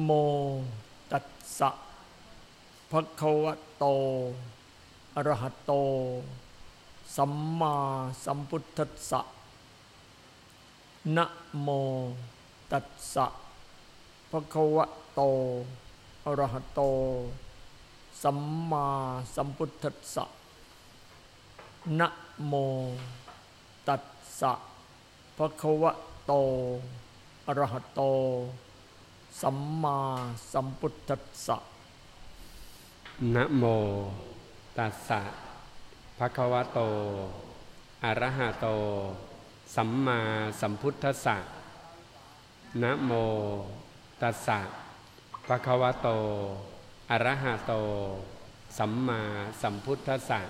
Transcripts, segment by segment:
โมตัสสะภะคะวะโตอรหะโต สัมมาสัมพุทธัสสะนะโมตัสสะภะคะวะโตอรหะโต สัมมาสัมพุทธัสสะนะโมตัสสะภะคะวะโตอรหะโต สัมมาสัมพุทธัสสะนะโม ตัสสะภะคะวะโต อะระหะโต สัมมาสัมพุทธัสสะนะโม ตัสสะภะคะวะโต อะระหะโต สัมมาสัมพุทธัสสะ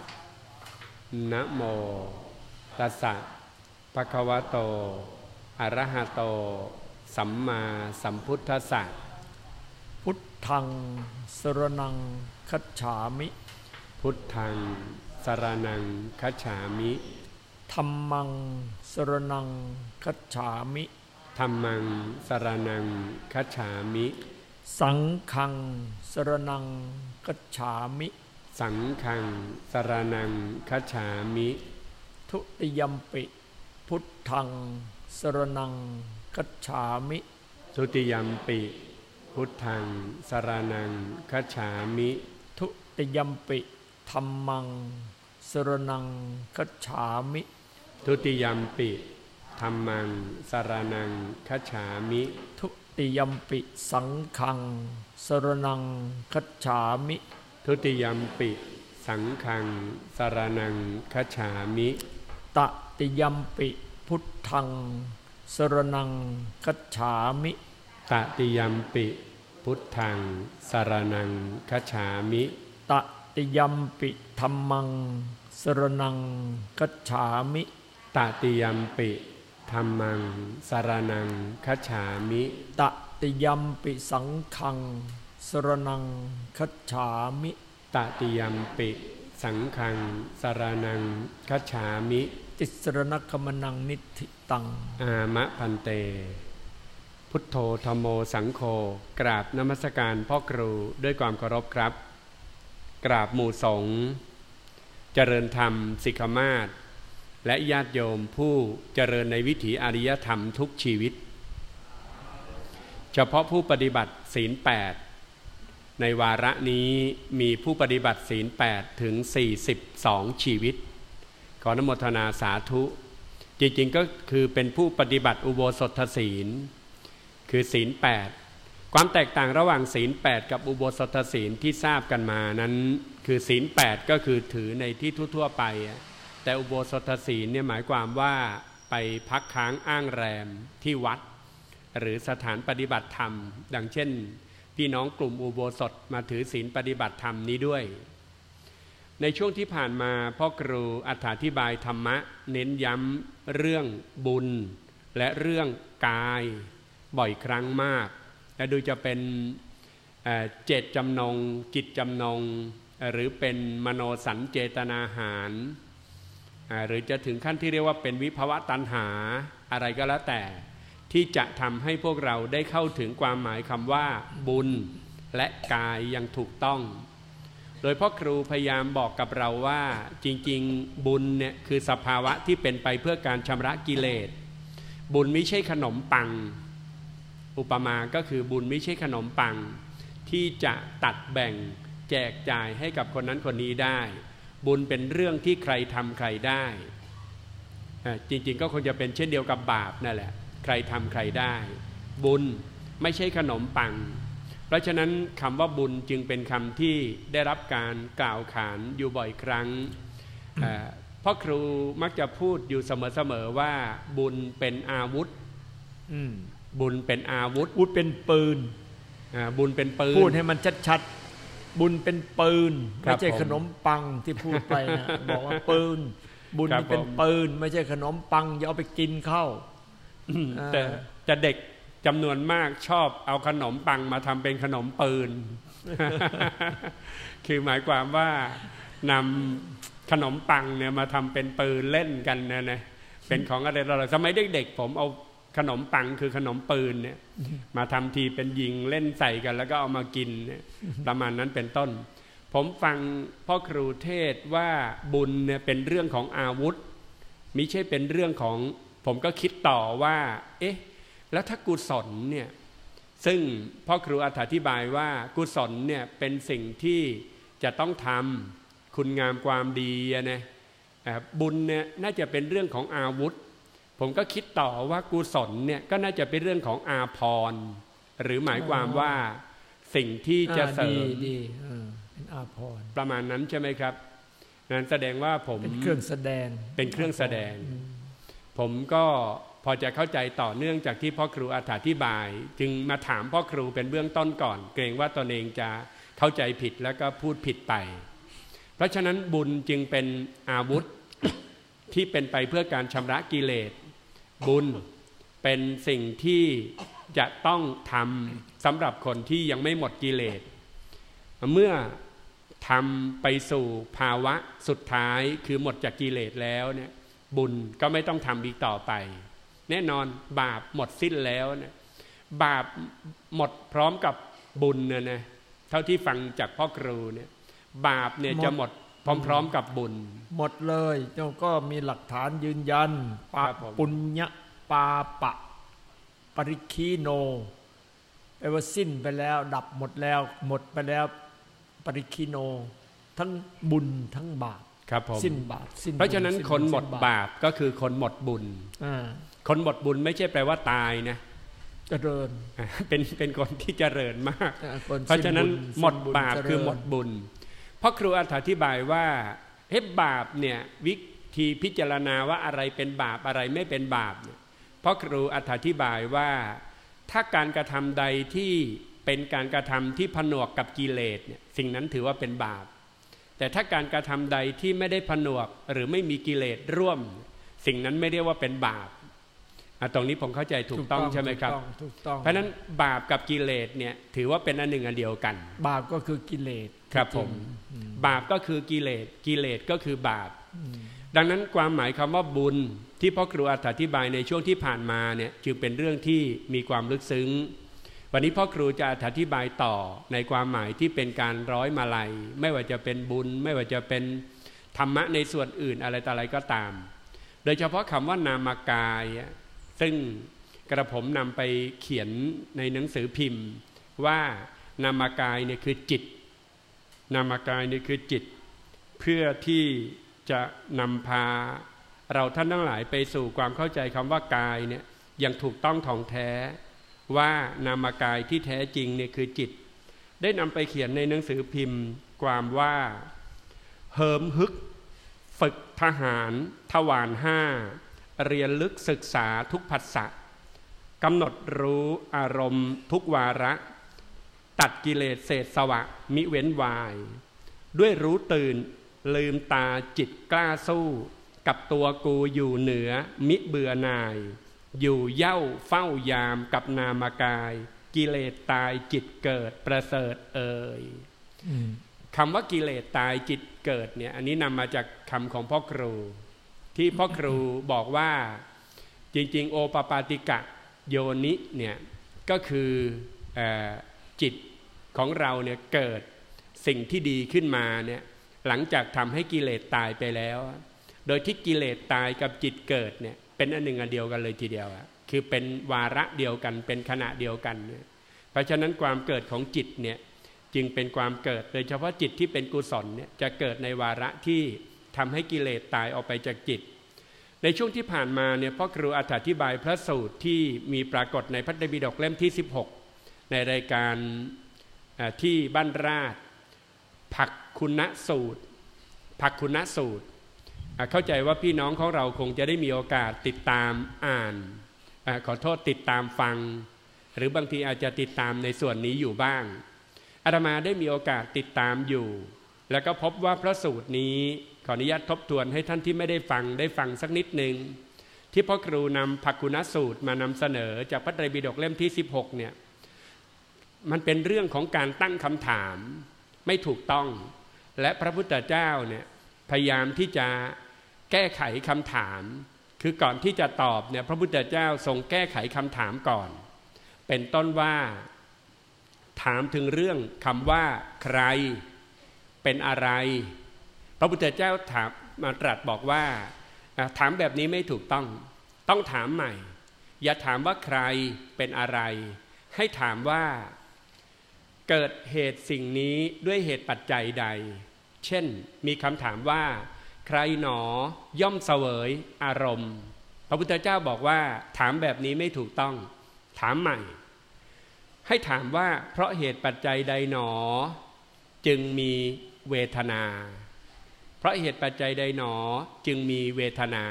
นะโม ตัสสะภะคะวะโต อะระหะโต สัมมาสัมพุทธัสสะพุทธังสรนังคัจฉามิ พุทธังสรนังคัจฉามิธัมมังสรนังคัจฉามิธรรมังสรนังคัจฉามิ สังฆังสรนังคัจฉามิ สังฆังสรนังคัจฉามิ ทุติยมปิ พุทธังสรนัง คัจฉามิทุติยมปิ พุทธังสรนังคัจฉามิทุติยมปิธัมมังสรนังคัจฉามิ ทุติยมปิธรรมังสรนังคัจฉามิ ทุติยมปิสังฆังสรนังคัจฉามิ ทุติยมปิสังฆังสรนังคัจฉามิ ตติยมปิพุทธัง สรนังคัจฉามิตติยมปิ พุทธังสรนังคัจฉามิตติยมปิธัมมัง สรนังคัจฉามิตติยมปิธรรมัง สรนังคัจฉามิตติยมปิสังฆัง สรนังคัจฉามิตติยมปิ สังฆัง สรนังคัจฉามิติสรณคมนังนิธิตัง อามะพันเต พุทโธธรมโมสังโฆกราบนมัสการพ่อครูด้วยความเคารพครับ กราบหมู่สงฆ์เจริญธรรมสิกขมาศและญาติโยมผู้เจริญในวิถีอริยธรรมทุกชีวิต เฉพาะผู้ปฏิบัติศีลแปดในวาระนี้มีผู้ปฏิบัติศีลแปดถึง 42 ชีวิต ขอนโมทนาสาธุ จริงๆก็คือเป็นผู้ปฏิบัติอุโบสถศีล คือศีลแปดความแตกต่างระหว่างศีลแปดกับอุโบสถศีลที่ทราบกันมานั้นคือศีลแปดก็คือถือในที่ทั่วๆไป แต่อุโบสถศีลเนี่ยหมายความว่าไปพักค้างอ้างแรมที่วัด หรือสถานปฏิบัติธรรม ดังเช่น พี่น้องกลุ่มอุโบสถมาถือศีลปฏิบัติธรรมนี้ด้วย ในช่วงที่ผ่านมาพ่อครูอธิบายธรรมะ เน้นย้ำเรื่องบุญ และเรื่องกายบ่อยครั้งมาก และดูจะเป็นเจตจำนงกิจจำนง หรือเป็นมโนสัญเจตนาหาร หรือจะถึงขั้นที่เรียกว่าเป็นวิภวะตัณหาอะไรก็แล้วแต่ ที่จะทำให้พวกเราได้เข้าถึงความหมายคำว่าบุญและกายย่างถูกต้อง โดยพ่อครูพยายามบอกกับเราว่าจริงๆ บุญเนี่ยคือสภาวะที่เป็นไปเพื่อการชำระกิเลส บุญไม่ใช่ขนมปัง อุปมาก็คือบุญไม่ใช่ขนมปัง ที่จะตัดแบ่งแจกจ่ายให้กับคนนั้นคนนี้ได้ บุญเป็นเรื่องที่ใครทำใครได้ จริงๆก็คงจะเป็นเช่นเดียวกับบาปนั่นแหละ ใครทำใครได้ บุญไม่ใช่ขนมปัง ราะฉะนั้นคำว่าบุญจึงเป็นคำที่ได้รับการกล่าวขานอยู่บ่อยครั้งพ่อครูมักจะพูดอยู่เสมอๆว่า บุญเป็นอาวุธบุญเป็นอาวุธบุญเป็นปืนบุญเป็นปืนพูดให้มันชัดๆบุญเป็นปืนครัไม่บใช่ผมขนมปังที่พูดไปนะบอกว่าปืน บุญครับนี่เป็นผมปืน ไม่ใช่ขนมปังอย่าเอาไปกินเข้าอ่าแต่แต่เด็ก จำนวนมากชอบเอาขนมปังมาทำเป็นขนมปืน คือหมายความว่านำขนมปังเนี่ยมาทำเป็นปืนเล่นกันนะนะเป็นของอะไรเราสมัยเด็กๆผมเอาขนมปังคือขนมปืนเนี่ย มาทำทีเป็นยิงเล่นใส่กัน แล้วก็เอามากินประมาณนั้นเป็นต้น ผมฟังพ่อครูเทศว่าบุญเนี่ยเป็นเรื่องของอาวุธมิใช่เป็นเรื่องของ ผมก็คิดต่อว่า เอ๊ะ แล้วถ้ากุศลเนี่ยซึ่งพ่อครูอธิบายว่ากุศลเนี่ยเป็นสิ่งที่จะต้องทำคุณงามความดีนะบุญเนี่ยน่าจะเป็นเรื่องของอาวุธ ผมก็คิดต่อว่ากุศลเนี่ยก็น่าจะเป็นเรื่องของอาพรหรือหมายความว่าสิ่งที่จะเสริมดีเป็นอาพรประมาณนั้นใช่ไหมครับนั้นแสดงว่าผมเป็นเครื่องแสดงเป็นเครื่องแสดง ผมก็ พอจะเข้าใจต่อเนื่องจากที่พ่อครูอธิบาย จึงมาถามพ่อครูเป็นเบื้องต้นก่อน เกรงว่าตนเองจะเข้าใจผิดแล้วก็พูดผิดไป เพราะฉะนั้นบุญจึงเป็นอาวุธที่เป็นไปเพื่อการชำระกิเลส บุญเป็นสิ่งที่จะต้องทำสำหรับคนที่ยังไม่หมดกิเลส เมื่อทำไปสู่ภาวะสุดท้ายคือหมดจากกิเลสแล้วเนี่ยบุญก็ไม่ต้องทำอีกต่อไป แน่นอนบาปหมดสิ้นแล้วเนี่ยบาปหมดพร้อมกับบุญเนี่ยนะเท่าที่ฟังจากพ่อครูเนี่ย บาปเนี่ยจะหมดพร้อม ๆ กับบุญ หมดเลยเจ้าก็มีหลักฐานยืนยันปาปุญญะปาปะ ปริคีโนแปลว่าสิ้นไปแล้ว ดับหมดแล้ว หมดไปแล้ว ปริคิโน ทั้งบุญทั้งบาปครับผมสิ้นบาปสิ้นเพราะฉะนั้นคนหมดบาปก็คือคนหมดบุญ คนหมดบุญไม่ใช่แปลว่าตายนะเจริญเป็นเป็นคนที่เจริญมาก เพราะฉะนั้นหมดบาปคือหมดบุญ เพราะครูอธิบายว่าเฮ้บาปเนี่ยวิธีพิจารณาว่าอะไรเป็นบาปอะไรไม่เป็นบาปเนี่ยเพราะครูอธิบายว่า ถ้าการกระทำใดที่เป็นการกระทำที่ผนวกกับกิเลสเนี่ยสิ่งนั้นถือว่าเป็นบาป แต่ถ้าการกระทำใดที่ไม่ได้ผนวกหรือไม่มีกิเลสร่วม สิ่งนั้นไม่เรียกว่าเป็นบาป ตรงนี้ผมเข้าใจถูกต้องใช่ไหมครับเพราะนั้นบาปกับกิเลสเนี่ยถือว่าเป็นอันหนึ่งอันเดียวกัน บาปก็คือกิเลสครับผมบาปก็คือกิเลสกิเลสก็คือบาป ดังนั้นความหมายคำว่าบุญที่พ่อครูอธิบายในช่วงที่ผ่านมาเนี่ยจึงเป็นเรื่องที่มีความลึกซึ้ง วันนี้พ่อครูจะอธิบายต่อในความหมายที่เป็นการร้อยมาลัย ไม่ว่าจะเป็นบุญ ไม่ว่าจะเป็นธรรมะในส่วนอื่นอะไรต่ออะไรก็ตาม โดยเฉพาะคำว่านามกาย ซึ่งกระผมนำไปเขียนในหนังสือพิมพ์ ว่านามกายเนี่ยคือจิต นามกายเนี่ยคือจิต เพื่อที่จะนำพาเราท่านทั้งหลายไปสู่ความเข้าใจคำว่ากายเนี่ยย่างถูกต้องท่องแท้ ว่านามกายที่แท้จริงเนี่ยคือจิต ได้นำไปเขียนในหนังสือพิมพ์ ความว่าเหิมฮึก ฝึกทหารทวารห้า เรียนลึกศึกษาทุกภาษะกำหนดรู้อารมณ์ทุกวาระ ตัดกิเลสเศษสวะ มิเว้นวาย ด้วยรู้ตื่นลืมตาจิตกล้าสู้ กับตัวกูอยู่เหนือ มิเบื่อนาย อยู่เย่าเฝ้ายามกับนามกาย กิเลสตายจิตเกิดประเสริฐเอ่ยคำว่ากิเลสตายจิตเกิดเนี่ย อันนี้นำมาจากคำของพ่อครู ที่พ่อครูบอกว่าจริง ๆ โอปปาติกะโยนิเนี่ยก็คืออจิตของเราเนี่ยเกิดสิ่งที่ดีขึ้นมาเนี่ยหลังจากทำให้กิเลสตายไปแล้ว โดยที่กิเลสตายกับจิตเกิดเนี่ยเป็นอันหนึ่งอันเดียวกันเลยทีเดียวอะคือเป็นวาระเดียวกันเป็นขณะเดียวกัน เพราะฉะนั้นความเกิดของจิตเนี่ยจึงเป็นความเกิดโดยเฉพาะจิตที่เป็นกุศลเนี่ยจะเกิดในวาระที่ ทำให้กิเลสตายออกไปจากจิต ในช่วงที่ผ่านมาเนี่ยพ่อครูอธิบายพระสูตรที่มีปรากฏในพระไตรปิฎกเล่มที่ 16 ในรายการที่บ้านราชผักคุณสูตรผักคุณสูตร เข้าใจว่าพี่น้องของเราคงจะได้มีโอกาสติดตามอ่านอขอโทษติดตามฟัง หรือบางทีอาจจะติดตามในส่วนนี้อยู่บ้างอาตมาได้มีโอกาสติดตามอยู่ แล้วก็พบว่าพระสูตรนี้ ขออนุญาตทบทวนให้ท่านที่ไม่ได้ฟังได้ฟังสักนิดหนึ่งที่พ่อครูนำภักกุณสูตรมานำเสนอจากพระไตรปิฎกเล่มที่ 16เนี่ยมันเป็นเรื่องของการตั้งคำถามไม่ถูกต้อง และพระพุทธเจ้าเนี่ยพยายามที่จะแก้ไขคำถาม คือก่อนที่จะตอบเนี่ยพระพุทธเจ้าทรงแก้ไขคำถามก่อน เป็นต้นว่า ถามถึงเรื่องคำว่าใครเป็นอะไร ระพุทธเจ้าถามมาตรัสบอกว่า ถามแบบนี้ไม่ถูกต้อง ต้องถามใหม่ อย่าถามว่าใครเป็นอะไร ให้ถามว่าเกิดเหตุสิ่งนี้ด้วยเหตุปัจจัยใด เช่น มีคำถามว่า ใครหนอย่อมเสวยอารมณ์ พระพุทธเจ้าบอกว่า ถามแบบนี้ไม่ถูกต้อง ถามใหม่ ให้ถามว่าเพราะเหตุปัจจัยใดหนอ จึงมีเวทนา เพราะเหตุปัจจัยใดหนอจึงมีเวทนา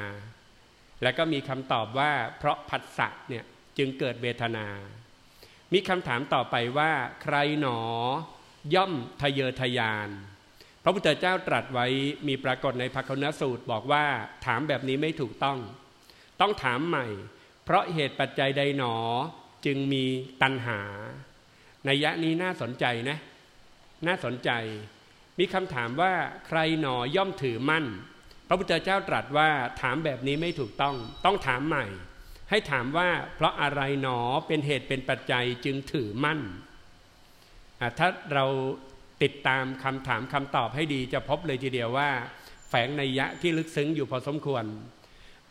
แล้วก็มีคำตอบว่า เพราะผัสสะเนี่ยจึงเกิดเวทนา มีคำถามต่อไปว่า ใครหนอย่อมทะเยอทะยาน พระพุทธเจ้าตรัสไว้มีปรากฏในภคณสูตรบอกว่าถามแบบนี้ไม่ถูกต้อง ต้องถามใหม่ เพราะเหตุปัจจัยใดหนอจึงมีตัณหาในยะนี้น่าสนใจนะ น่าสนใจ มีคำถามว่าใครหนอย่อมถือมั่น พระพุทธเจ้าตรัสว่าถามแบบนี้ไม่ถูกต้อง ต้องถามใหม่ ให้ถามว่าเพราะอะไรหนอเป็นเหตุเป็นปัจจัยจึงถือมั่น ถ้าเราติดตามคำถามคำตอบให้ดีจะพบเลยทีเดียวว่า แฝงในยะที่ลึกซึ้งอยู่พอสมควร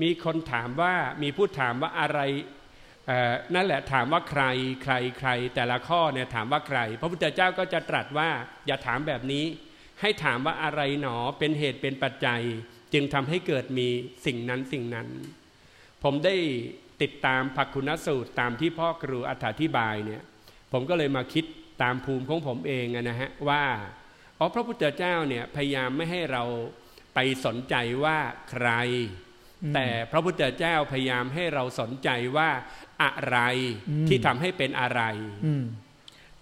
มีคนถามว่ามีผู้ถามว่าอะไรนั่นแหละถามว่าใครใครใคร แต่ละข้อเนี่ยถามว่าใคร พระพุทธเจ้าก็จะตรัสว่าอย่าถามแบบนี้ ให้ถามว่าอะไรหนอเป็นเหตุเป็นปัจจัย จึงทำให้เกิดมีสิ่งนั้นสิ่งนั้น ผมได้ติดตามภักคุณสูตรตามที่พ่อครูอธิบายเนี่ยผมก็เลยมาคิดตามภูมิของผมเองนะฮะว่าอ๋อพระพุทธเจ้าเนี่ยพยายามไม่ให้เราไปสนใจว่าใคร แต่พระพุทธเจ้าพยายามให้เราสนใจว่าอะไรที่ทำให้เป็นอะไร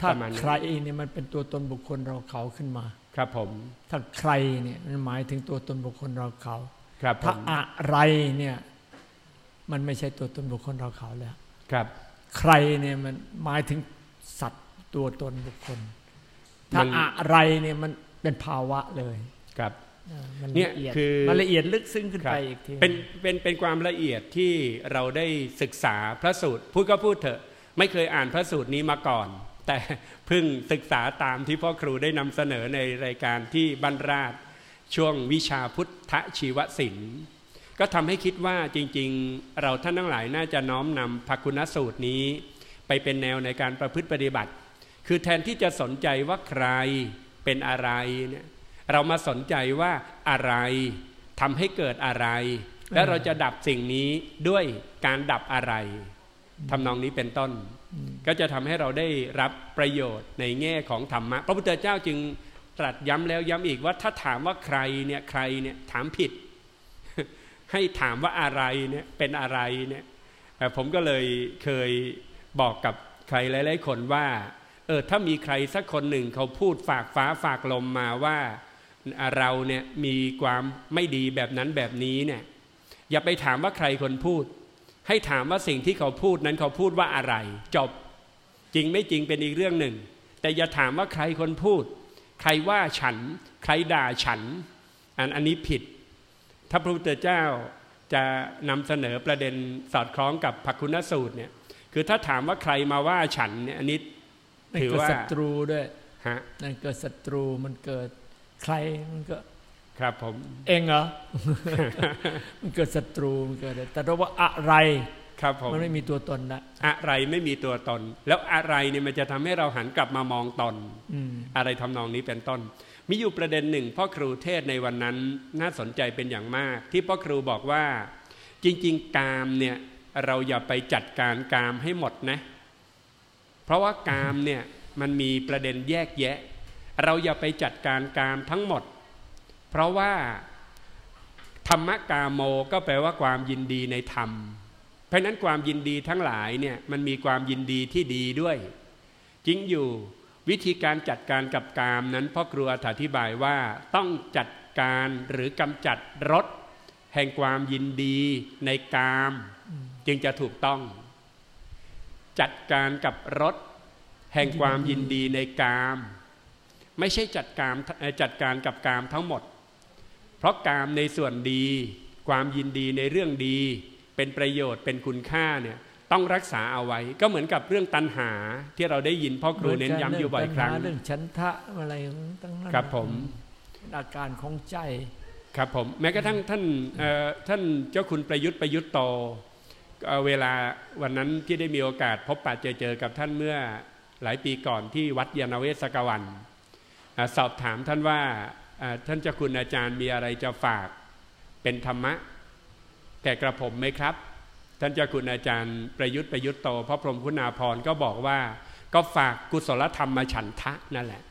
ถ้าใครเนี่ยมันเป็นตัวตนบุคคลเราเขาขึ้นมา ครับผมถ้าใครเนี่ยมันหมายถึงตัวตนบุคคลเราเขาครับถ้าอะไรเนี่ยมันไม่ใช่ตัวตนบุคคลเราเขาแล้ว ครับ ใครเนี่ยมันหมายถึงสัตว์ตัวตนบุคคล ถ้าอะไรเนี่ยมันเป็นภาวะเลยครับเนี่ยคือมันละเอียดลึกซึ้งขึ้นไปอีกทีเป็นเป็นเป็นความละเอียดที่เราได้ศึกษาพระสูตรพูดก็พูดเถอะ ไม่เคยอ่านพระสูตรนี้มาก่อน แต่เพิ่งศึกษาตามที่พ่อครูได้นำเสนอในรายการที่บรรราชช่วงวิชาพุทธชีวศิลป์ก็ทำให้คิดว่าจริงๆ เราท่านทั้งหลายน่าจะน้อมนำภคุณสูตรนี้ ไปเป็นแนวในการประพฤติปฏิบัติ คือแทนที่จะสนใจว่าใครเป็นอะไรเนี่ยเรามาสนใจว่าอะไรทำให้เกิดอะไร และเราจะดับสิ่งนี้ด้วยการดับอะไรทำนองนี้เป็นต้น ก็จะทำให้เราได้รับประโยชน์ในแง่ของธรรมะ พระพุทธเจ้าจึงตรัสย้ำแล้วย้ำอีกว่าถ้าถามว่าใครเนี่ยใครเนี่ยถามผิด ให้ถามว่าอะไรเนี่ยเป็นอะไรเนี่ยผมก็เลยเคยบอกกับใครหลายๆคนว่าเออถ้ามีใครสักคนหนึ่งเขาพูดฝากฟ้าฝากลมมาว่าเราเนี่ยมีความไม่ดีแบบนั้นแบบนี้เนี่ยอย่าไปถามว่าใครคนพูด ให้ถามว่าสิ่งที่เขาพูดนั้นเขาพูดว่าอะไร จบจริงไม่จริงเป็นอีกเรื่องหนึ่ง แต่อย่าถามว่าใครคนพูด ใครว่าฉัน ใครด่าฉัน อันอันนี้ผิด ถ้าพระพุทธเจ้าจะนำเสนอประเด็นสอดคล้องกับภัคุณสูตรเนี่ยคือถ้าถามว่าใครมาว่าฉันเนี่ยอันนี้ถือว่าศัตรูด้วยฮะนั่นเกิดศัตรูมันเกิดใครมันก็ ครับผมเองเหรอมันเกิดศัตรูมันเกิดแต่ว่าอะไรครับผมมันไม่มีตัวตนนะอะไรไม่มีตัวตน แล้วอะไรเนี่ยมันจะทำให้เราหันกลับมามองตนอะไรทำนองนี้เป็นต้น มีอยู่ประเด็นหนึ่งพ่อครูเทศในวันนั้นน่าสนใจเป็นอย่างมาก ที่พ่อครูบอกว่า จริง ๆ กามเนี่ยเราอย่าไปจัดการกามให้หมดนะ เพราะว่ากามเนี่ยมันมีประเด็นแยกแยะ เราอย่าไปจัดการกามทั้งหมด เพราะว่าธรรมกาโมก็แปลว่าความยินดีในธรรม เพราะนั้นความยินดีทั้งหลายเนี่ยมันมีความยินดีที่ดีด้วย จริงอยู่วิธีการจัดการกับกามนั้นพ่อครูอธิบายว่าต้องจัดการหรือกำจัดรสแห่งความยินดีในกาม จึงจะถูกต้อง จัดการกับรสแห่งความยินดีในกาม ไม่ใช่จัดการจัดการกับกามทั้งหมด เพราะกามในส่วนดี ความยินดีในเรื่องดี เป็นประโยชน์เป็นคุณค่าเนี่ยต้องรักษาเอาไว้ก็เหมือนกับเรื่องตัณหาที่เราได้ยินพ่อครูเน้นย้ำอยู่บ่อยครั้งเรื่องฉันทะอะไรตั้งนั้นครับผมอาการของใจครับผมแม้กระทั่งท่านเอ่อท่านเจ้าคุณประยุทธ์ประยุทธ์โตเอ่อเวลาวันนั้นที่ได้มีโอกาสพบปะเจอเจอกับท่านเมื่อหลายปีก่อนที่วัดยานเวศกวันอ่าสอบถามท่านว่าอ่า ท่านเจ้าคุณอาจารย์มีอะไรจะฝากเป็นธรรมะ แก่กระผมไหมครับ ท่านเจ้าคุณอาจารย์ประยุทธ์ประยุทธ์โตพระพรหมคุณาภรณ์ก็บอกว่า ก็ฝากกุศลธรรมมาฉันทะนั่นแหละ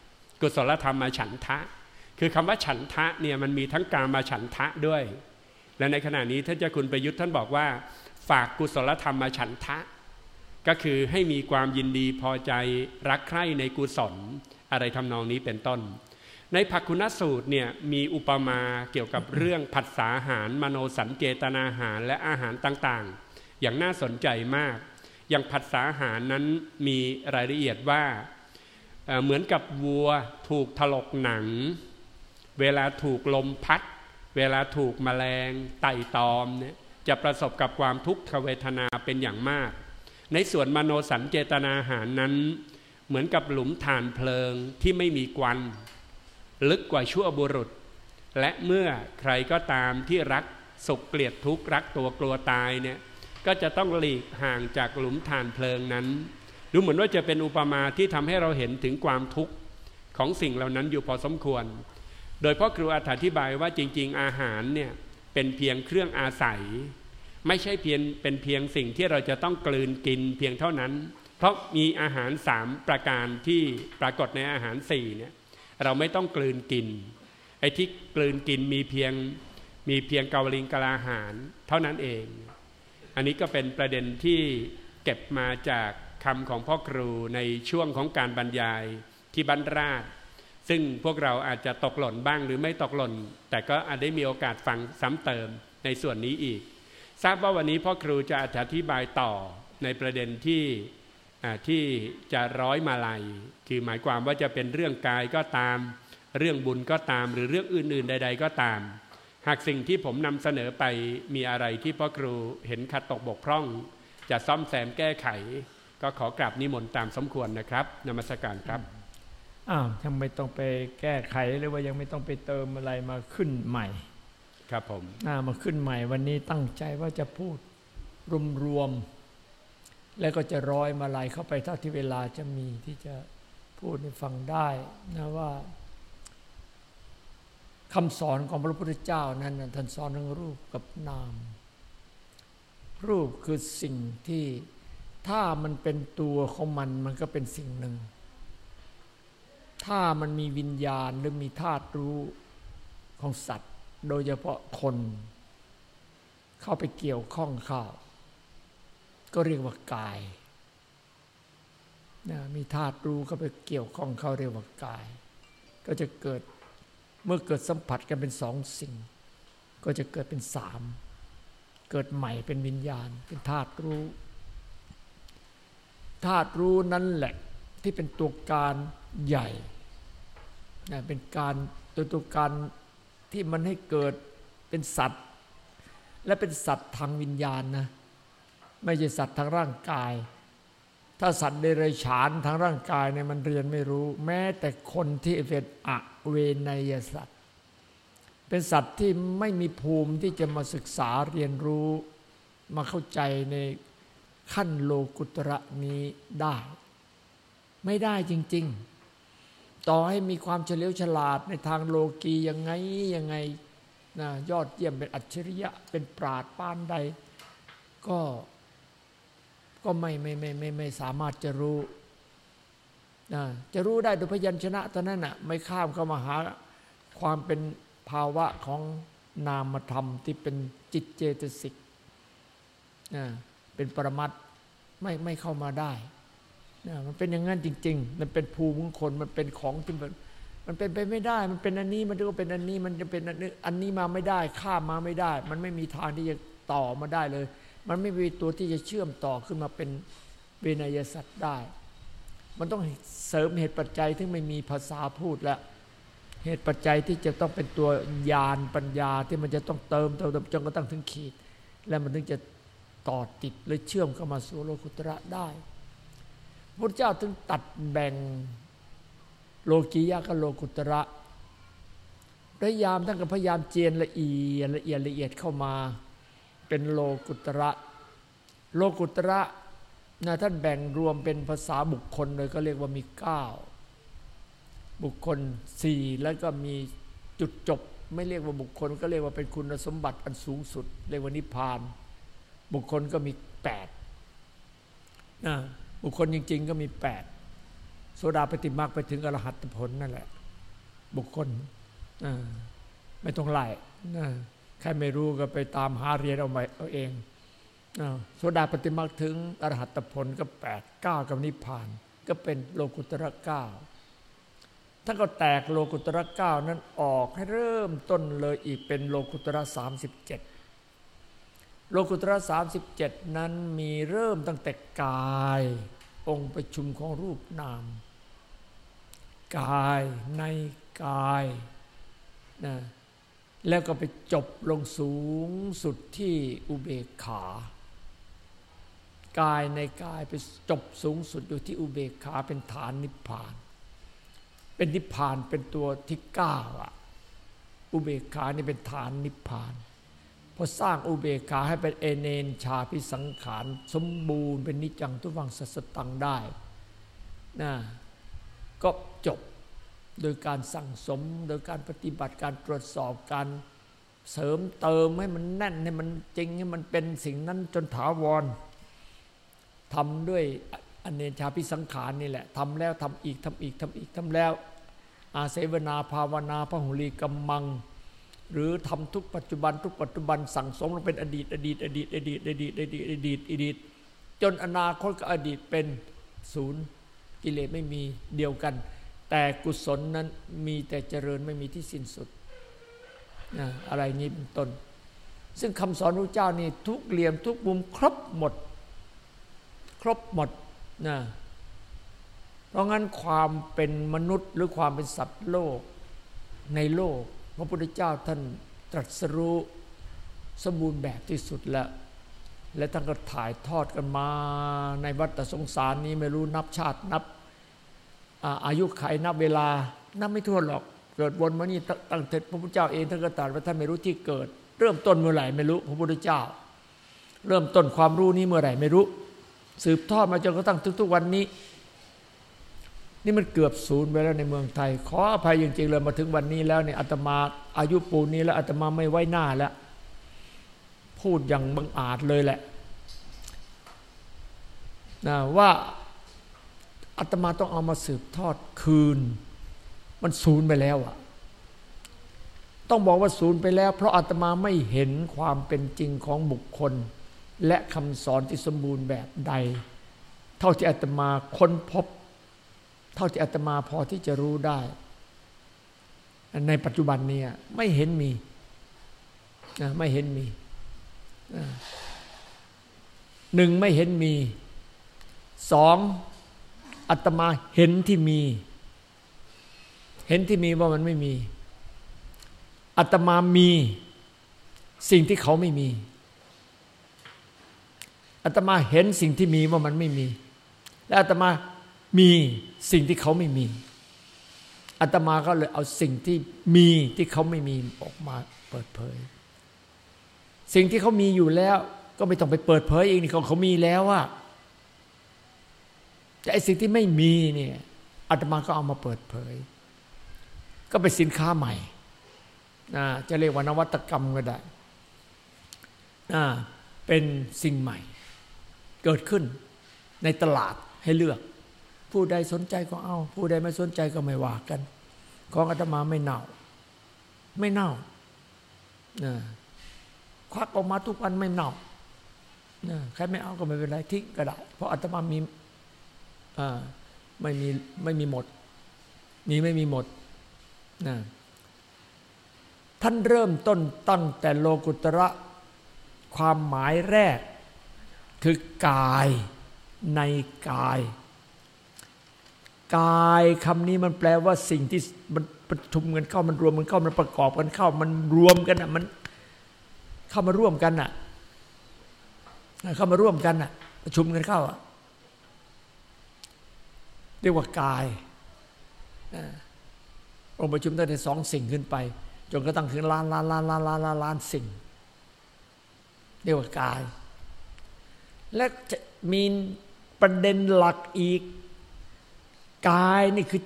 กุศลธรรมมาฉันทะ คือคำว่าฉันทะเนี่ยมันมีทั้งการมาฉันทะด้วย และในขณะนี้ท่านเจ้าคุณประยุทธ์ท่านบอกว่า ฝากกุศลธรรมมาฉันทะ ก็คือให้มีความยินดีพอใจรักใคร่ในกุศลอะไรทำนองนี้เป็นต้น ในภักคุณสูตรเนี่ยมีอุปมาเกี่ยวกับเรื่องผัสสาหาร มโนสัญเจตนาหารและอาหารต่างๆ อย่างน่าสนใจมาก อย่างผัสสาหารนั้นมีรายละเอียดว่าเเหมือนกับวัวถูกถลกหนัง เวลาถูกลมพัด เวลาถูกแมลงไต่ตอมเนี่ยจะประสบกับความทุกขเวทนาเป็นอย่างมาก ในส่วนมโนสัญเจตนาหารนั้น เหมือนกับหลุมฐานเพลิงที่ไม่มีควัน ลึกกว่าชั่วบุรุษ และเมื่อใครก็ตามที่รักสุขเกลียดทุกข์รักตัวกลัวตายเนี่ยก็จะต้องหลีกห่างจากหลุมฐานเพลิงนั้น ดูเหมือนว่าจะเป็นอุปมาที่ทำให้เราเห็นถึงความทุกข์ของสิ่งเหล่านั้นอยู่พอสมควร โดยพ่อครูอธิบายว่าจริง ๆ อาหารเนี่ยเป็นเพียงเครื่องอาศัย ไม่ใช่เพียงเป็นเพียงสิ่งที่เราจะต้องกลืนกินเพียงเท่านั้น เพราะมีอาหารสามประการที่ปรากฏในอาหารสี่เนี่ย เราไม่ต้องกลืนกิน ไอ้ที่กลืนกินมีเพียงมีเพียงเกาลิงกะลาหาร เท่านั้นเอง อันนี้ก็เป็นประเด็นที่เก็บมาจากคำของพ่อครูในช่วงของการบรรยายที่บ้านราช ซึ่งพวกเราอาจจะตกหล่นบ้างหรือไม่ตกหล่น แต่ก็อาจได้มีโอกาสฟังซ้ำเติมในส่วนนี้อีก ทราบว่าวันนี้พ่อครูจะอธิบายต่อในประเด็นที่ ที่จะร้อยมาลัย คือหมายความว่าจะเป็นเรื่องกายก็ตาม เรื่องบุญก็ตาม หรือเรื่องอื่นๆ ใด ๆ ก็ตาม หากสิ่งที่ผมนำเสนอไปมีอะไรที่พ่อครูเห็นขัดตกบกพร่อง จะซ่อมแซมแก้ไข ก็ขอกราบนิมนต์ตามสมควรนะครับนมัสการครับอ้าวยังไม่ต้องไปแก้ไขหรือว่ายังไม่ต้องไปเติมอะไรมาขึ้นใหม่ ครับผมหน้ามาขึ้นใหม่วันนี้ตั้งใจว่าจะพูดรวมๆ แล้วก็จะร้อยมาลายเข้าไปเท่าที่เวลาจะมีที่จะพูดให้ฟังได้นะว่าคำสอนของพระพุทธเจ้านั้นท่านสอนเรื่องรูปกับนาม รูปคือสิ่งที่ถ้ามันเป็นตัวของมันมันก็เป็นสิ่งหนึ่ง ถ้ามันมีวิญญาณหรือมีธาตุรู้ของสัตว์ โดยเฉพาะคน เข้าไปเกี่ยวข้องเข้า ก็เรียกว่ากายนะมีธาตุรู้เข้าไปเกี่ยวข้องเข้าเรียกว่ากาย ก็จะเกิดเมื่อเกิดสัมผัสกันเป็นสองสิ่ง ก็จะเกิดเป็นสามเกิดใหม่เป็นวิญญาณ เป็นธาตุรู้ธาตุรู้นั่นแหละที่เป็นตัวการใหญ่นะเป็นการตัวตัวการที่มันให้เกิดเป็นสัตว์ และเป็นสัตว์ทางวิญญาณนะ ไม่ใช่สัตว์ทางร่างกาย ถ้าสัตว์เดรัจฉานทางร่างกายเนี่ยมันเรียนไม่รู้ แม้แต่คนที่เป็นอเวนยสัตว์ เป็นสัตว์ที่ไม่มีภูมิที่จะมาศึกษาเรียนรู้มาเข้าใจในขั้นโลกุตระนี้ได้ ไม่ได้จริง ๆ ต่อให้มีความเฉลียวฉลาดในทางโลกียังไงยังไงนะยอดเยี่ยมเป็นอัจฉริยะเป็นปราดปานใด ก็ ก็ไม่ไม่ไม่ไม่ไม่สามารถจะรู้นะจะรู้ได้โดยพยัญชนะตอนนั้นน่ะไม่ข้ามเข้ามาหาความเป็นภาวะของนามธรรมที่เป็นจิตเจตสิกนะเป็นปรมัตถ์ไม่ไม่เข้ามาได้นะมันเป็นอย่างนั้นจริง ๆ มันเป็นภูมิของคนมันเป็นของที่มันมันเป็นไปไม่ได้ มันเป็นอันนี้มันก็เป็นอันนี้มันจะเป็นอันนี้อันนี้มาไม่ได้ ข้ามมาไม่ได้ มันไม่มีทางที่จะต่อมาได้เลย มันไม่มีตัวที่จะเชื่อมต่อขึ้นมาเป็นเวนยสัตว์ได้ มันต้องเสริมเหตุปัจจัยที่ไม่มีภาษาพูดแล้วเหตุปัจจัยที่จะต้องเป็นตัวญาณปัญญาที่มันจะต้องเติมเติมจนกระทั่งถึงขีด แล้วมันถึงจะต่อติดหรือเชื่อมเข้ามาสู่โลกุตระได้พระเจ้าถึงตัดแบ่งโลกียะกับโลกุตระพยายามท่านก็พยายามเจียนละเอียดละเอียดละเอียดเข้ามา เป็นโลกุตระ โลกุตระนะท่านแบ่งรวมเป็นภาษาบุคคลเลยก็เรียกว่ามีเก้าบุคคลสี่แล้วก็มีจุดจบ ไม่เรียกว่าบุคคล ก็เรียกว่าเป็นคุณสมบัติอันสูงสุด เรียกว่านิพพาน บุคคลก็มีแปดนะบุคคลจริง ๆ ก็มีแปดโสดาปฏิมาไปถึงอรหัตผลนั่นแหละ บุคคลไม่ต้องไล่ ใครไม่รู้ก็ไปตามหาเรียนเอาเอาเองโสดาปฏิมาถึงอรหัตผลก็แปดเก้ากับนิพพาน ก็เป็นโลกุตระเก้าท่านก็แตกโลกุตระเก้านั้นออกให้เริ่มต้นเลยอีกเป็นโลกุตระสามสิบเจ็ดโลกุตระสามสิบเจ็ดนั้นมีเริ่มตั้งแต่กาย องค์ประชุมของรูปนาม กายในกายนะ แล้วก็ไปจบลงสูงสุดที่อุเบกขา กายในกายไปจบสูงสุดอยู่ที่อุเบกขาเป็นฐานนิพพาน เป็นนิพพานเป็นตัวที่เก้าอะอุเบกขานี่เป็นฐานนิพพานพอสร้างอุเบกขาให้เป็นเอเนนชาพิสังขารสมบูรณ์เป็นนิจังทุวังสัสตังได้นะก็จบ โดยการสั่งสม โดยการปฏิบัติการตรวจสอบการเสริมเติมให้มันแน่นให้มันจริงให้มันเป็นสิ่งนั้นจนถาวรทำด้วยอเนชาพิสังขารนี่แหละทำแล้วทำอีกทำอีกทำอีกทำแล้ว อาเสวนาภาวนาพหุลีกัมมัง หรือทำทุกปัจจุบัน ทุกปัจจุบันสั่งสมลงเป็นอดีต อดีต อดีต อดีต อดีต อดีต อดีต อดีต จนอนาคตกับอดีตเป็นศูนย์กิเลสไม่มีเดียวกัน แต่กุศลนั้นมีแต่เจริญไม่มีที่สิ้นสุดนะอะไรนี้เป็นต้น ซึ่งคำสอนพระเจ้านี่ทุกเหลี่ยมทุกมุมครบหมด ครบหมดนะเพราะงั้นความเป็นมนุษย์หรือความเป็นสัตว์โลกในโลก พระพุทธเจ้าท่านตรัสรู้สมบูรณ์แบบที่สุดแล้วและท่านก็ถ่ายทอดกันมาในวัฏสงสารนี้ไม่รู้นับชาตินับ อายุไขนับเวลานับไม่ทั่วหรอก เกิดวนมานี่ตั้งแต่พระพุทธเจ้าเองท่านก็ตรัสว่าท่านไม่รู้ที่เกิด เริ่มต้นเมื่อไหร่ไม่รู้พระพุทธเจ้า เริ่มต้นความรู้นี้เมื่อไหร่ไม่รู้ สืบทอดมาจนกระทั่งทุก ๆ วันนี้ นี่มันเกือบศูนย์ไปแล้วในเมืองไทย ขออภัยจริงๆเลยมาถึงวันนี้แล้วเนี่ยอาตมาอายุปูนี้แล้วอาตมาไม่ไว้หน้าแล้วพูดอย่างบังอาจเลยแหละนะว่า อาตมาต้องเอามาสืบทอดคืน มันศูนย์ไปแล้วอะต้องบอกว่าศูนย์ไปแล้ว เพราะอาตมาไม่เห็นความเป็นจริงของบุคคล และคำสอนที่สมบูรณ์แบบใด เท่าที่อาตมาค้นพบ เท่าที่อาตมาพอที่จะรู้ได้ ในปัจจุบันนี้ไม่เห็นมีนะไม่เห็นมีหนึ่งไม่เห็นมีสอง อาตมาเห็นที่มี เห็นที่มีว่ามันไม่มีอาตมามีสิ่งที่เขาไม่มีอาตมาเห็นสิ่งที่มีว่ามันไม่มี และอาตมามีสิ่งที่เขาไม่มีอาตมาก็เลยเอาสิ่งที่มีที่เขาไม่มีออกมาเปิดเผย สิ่งที่เขามีอยู่แล้ว ก็ไม่ต้องไปเปิดเผยเองนี่เขาเขามีแล้วอะ แต่ไอสิ่งที่ไม่มีเนี่ยอาตมาก็เอามาเปิดเผย ก็เป็นสินค้าใหม่นะจะเรียกว่านวัตกรรมก็ได้นะเป็นสิ่งใหม่ เกิดขึ้นในตลาดให้เลือก ผู้ใดสนใจก็เอา ผู้ใดไม่สนใจก็ไม่ว่ากัน ของอาตมาไม่เน่า ไม่เน่านะควักออกมาทุกวันไม่เน่านะใครไม่เอาก็ไม่เป็นไรทิ้งก็ได้เพราะอาตมามี ไม่มีไม่มีหมด มีไม่มีหมดนะท่านเริ่มต้นตั้งแต่โลกุตระความหมายแรก คือกายในกาย กายคำนี้มันแปลว่าสิ่งที่มันประชุมกันเข้ามันรวมมันเข้ามันประกอบกันเข้า มันรวมกันอะมันเข้ามาร่วมกันอะเข้ามาร่วมกันอะ ประชุมกันเข้าอะ รียกว่ากายองค์ประชุมตั้งแต่สองสิ่งขึ้นไป จนกระทั่งถึงล้านล้านล้านล้านล้านล้านล้านสิ่ง เรียกว่ากาย และจะมีประเด็นหลักอีก กายนี่คือ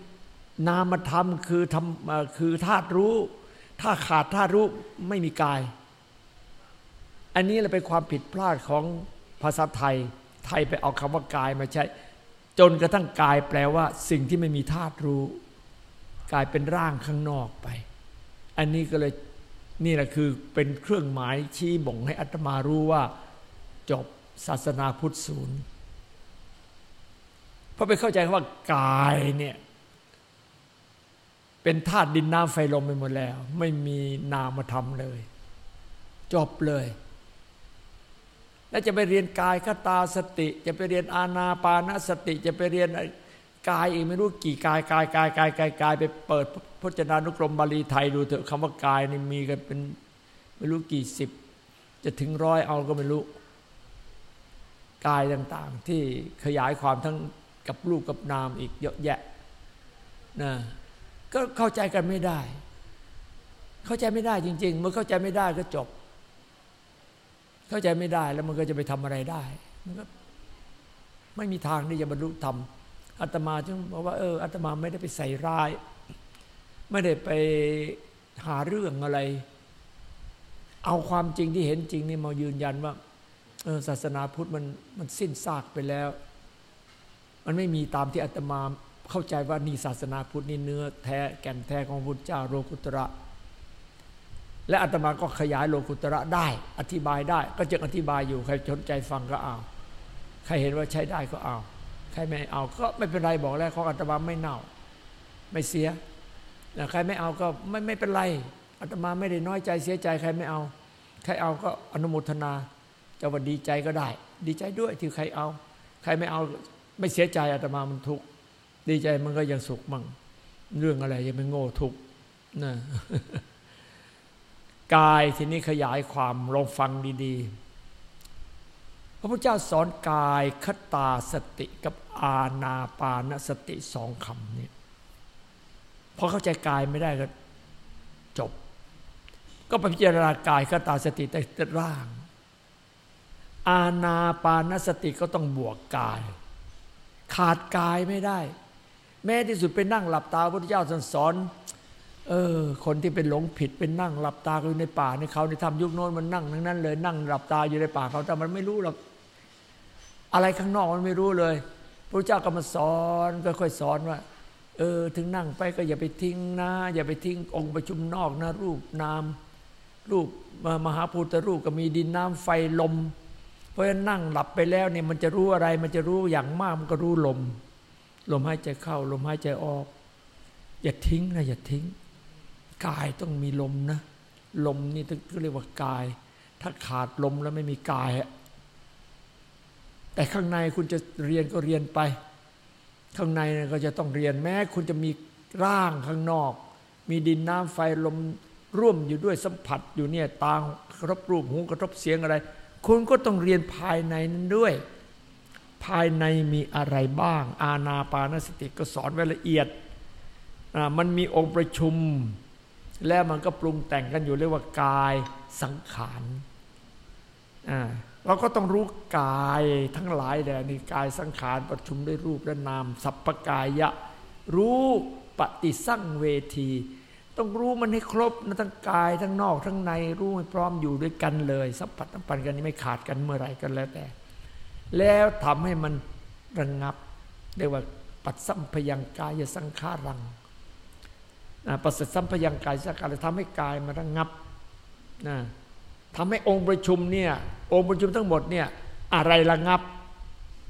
นามธรรมคือทำคือธาตุรู้ ถ้าขาดธาตุรู้ไม่มีกาย อันนี้เราเป็นความผิดพลาดของภาษาไทย ไทยไปเอาคำว่ากายมาใช้ จนกระทั่งกายแปลว่า สิ่งที่ไม่มีธาตุรู้ กลายเป็นร่างข้างนอกไป อันนี้ก็เลยนี่แหละคือเป็นเครื่องหมายชี้บ่งให้อัตมารู้ว่า จบศาสนาพุทธศูนย์เพราะไปเข้าใจว่ากายเนี่ยเป็นธาตุดินน้ำไฟลมไปหมดแล้ว ไม่มีนามธรรมเลย จบเลย แล้วจะไปเรียนกายคตาสติ จะไปเรียนอาณาปานสติ จะไปเรียนกายอีกไม่รู้กี่กายกายกายกายกายกายไปเปิดพจนานุกรมบาลีไทยดูเถอะคำว่ากายนี่มีกันเป็นไม่รู้กี่สิบ จะถึงร้อยเอาก็ไม่รู้กายต่างๆ ที่ขยายความทั้งกับรูปกับนามอีกเยอะแยะนะก็เข้าใจกันไม่ได้ เข้าใจไม่ได้จริง ๆ เมื่อเข้าใจไม่ได้ก็จบ เข้าใจไม่ได้แล้วมันก็จะไปทำอะไรได้ มันก็ไม่มีทางที่จะบรรลุธรรมอาตมาจึงบอกว่าเอออาตมาไม่ได้ไปใส่ร้าย ไม่ได้ไปหาเรื่องอะไร เอาความจริงที่เห็นจริงนี่มายืนยันว่าเออศาสนาพุทธมันมันสิ้นซากไปแล้ว มันไม่มีตามที่อาตมาเข้าใจว่านี่ศาสนาพุทธนี่เนื้อแท้แก่นแท้ของพุทธเจ้าโลกุตระ และอาตมาก็ขยายโลกุตระได้ อธิบายได้ ก็จะอธิบายอยู่ใครสนใจฟังก็เอาใครเห็นว่าใช้ได้ก็เอาใครไม่เอาก็ไม่เป็นไรบอกแล้วของอาตมาไม่เน่า ไม่เสียใครไม่เอาก็ไม่ไม่เป็นไรอาตมาไม่ได้น้อยใจเสียใจใครไม่เอา ใครเอาก็อนุโมทนาจะว่าดีใจก็ได้ ดีใจด้วยที่ใครเอา ใครไม่เอาไม่เสียใจอาตมามันทุกข์ดีใจมันก็ยังสุขมั่งเรื่องอะไรยังไม่โง่ทุกนะ กายทีนี้ขยายความลองฟังดีๆ พระพุทธเจ้าสอนกายคตาสติกับอาณาปานสติสองคำนี้พอเข้าใจกายไม่ได้ก็จบ ก็ไปพิจารณากายคตาสติแต่ร่าง อาณาปานสติก็ต้องบวกกาย ขาดกายไม่ได้ แม้ที่สุดไปนั่งหลับตาพระพุทธเจ้าสอน เออ คนที่เป็นหลงผิดเป็นนั่งหลับตาอยู่ในป่าในเขาในทำยุคโน้นมันนั่งทั้งนั้นเลยนั่งหลับตาอยู่ในป่าเขาแต่มันไม่รู้หรอกอะไรข้างนอกมันไม่รู้เลยพระเจ้าก็มาสอนค่อยๆสอนว่า เออ ถึงนั่งไปก็อย่าไปทิ้งนะ อย่าไปทิ้งองค์ประชุมนอกนะ รูปนาม รูปมหาพุทธรูปก็มีดินน้ำไฟลม เพราะฉะนั้นนั่งหลับไปแล้วเนี่ยมันจะรู้อะไร มันจะรู้อย่างมากมันก็รู้ลม ลมหายใจเข้า ลมหายใจออก อย่าทิ้งนะอย่าทิ้ง กายต้องมีลมนะ ลมนี่ต้องเรียกว่ากาย ถ้าขาดลมแล้วไม่มีกายแต่ข้างในคุณจะเรียนก็เรียนไป ข้างในก็จะต้องเรียนแม้ คุณจะมีร่างข้างนอก มีดินน้ำไฟลมร่วมอยู่ด้วยสัมผัสอยู่เนี่ยตากระทบรูปหูกระทบเสียงอะไร คุณก็ต้องเรียนภายในนั้นด้วย ภายในมีอะไรบ้าง อาณาปานสติก็สอนไว้ละเอียดมันมีองค์ประชุม แล้วมันก็ปรุงแต่งกันอยู่เรียกว่ากายสังขารเราก็ต้องรู้กายทั้งหลายแด่นี่กายสังขารประชุมด้วยรูปและนาม สัพพกายะ รู้ปฏิสั่งเวที ต้องรู้มันให้ครบนะทั้งกายทั้งนอกทั้งในรู้ให้พร้อมอยู่ด้วยกันเลยสัมผัสสัมพันธ์กันนี้ไม่ขาดกันเมื่อไรกันแล้วแต่ แล้วทำให้มันระงงับเรียกว่าปัดสัมพยังกายสังขารัง ปัสริฐสัมพยังกายสังขารทำให้กายมันระงงับนะทำให้องค์ประชุมเนี่ยองค์ประชุมทั้งหมดเนี่ยอะไรระงับ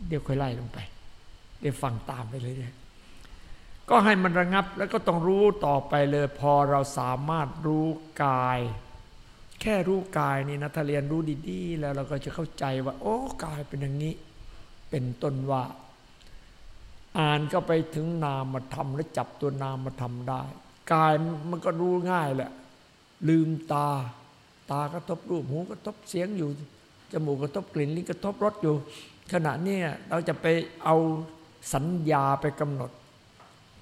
เดี๋ยวค่อยไล่ลงไป เดี๋ยวฟังตามไปเลยเนี่ยก็ให้มันระงับแล้วก็ต้องรู้ต่อไปเลย พอเราสามารถรู้กาย แค่รู้กายนี่นะถ้าเรียนรู้ดีๆ แล้วเราก็จะเข้าใจว่า โอ้กายเป็นอย่างนี้ เป็นต้นว่า อ่านก็ไปถึงนามธรรมและจับตัวนามธรรมได้ กายมันก็รู้ง่ายแหละ ลืมตา ตากระทบรูปหูกระทบเสียงอยู่จมูกกระทบกลิ่นลิ้นกระทบรสอยู่ ขณะนี้เราจะไปเอาสัญญาไปกำหนด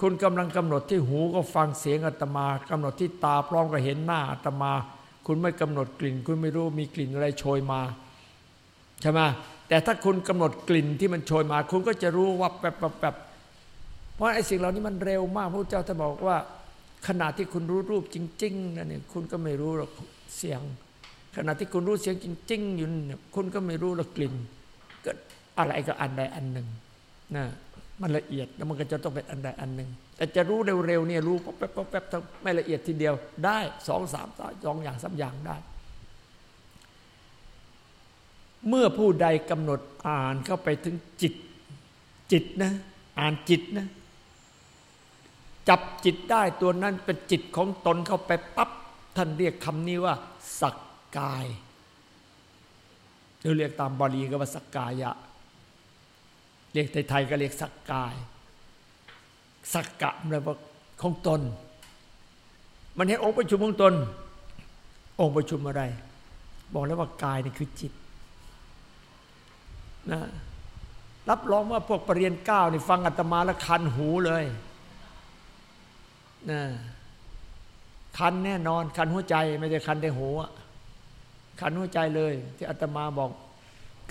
คุณกำลังกำหนดที่หูก็ฟังเสียงอาตมากำหนดที่ตาพร้อมกับเห็นหน้าอาตมา คุณไม่กำหนดกลิ่น คุณไม่รู้มีกลิ่นอะไรโชยมาใช่ไหมแต่ถ้าคุณกำหนดกลิ่นที่มันโชยมา คุณก็จะรู้ว่าแบบแบบแบบเพราะไอ้สิ่งเหล่านี้มันเร็วมากพระเจ้าท่านบอกว่า ขณะที่คุณรู้รูปจริงๆนั่นเนี่ยคุณก็ไม่รู้หรอกเสียง ขณะที่คุณรู้เสียงจริง ๆ อยู่เนี่ยคุณก็ไม่รู้หรอกกลิ่นก็อะไรก็อันใดอันหนึ่งนะมันละเอียดแล้วมันก็จะต้องเป็นอันใดอันหนึ่งแต่จะรู้เร็วๆเนี่ยรู้แป๊บแป๊บแป๊บไม่ละเอียดทีเดียวได้สองสามสองอย่างสามอย่างได้ เมื่อผู้ใดกำหนดอ่านเข้าไปถึงจิต จิตนะ อ่านจิตนะ จับจิตได้ตัวนั้นเป็นจิตของตนเข้าไปปั๊บท่านเรียกคำนี้ว่า สักกายเราเรียกตามบาลีก็ว่าสักกายะ เรียกไทยๆก็เรียกสักกาย สักกะแปลว่าของตน มันเห็นองค์ประชุมของตน องค์ประชุมอะไร บอกแล้วว่ากายนี่คือจิตนะรับรองว่าพวกปรริญญาเก้านี่ฟังอาตมาแล้วคันหูเลย นะคันแน่นอน คันหัวใจไม่ใช่คันในหูคันหัวใจเลย ที่อาตมาบอก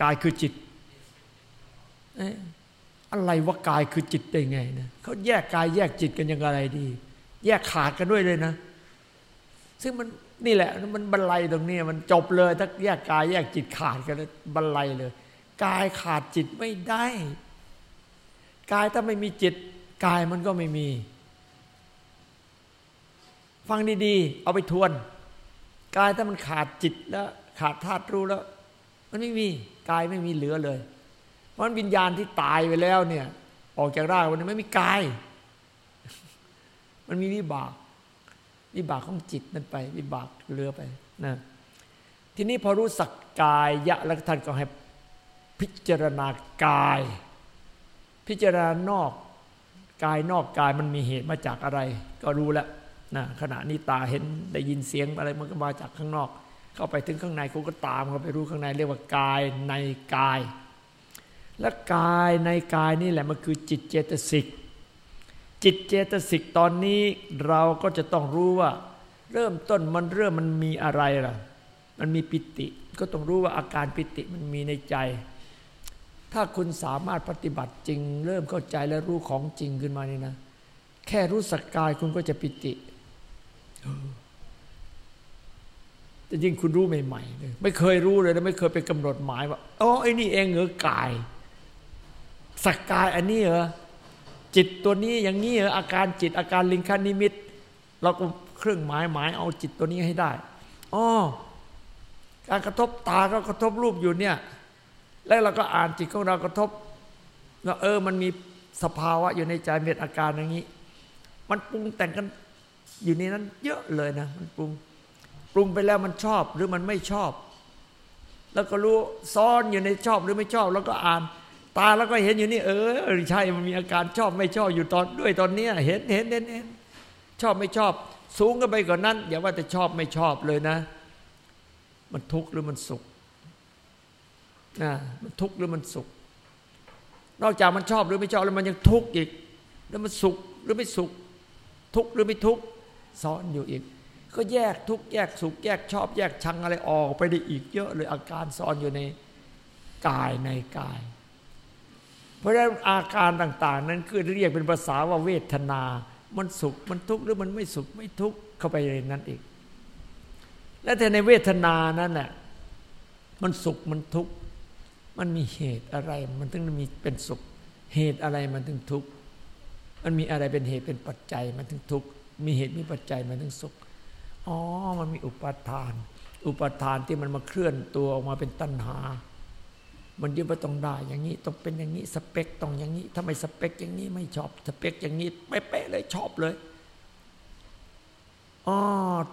กายคือจิตอะไรว่ากายคือจิตได้ไงนะเขาแยกกายแยกจิตกันยังไงดี แยกขาดกันด้วยเลยนะ ซึ่งมันนี่แหละ มันบรรลัยตรงนี้มันจบเลย ถ้าแยกกายแยกจิตขาดกันบรรลัยเลยกายขาดจิตไม่ได้กายถ้าไม่มีจิตกายมันก็ไม่มี ฟังดีๆ เอาไปทวน กายถ้ามันขาดจิตแล้วขาดธาตุรู้แล้ว มันไม่มีกายไม่มีเหลือเลย เพราะวิญญาณที่ตายไปแล้วเนี่ย ออกจากร่างมันไม่มีกาย มันมีวิบาก วิบากของจิตนั่นไป วิบากเรือไปนะทีนี้พอรู้สักกายยะแล้วท่านก็ให้พิจารณากาย พิจารณานอกกายนอกกายมันมีเหตุมาจากอะไร ก็รู้แล้ว นะขณะนี้ตาเห็นได้ยินเสียงอะไรมันก็มาจากข้างนอก เข้าไปถึงข้างในคุณก็ตามเข้าไปรู้ข้างในเรียกว่ากายในกาย และกายในกายนี่แหละมันคือจิตเจตสิกจิตเจตสิกตอนนี้เราก็จะต้องรู้ว่า เริ่มต้นมันเริ่มมันมีอะไรล่ะ มันมีปิติ ก็ต้องรู้ว่าอาการปิติมันมีในใจ ถ้าคุณสามารถปฏิบัติจริง เริ่มเข้าใจและรู้ของจริงขึ้นมานี่นะ แค่รู้สักกายคุณก็จะปิติ แต่จริงคุณรู้ใหม่ๆเลยไม่เคยรู้เลยนะไม่เคยไปกำหนดหมายว่าอ๋อไอ้นี่เองเหรอกาย สักกายอันนี้เหรอจิตตัวนี้อย่างนี้เหรออาการจิตอาการลิงคานิมิต เราก็เครื่องหมายหมายเอาจิตตัวนี้ให้ได้อ๋อการกระทบตาก็กระทบรูปอยู่เนี่ย แล้วเราก็อ่านจิตของเรากระทบว่าเออมันมีสภาวะอยู่ในใจเมีอาการอย่างนี้ มันปรุงแต่งกัน อยู่ในนั้นเยอะเลยนะมันปรุง ปรุงไปแล้วมันชอบหรือมันไม่ชอบ แล้วก็รู้ซ้อนอยู่ในชอบหรือไม่ชอบ แล้วก็อ่าน ตาแล้วก็เห็นอยู่นี่ เออใช่มันมีอาการชอบไม่ชอบอยู่ตอนด้วยตอนนี้เห็นเห็นเห็นเห็นชอบไม่ชอบ สูงกันไปกว่านนั้น อย่าว่าแต่ชอบไม่ชอบเลยนะ มันทุกข์หรือมันสุขนะมันทุกข์หรือมันสุข นอกจากมันชอบหรือไม่ชอบแล้วมันยังทุกข์อีก แล้วมันสุขหรือไม่สุข ทุกข์หรือไม่ทุกข์ ซ้อนอยู่อีก ก็แยกทุกแยกสุขแยกชอบแยกชังอะไรออกไปได้อีกเยอะเลยอาการซ้อนอยู่ในกายในกาย เพราะฉะนั้นอาการต่างๆ นั้นคือเรียกเป็นภาษาว่าเวทนา มันสุขมันทุกข์หรือมันไม่สุขไม่ทุกข์เข้าไปในนั้นอีก และแต่ในเวทนานั้นน่ะมันสุขมันทุกข์มันมีเหตุอะไร มันถึงมีเป็นสุข เหตุอะไรมันถึงทุกข์มันมีอะไรเป็นเหตุเป็นปัจจัยมันถึงทุกข์ มีเหตุมีปัจจัยมันถึงสุข อ๋อ มันมีอุปทาน อุปทานที่มันมาเคลื่อนตัวออกมาเป็นตัณหา มันยึดว่าต้องได้อย่างนี้ต้องเป็นอย่างนี้สเปคต้องอย่างนี้ถ้าไม่สเปคอย่างนี้ไม่ชอบสเปคอย่างนี้เป๊ะเลยชอบเลยอ๋อ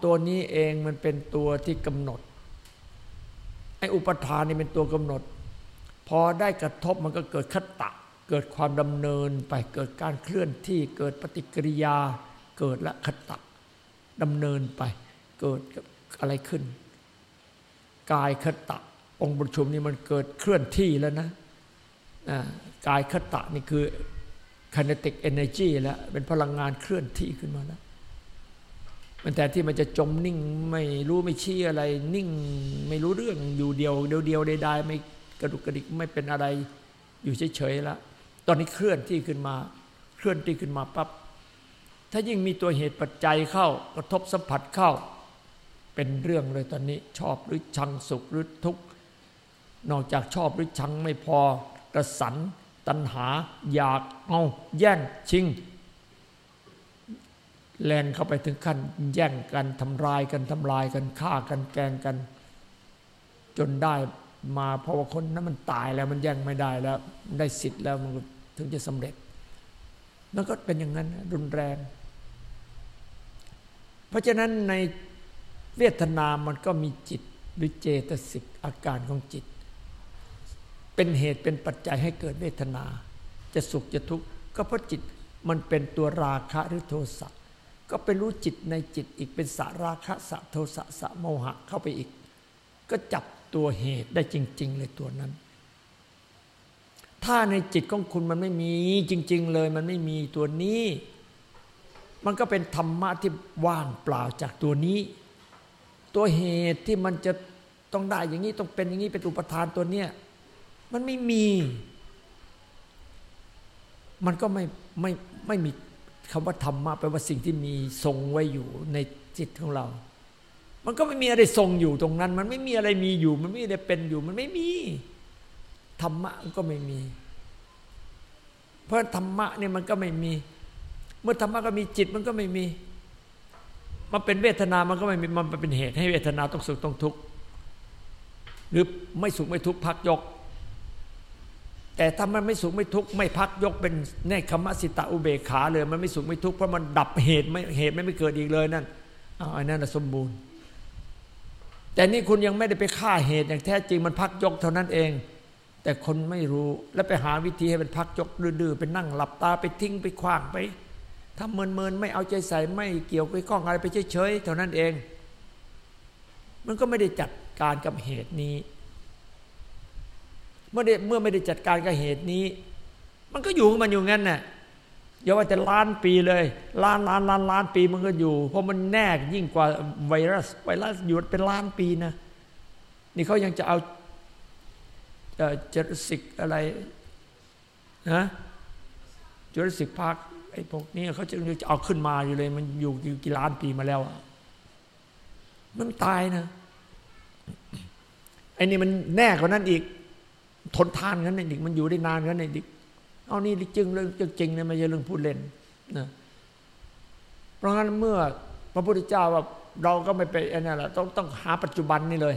ตัวนี้เองมันเป็นตัวที่กำหนดไอ้อุปทานนี่เป็นตัวกำหนด พอได้กระทบมันก็เกิดคตะ เกิดความดำเนินไปเกิดการเคลื่อนที่เกิดปฏิกิริยา เกิดละคตะดำเนินไป เกิดอะไรขึ้น กายคตะ องค์ประชุมนี่มันเกิดเคลื่อนที่แล้วนะกายคตะนี่คือ kinetic energy แล้วเป็นพลังงานเคลื่อนที่ขึ้นมาแล้วมันแต่ที่มันจะจมนิ่งไม่รู้ไม่ชี้อะไร นิ่งไม่รู้เรื่องอยู่เดียวเดียวเดียวใดๆไม่กระดุกกระดิกไม่เป็นอะไรอยู่เฉยๆแล้วตอนนี้เคลื่อนที่ขึ้นมา เคลื่อนที่ขึ้นมาปั๊บ ถ้ายิ่งมีตัวเหตุปัจจัยเข้ากระทบสัมผัสเข้า เป็นเรื่องเลยตอนนี้ชอบหรือชังสุขหรือทุกข์นอกจากชอบหรือชังไม่พอกระสันตัณหาอยากเอาแย่งชิง แลนเข้าไปถึงขั้น แย่งกันทำลายกันทำลายกันฆ่ากันแกงกัน จนได้มาเพราะว่าคนนั้นมันตายแล้วมันแย่งไม่ได้แล้ว ได้สิทธิ์แล้วมันถึงจะสำเร็จ มันก็เป็นอย่างนั้นรุนแรง เพราะฉะนั้นในเวทนามันก็มีจิตหรือเจตสิกอาการของจิต เป็นเหตุเป็นปัจจัยให้เกิดเวทนา จะสุขจะทุกข์ก็เพราะจิตมันเป็นตัวราคะหรือโทสะก็ไปรู้จิตในจิตอีกเป็นสาราคะสะโทสะสะโมหะเข้าไปอีก ก็จับตัวเหตุได้จริง ๆ เลยตัวนั้น ถ้าในจิตของคุณมันไม่มีจริง ๆ เลย มันไม่มีตัวนี้ มันก็เป็นธรรมะที่ว่างเปล่าจากตัวนี้ ตัวเหตุที่มันจะต้องได้อย่างนี้ต้องเป็นอย่างนี้เป็นอุปทานตัวเนี้ยมันไม่มี มันก็ไม่ไม่ไม่มีคำว่าธรรมะแปลว่าสิ่งที่มีทรงไว้อยู่ในจิตของเรา มันก็ไม่มีอะไรทรงอยู่ตรงนั้น มันไม่มีอะไรมีอยู่ มันไม่ได้เป็นอยู่ มันไม่มี ธรรมะก็ไม่มี เพราะธรรมะเนี่ยมันก็ไม่มี เมื่อธรรมะก็มีจิตมันก็ไม่มีมันเป็นเวทนามันก็ไม่มีมันเป็นเหตุให้เวทนาต้องสุขต้องทุกข์หรือไม่สุขไม่ทุกข์พักยก แต่ถ้ามันไม่สุขไม่ทุกข์ไม่พักยกเป็นในคมสิตาอุเบกขาเลย มันไม่สุขไม่ทุกข์เพราะมันดับเหตุไม่เหตุไม่ไม่เกิดอีกเลยนั่นเอาอันนั้นสมบูรณ์ แต่นี่คุณยังไม่ได้ไปฆ่าเหตุอย่างแท้จริงมันพักยกเท่านั้นเอง แต่คนไม่รู้แล้วไปหาวิธีให้มันพักยกดื้อๆไปนั่งหลับตาไปทิ้งไปคว้างไปถ้าเมินเมินไม่เอาใจใส่ไม่เกี่ยวไปข้องอะไรไปเฉยๆเท่านั้นเอง มันก็ไม่ได้จัดการกับเหตุนี้ เมื่อเมื่อไม่ได้จัดการกับเหตุนี้ มันก็อยู่มันอยู่งั้นน่ะอย่าว่าจะล้านปีเลยล้านล้านล้านล้านปีมันก็อยู่ เพราะมันแน่ยิ่งกว่าไวรัสไวรัสอยู่เป็นล้านปีนะนี่เขายังจะเอา จรสิกอะไรนะจุลสิกพาร์คไอ้พวกนี้เขาจะเอาขึ้นมาอยู่เลย มันอยู่อยู่กี่ล้านปีมาแล้วอะมันตายนะไอ้นี่มันแน่กว่านั้นอีก ทนทานกันในดิกมันอยู่ได้นานกันในดิกเอานี่จึงเรื่องจริงเนี่ยไม่ใช่เรื่องพูดเล่นนะเพราะงั้นเมื่อพระพุทธเจ้าว่าเราก็ไม่ไปอันนั้นแหละต้องต้องหาปัจจุบันนี่เลย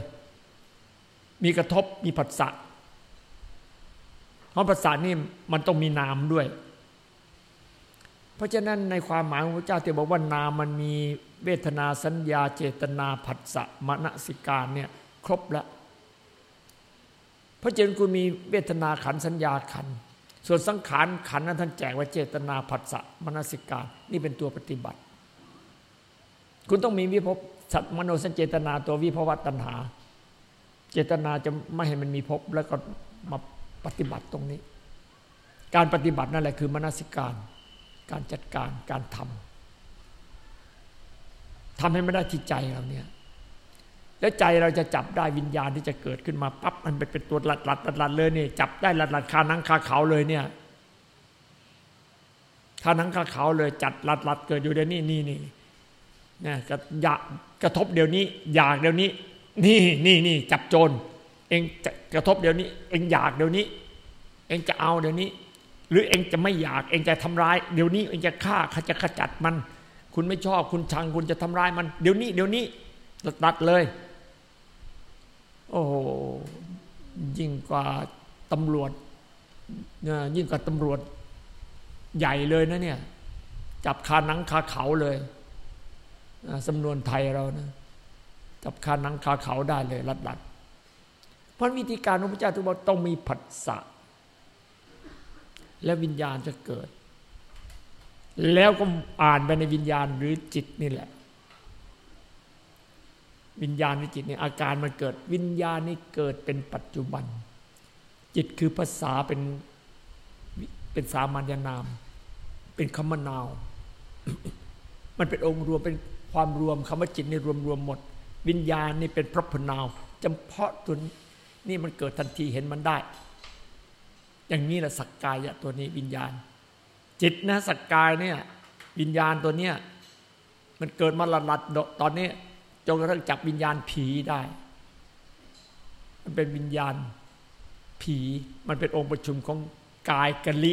มีกระทบมีผัสสะ ราะผัสสะนี่มันต้องมีนามด้วย เพราะฉะนั้นในความหมายของพระเจ้าที่บอกว่านามมันมีเวทนาสัญญาเจตนาผัสสะมณสิการเนี่ยครบแล้วพราะเจนคุณมีเวทนาขันสัญญาขัน ส่วนสังขารขันนั้นท่านแจกว่าเจตนาผัสสะมนสิการ นี่เป็นตัวปฏิบัติ คุณต้องมีวิภพสัตมโนสัญเจตนาตัววิภวตัณหา เจตนาจะไม่ให้มันมีภพแล้วก็มา ปฏิบัติตรงนี้ การปฏิบัตินั่นแหละคือมนสิการ การจัดการการทำทำให้ไม่ได้ที่ใจเราเนี่ยแล้วใจเราจะจับได้วิญญาณที่จะเกิดขึ้นมาปั๊บมันเป็นตัวหลัดหลัดหลัดเลยเนี่ยจับได้หลัดหลัดคานังคาเขาเลยเนี่ยคานังคาเขาเลยจัดหลัดหลัดเกิดอยู่เดี๋ยวนี้นี่นี่นะกระยะกระทบเดี๋ยวนี้อยากเดี๋ยวนี้ นี่นี่นี่จับโจร เองจะกระทบเดี๋ยวนี้ เองอยากเดี๋ยวนี้ เองจะเอาเดี๋ยวนี้ หรือเองจะไม่อยาก เองจะทำร้าย เดี๋ยวนี้เองจะฆ่าเขาจะขจัดมัน คุณไม่ชอบคุณชังคุณจะทำร้ายมัน เดี๋ยวนี้เดี๋ยวนี้ตัดเลย โอ้ยิ่งกว่าตำรวจยิ่งกว่าตำรวจใหญ่เลยนะเนี่ย จับคาหนังคาเขาเลยสำนวนไทยเรานะจับคาหนังคาเขาได้เลยรัดรัด เพราะวิธีการของพระเจ้าทุกบอกต้องมีผัสสะและวิญญาณจะเกิด แล้วก็อ่านไปในวิญญาณหรือจิตนี่แหละ วิญญาณในจิตนี่อาการมันเกิด วิญญาณนี่เกิดเป็นปัจจุบัน จิตคือภาษาเป็นเป็นสามัญนาม เป็นคำนาว มันเป็นองค์รวมเป็นความรวมคำว่าจิตนี่รวมรวมหมด วิญญาณนี่เป็นพระพนาวจำเพาะตัว นี่มันเกิดทันทีเห็นมันได้ อย่างนี้แหละสักกายะตัวนี้วิญญาณ จิตนะสักกายเนี่ยวิญญาณตัวเนี้ยมันเกิดมาละลัดตอนนี้จนกระทั่งจับวิญญาณผีได้ มันเป็นวิญญาณผี มันเป็นองค์ประชุมของกายกะลิ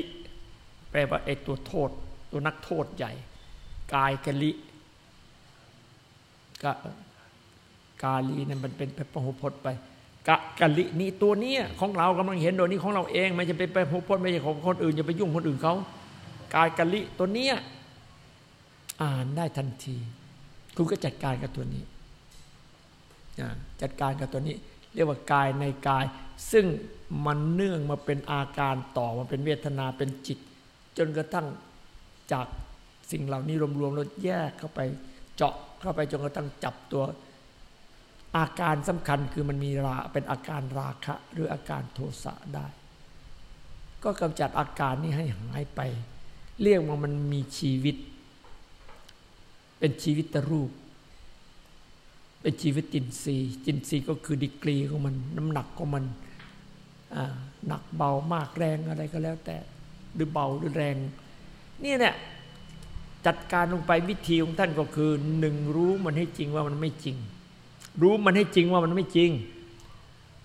แปลว่าไอ้ตัวโทษ ตัวนักโทษใหญ่ กายกะลิกะกาลีเนั่นมันเป็นพระหุพจน์ไป กะกะลินี่ตัวนี้ของเรากำลังเห็นโดยนี้ของเราเองไม่จะเป็นพระหุพจน์ไม่ใช่ของคนอื่นอย่าไปยุ่งคนอื่นเขากายกะลิตัวเนี้ยอ่านได้ทันที คุณก็จัดการกับตัวนี้จัดการกับตัวนี้ เรียกว่ากายในกาย ซึ่งมันเนื่องมาเป็นอาการต่อมาเป็นเวทนาเป็นจิต จนกระทั่งจากสิ่งเหล่านี้รวมๆแล้วแยกเข้าไปเจาะเข้าไปจนกระทั่งจับตัว อาการสำคัญคือมันมีราเป็นอาการราคะหรืออาการโทสะได้ ก็กำจัดอาการนี้ให้หายไป เรียกว่ามันมีชีวิต เป็นชีวิตรูป เป็นชีวิตจินทรีย์จินทรีย์ก็คือดีกรีของมัน น้ำหนักของมันหนักเบามากแรงอะไรก็แล้วแต่ หรือเบาหรือแรงนี่เนี่ยจัดการลงไปวิธีของท่านก็คือหนึ่งรู้มันให้จริงว่ามันไม่จริง รู้มันให้จริงว่ามันไม่จริง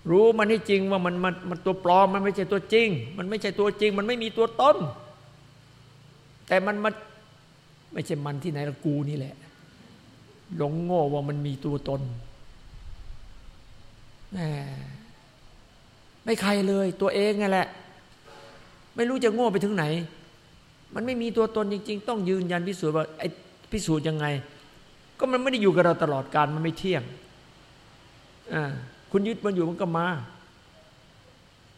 รู้มันให้จริงว่ามันมันมันตัวปลอมมันไม่ใช่ตัวจริง มันไม่ใช่ตัวจริง มันไม่มีตัวตนแต่มันมันไม่ใช่มันที่ไหนละกูนี่แหละหลงโง่ว่ามันมีตัวตนแหมไม่ใครเลย ตัวเองไงแหละ ไม่รู้จะโง่ไปถึงไหน มันไม่มีตัวตนจริง ๆ ต้องยืนยันพิสูจน์ว่าไอ้พิสูจน์ยังไง ก็มันไม่ได้อยู่กับเราตลอดการมันไม่เที่ยง คุณยึดมันอยู่มันก็มา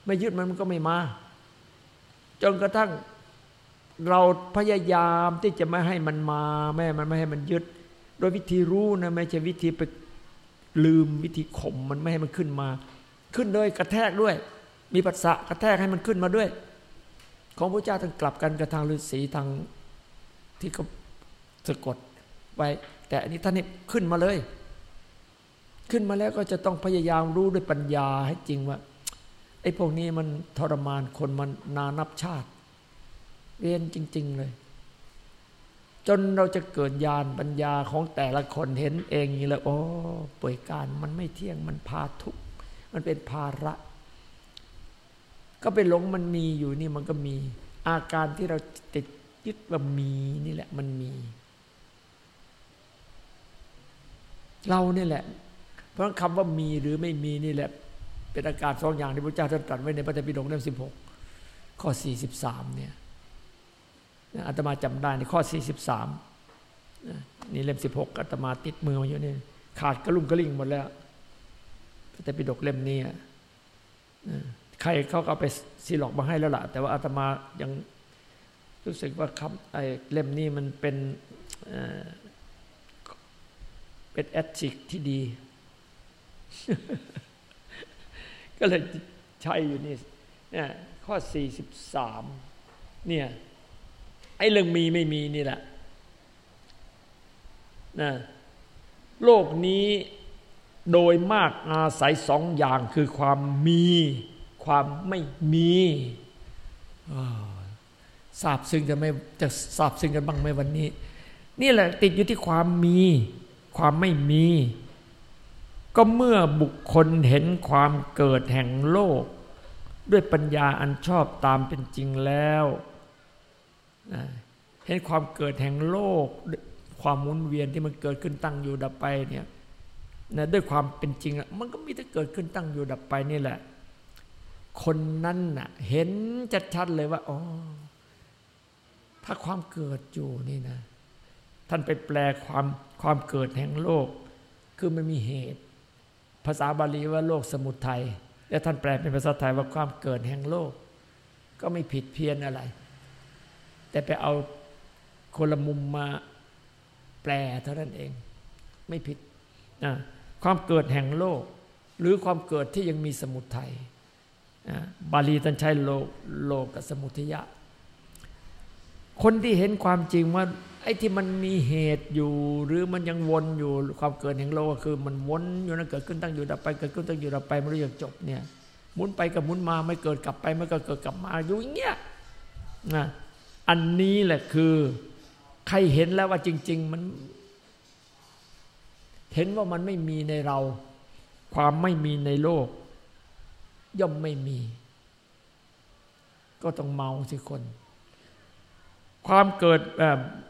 ไม่ยึดมันมันก็ไม่มา จนกระทั่งเราพยายามที่จะไม่ให้มันมาแม่มันไม่ให้มันยึด โดยวิธีรู้นะไม่ใช่วิธีไปลืมวิธีข่มมันไม่ให้มันขึ้นมา ขึ้นโดยกระแทกด้วย มีปัสสะกระแทกให้มันขึ้นมาด้วย ของพระเจ้าท่านกลับกันกระทางฤาษีทางที่เขาสะกดไว้ แต่อันนี้ท่านนี่ขึ้นมาเลย ขึ้นมาแล้วก็จะต้องพยายามรู้ด้วยปัญญาให้จริงว่าไอ้พวกนี้มันทรมานคนมันนานับชาติ เรียนจริง ๆเลย จนเราจะเกิดญาณปัญญาของแต่ละคนเห็นเองอย่างนี้แล้วโอ้ป่วยการมันไม่เที่ยงมันพาทุกมันเป็นภาระ ก็ไปหลงมันมีอยู่นี่มันก็มี อาการที่เราติดยึดว่ามีนี่แหละมันมี เราเนี่ยแหละ เพราะคำว่ามีหรือไม่มีนี่แหละ เป็นอาการสองอย่างที่พระเจ้าท่านตรัสไว้ในพระธรรมปิฎกเล่มสิบหกข้อสี่สิบสามเนี่ยอาตมาจำได้ในข้อ43นี่เล่ม16อาตมาติดมือมาอยู่นี่ขาดกระลุ่มกระลิ่งหมดแล้วแต่ปิดกเล่มนี้ใครเขาก็ไปซีลอกมาให้แล้วล่ะ แต่ว่าอาตมายังรู้สึกว่าคำไอ้เล่มนี้มันเป็นเป็นแอดชิกที่ดี ก็เลยใช้อยู่นี่เนี่ยข้อ 43 เนี่ยไอ้เรื่องมีไม่มีนี่แหละนะโลกนี้โดยมากอาศัยสองอย่างคือความมีความไม่มีทราบซึ่งจะไม่จะทราบซึ่งกันบ้างไหมวันนี้ นี่แหละติดอยู่ที่ความมี ความไม่มี ก็เมื่อบุคคลเห็นความเกิดแห่งโลก ด้วยปัญญาอันชอบตามเป็นจริงแล้ว เห็นความเกิดแห่งโลก ความหมุนเวียนที่มันเกิดขึ้นตั้งอยู่ดับไปเนี่ยนะด้วยความเป็นจริงมันก็มีแต่เกิดขึ้นตั้งอยู่ดับไปนี่แหละ คนนั้นน่ะเห็นชัดๆเลยว่าอ๋อถ้าความเกิดอยู่นี่นะ ท่านไปแปลความความเกิดแห่งโลก คือไม่มีเหตุ ภาษาบาลีว่าโลกสมุทัยแล้วท่านแปลเป็นภาษาไทยว่าความเกิดแห่งโลก ก็ไม่ผิดเพี้ยนอะไร แต่ไปเอาคนละมุมมาแปลเท่านั้นเอง ไม่ผิดนะความเกิดแห่งโลก หรือความเกิดที่ยังมีสมุทัยบาลีท่านใช้โลกโลกกับสมุทยะ คนที่เห็นความจริงว่า ไอ้ที่มันมีเหตุอยู่หรือมันยังวนอยู่ความเกิดแห่งโลกคือมันวนอยู่นั้นเกิดขึ้นตั้งอยู่ดับไปเกิดขึ้นตั้งอยู่ดับไปไม่รู้จักจบเนี่ยหมุนไปกับหมุนมาไม่เกิดกลับไปไม่ก็เกิดกลับมาอยู่อย่างเงี้ยนะอันนี้แหละคือใครเห็นแล้วว่าจริง ๆ มัน เห็นว่ามันไม่มีในเรา ความไม่มีในโลก ย่อมไม่มี ก็ต้องเมาสิคน ความเกิด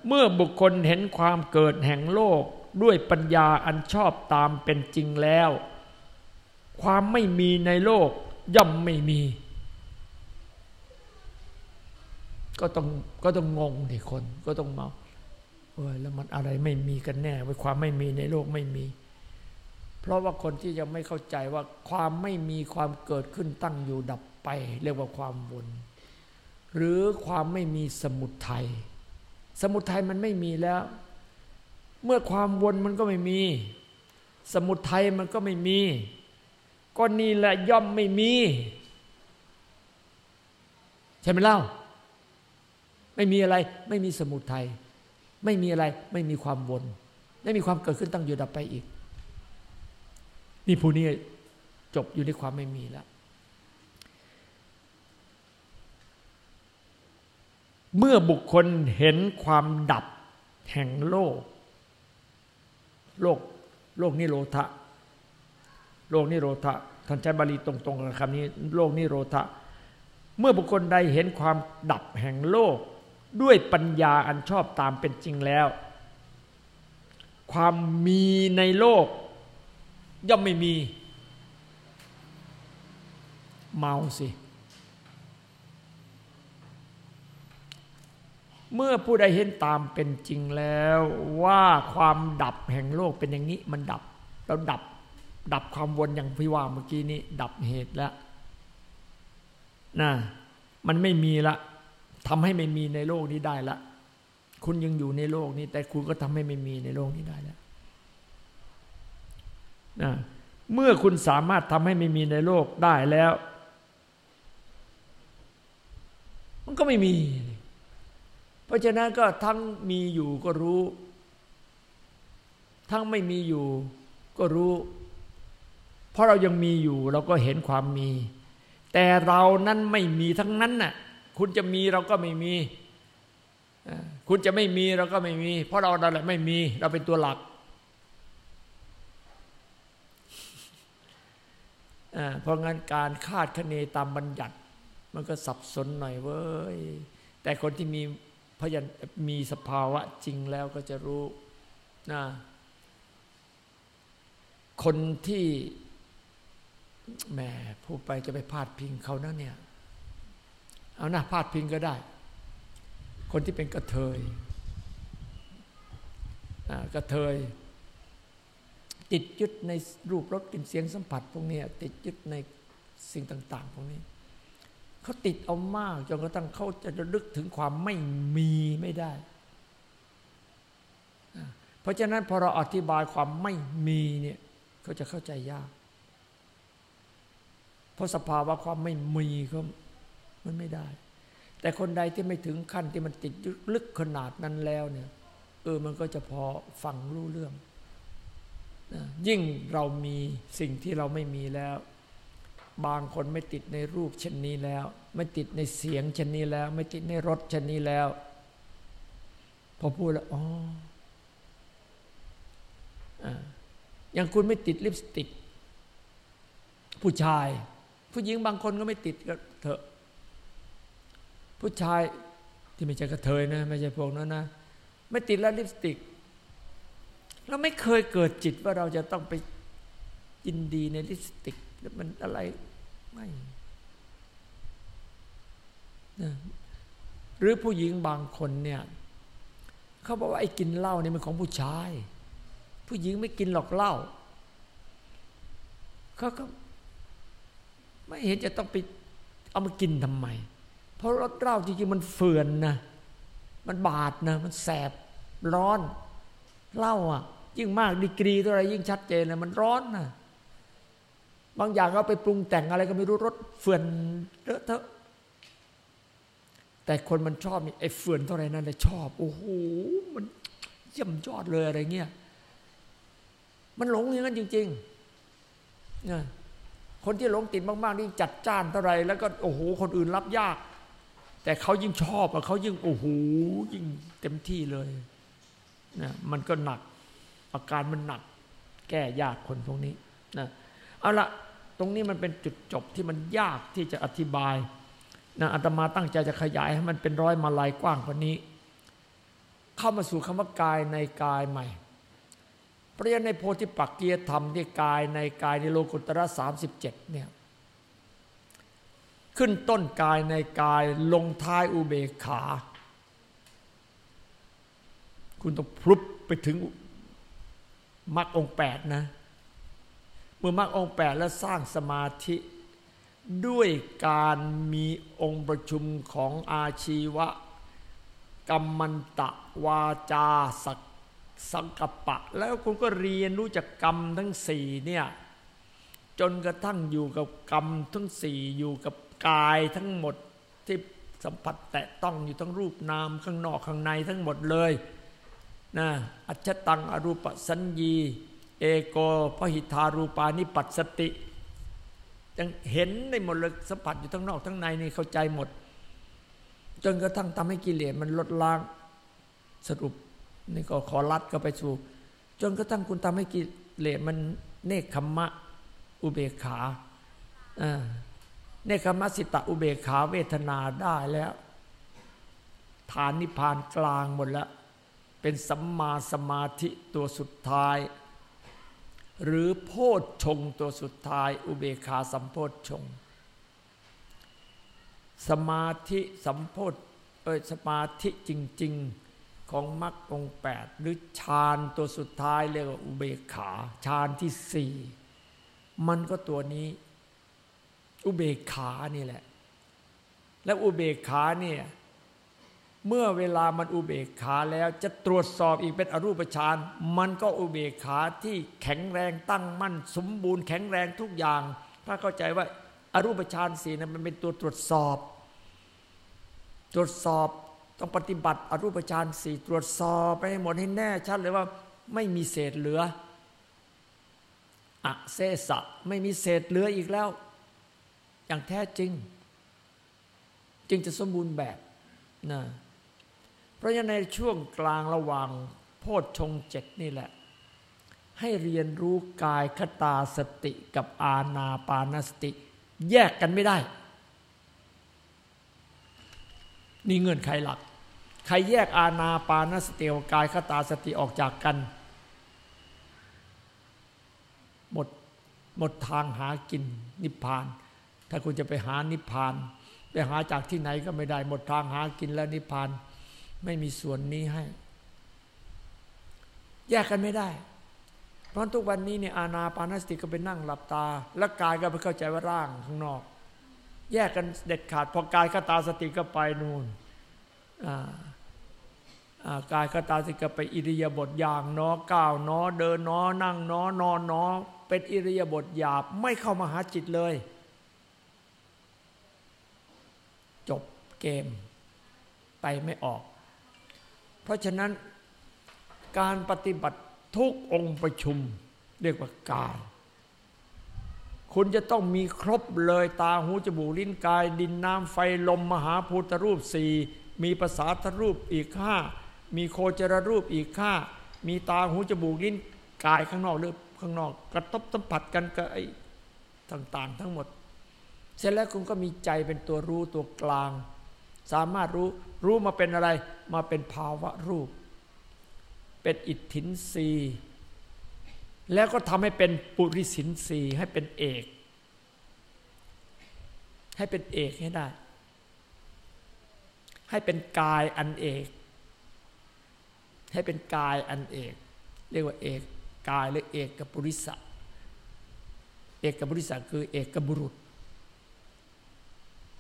เมื่อบุคคลเห็นความเกิดแห่งโลกด้วยปัญญาอันชอบตามเป็นจริงแล้ว ความไม่มีในโลกย่อมไม่มี ก็ต้องก็ต้องงงดิคนก็ต้องเมาเออแล้วมันอะไรไม่มีกันแน่ว่าความไม่มีในโลกไม่มี เพราะว่าคนที่ยังไม่เข้าใจว่าความไม่มีความเกิดขึ้นตั้งอยู่ดับไป เรียกว่าความวน หรือความไม่มีสมุทัยสมุทัยมันไม่มีแล้ว เมื่อความวนมันก็ไม่มี สมุทัยมันก็ไม่มี ก็นี่แหละย่อมไม่มี ใช่ไหมเล่า ไม่มีอะไร ไม่มีสมุทัยไม่มีอะไร ไม่มีความวน ไม่มีความเกิดขึ้นตั้งอยู่ดับไปอีก นี่ผู้นี้จบอยู่ในความไม่มีแล้ว เมื่อบุคคลเห็นความดับแห่งโลก โลก โลกนิโรธะ โลกนิโรธะ ท่านใช้บาลีตรงๆกับคำนี้ โลกนิโรธะ เมื่อบุคคลใดเห็นความดับแห่งโลก ด้วยปัญญาอันชอบตามเป็นจริงแล้ว ความมีในโลก ย่อมไม่มี เมาสิ เมื่อผู้ใดเห็นตามเป็นจริงแล้ว ว่าความดับแห่งโลกเป็นอย่างนี้มันดับแล้วดับ ดับความวนอย่างพิว่าเมื่อกี้นี้ ดับเหตุแล้วนะมันไม่มีละทำให้ไม่มีในโลกนี้ได้ละคุณยังอยู่ในโลกนี้ แต่คุณก็ทำให้ไม่มีในโลกนี้ได้แล้วนะเมื่อคุณสามารถทำให้ไม่มีในโลกได้แล้ว มันก็ไม่มี ราะฉะนั้นก็ทั้งมีอยู่ก็รู้ ทั้งไม่มีอยู่ก็รู้ เพราะเรายังมีอยู่เราก็เห็นความมี แต่เรานั้นไม่มีทั้งนั้นน่ะคุณจะมีเราก็ไม่มี คุณจะไม่มีเราก็ไม่มี เพราะเราเราแหละไม่มี เราเป็นตัวหลักเพราะงั้นการคาดคะเนตามบัญญัติ มันก็สับสนหน่อยเว้ยแต่คนที่มี พยันมีสภาวะจริงแล้วก็จะรู้นะคนที่แหมพูดไปจะไปพาดพิงเขานะเนี่ย เอาหน้าพาดพิงก็ได้ คนที่เป็นกระเทยกระเทย ติดยึดในรูปรสกลิ่นเสียงสัมผัสพวกนี้ติดยึดในสิ่งต่าง ๆ พวกนี้ เขาติดเอามากจนกระทั่งเขาจะระลึกถึงความไม่มีไม่ได้ เพราะฉะนั้นพอเราอธิบายความไม่มีเนี่ยเขาจะเข้าใจยาก เพราะสภาวะความไม่มีเขามันไม่ได้ แต่คนใดที่ไม่ถึงขั้นที่มันติดลึกขนาดนั้นแล้วเนี่ยเออมันก็จะพอฟังรู้เรื่อง ยิ่งเรามีสิ่งที่เราไม่มีแล้ว บางคนไม่ติดในรูปเช่นนี้แล้ว ไม่ติดในเสียงเช่นนี้แล้ว ไม่ติดในรสเช่นนี้แล้ว พอพูดแล้วอ๋ออย่างคุณไม่ติดลิปสติก ผู้ชาย ผู้หญิงบางคนก็ไม่ติดก็เถอะ ผู้ชายที่ไม่ใช่กระเทยนะไม่ใช่พวกนั้นนะไม่ติดแล้วลิปสติกเราไม่เคยเกิดจิตว่าเราจะต้องไปยินดีในลิปสติก มันอะไรไม่นะหรือผู้หญิงบางคนเนี่ยเขาบอกว่าไอ้กินเหล้านี่มันของผู้ชาย ผู้หญิงไม่กินหรอกเหล้าเขาก็ไม่เห็นจะต้องไปเอามากินทำไม เพราะรสเหล้าจริงๆมันเฟื่อนนะ มันบาดนะ มันแสบร้อนเหล้าอะ ยิ่งมากดีกรีเท่าไรยิ่งชัดเจนเลยมันร้อนนะ บางอย่างเราไปปรุงแต่งอะไรก็ไม่รู้รสเฟื่อนเลอะเทอะแต่คนมันชอบไอ้เฟื่อนเท่าไรนั่นเลยชอบ โอ้โหมันเยี่ยมยอดเลยอะไรเงี้ยมันหลงอย่างนั้นจริงๆนะคนที่หลงติดมากๆนี่จัดจ้านเท่าไรแล้วก็โอ้โหคนอื่นรับยาก แต่เขายิ่งชอบเขายิ่งโอ้โหยิ่งเต็มที่เลยนะมันก็หนักอาการมันหนัก แก้ยากคนพวกนี้นะ เอาละตรงนี้มันเป็นจุดจบที่มันยากที่จะอธิบายนะอาตมาตั้งใจจะขยายให้มันเป็นร้อยมาลายกว้างกว่านี้ เข้ามาสู่คำว่ากายในกายใหม่เพระฉะนั้นในโพธิปักเกียธรรมที่กายในกายในโลกุตระสามสิบเจ็ดเนี่ยขึ้นต้นกายในกายลงท้ายอุเบกขา คุณต้องพลุบไปถึงมรรคองแปดนะ เมื่อมรรคองแปดแล้วสร้างสมาธิ ด้วยการมีองค์ประชุมของอาชีวะกรรมันตะวาจาสักสังกปะ แล้วคุณก็เรียนรู้จักกรรมทั้งสี่เนี่ยจนกระทั่งอยู่กับกรรมทั้งสี่อยู่กับกายทั้งหมดที่สัมผัสแตะต้องอยู่ทั้งรูปนามข้างนอกข้างในทั้งหมดเลยนะอัจฉตังอรูปสัญญี เอโกพหิทารูปานิปัสสติยังเห็นได้หมดเลยสัมผัสอยู่ทั้งนอกทั้งในนี่เข้าใจหมด จนกระทั่งทำให้กิเลสมันลดล้างสรุปนี่ก็ขอรัดก็ไปสู่ จนกระทั่งคุณทำให้กิเลสมันเนคขมะอุเบกขาเนคขมะสิตะอุเบกขาเวทนาได้แล้วฐานนิพพานกลางหมดแล้ว เป็นสัมมาสมาธิตัวสุดท้าย หรือโพชฌงตัวสุดท้าย อุเบกขาสัมโพชฌงสมาธิสัมโพธเออสมาธิจริง ๆของมรรคองแปดหรือฌานตัวสุดท้ายเรียกว่าอุเบกขาฌานที่สี่มันก็ตัวนี้ อุเบกขานี่แหละ และอุเบกขาเนี่ย เมื่อเวลามันอุเบกขาแล้วจะตรวจสอบอีกเป็นอรูปฌานมันก็อุเบกขาที่แข็งแรงตั้งมั่น สมบูรณ์แข็งแรงทุกอย่าง ถ้าเข้าใจว่าอารูปฌานสี่นั้นมันเป็นตัวตรวจสอบ ตรวจสอบต้องปฏิบัติอรูปฌานสี่ตรวจสอบไปให้หมดให้แน่ชัดเลยว่าไม่มีเศษเหลืออะเซสะไม่มีเศษเหลืออีกแล้ว อย่างแท้จริง จึงจะสมบูรณ์แบบนะ ราะฉะนั้นในช่วงกลางระหว่างโพชฌงเจ็ดนี่แหละ ให้เรียนรู้กายคตาสติกับอาณาปานสติ แยกกันไม่ได้ นี่เงื่อนไขหลัก ใครแยกอาณาปานสติกายคตาสติออกจากกัน หมดหมดทางหากินนิพพาน ถ้าคุณจะไปหานิพพาน ไปหาจากที่ไหนก็ไม่ได้ หมดทางหากินแล้วนิพพาน ไม่มีส่วนนี้ให้ แยกกันไม่ได้ เพราะทุกวันนี้เนี่ยอาณาปานสติก็ไปนั่งหลับตา แล้วกายก็ไปเข้าใจว่าร่างข้างนอก แยกกันเด็ดขาดพอกายคตาสติก็ไปนู่นกายคตาสติก็ไปอิริยาบถอย่างนอก้าวน้อ เดินน้อ นั่งน้อนอนน้อ เป็นอิริยาบถหยาบไม่เข้ามาหาจิตเลยจบเกม ไปไม่ออก เพราะฉะนั้นการปฏิบัติทุกองค์ประชุมเรียกว่ากาย คุณจะต้องมีครบเลยตาหูจมูกลิ้นกาย ดินน้ำไฟลมมหาภูตรูปสี่มีภาษาทรูปอีกห้ามีโคจรรูปอีกห้ามีตาหูจมูกลิ้นกายข้างนอกหรือข้างนอก กระทบสัมผัสกันกับไอ้ต่าง ๆ ทั้งหมด เสร็จแล้วคุณก็มีใจเป็นตัวรู้ตัวกลาง สามารถรู้ รู้มาเป็นอะไร มาเป็นภาวะรูป เป็นอิทธินรีแล้วก็ทำให้เป็นปุริสินสีให้เป็นเอก ให้เป็นเอกให้ได้ ให้เป็นกายอันเอก ให้เป็นกายอันเอก เรียกว่าเอกกายหรือเอกกับปุริสะเอกกับปุริสะคือเอกกับบุรุษ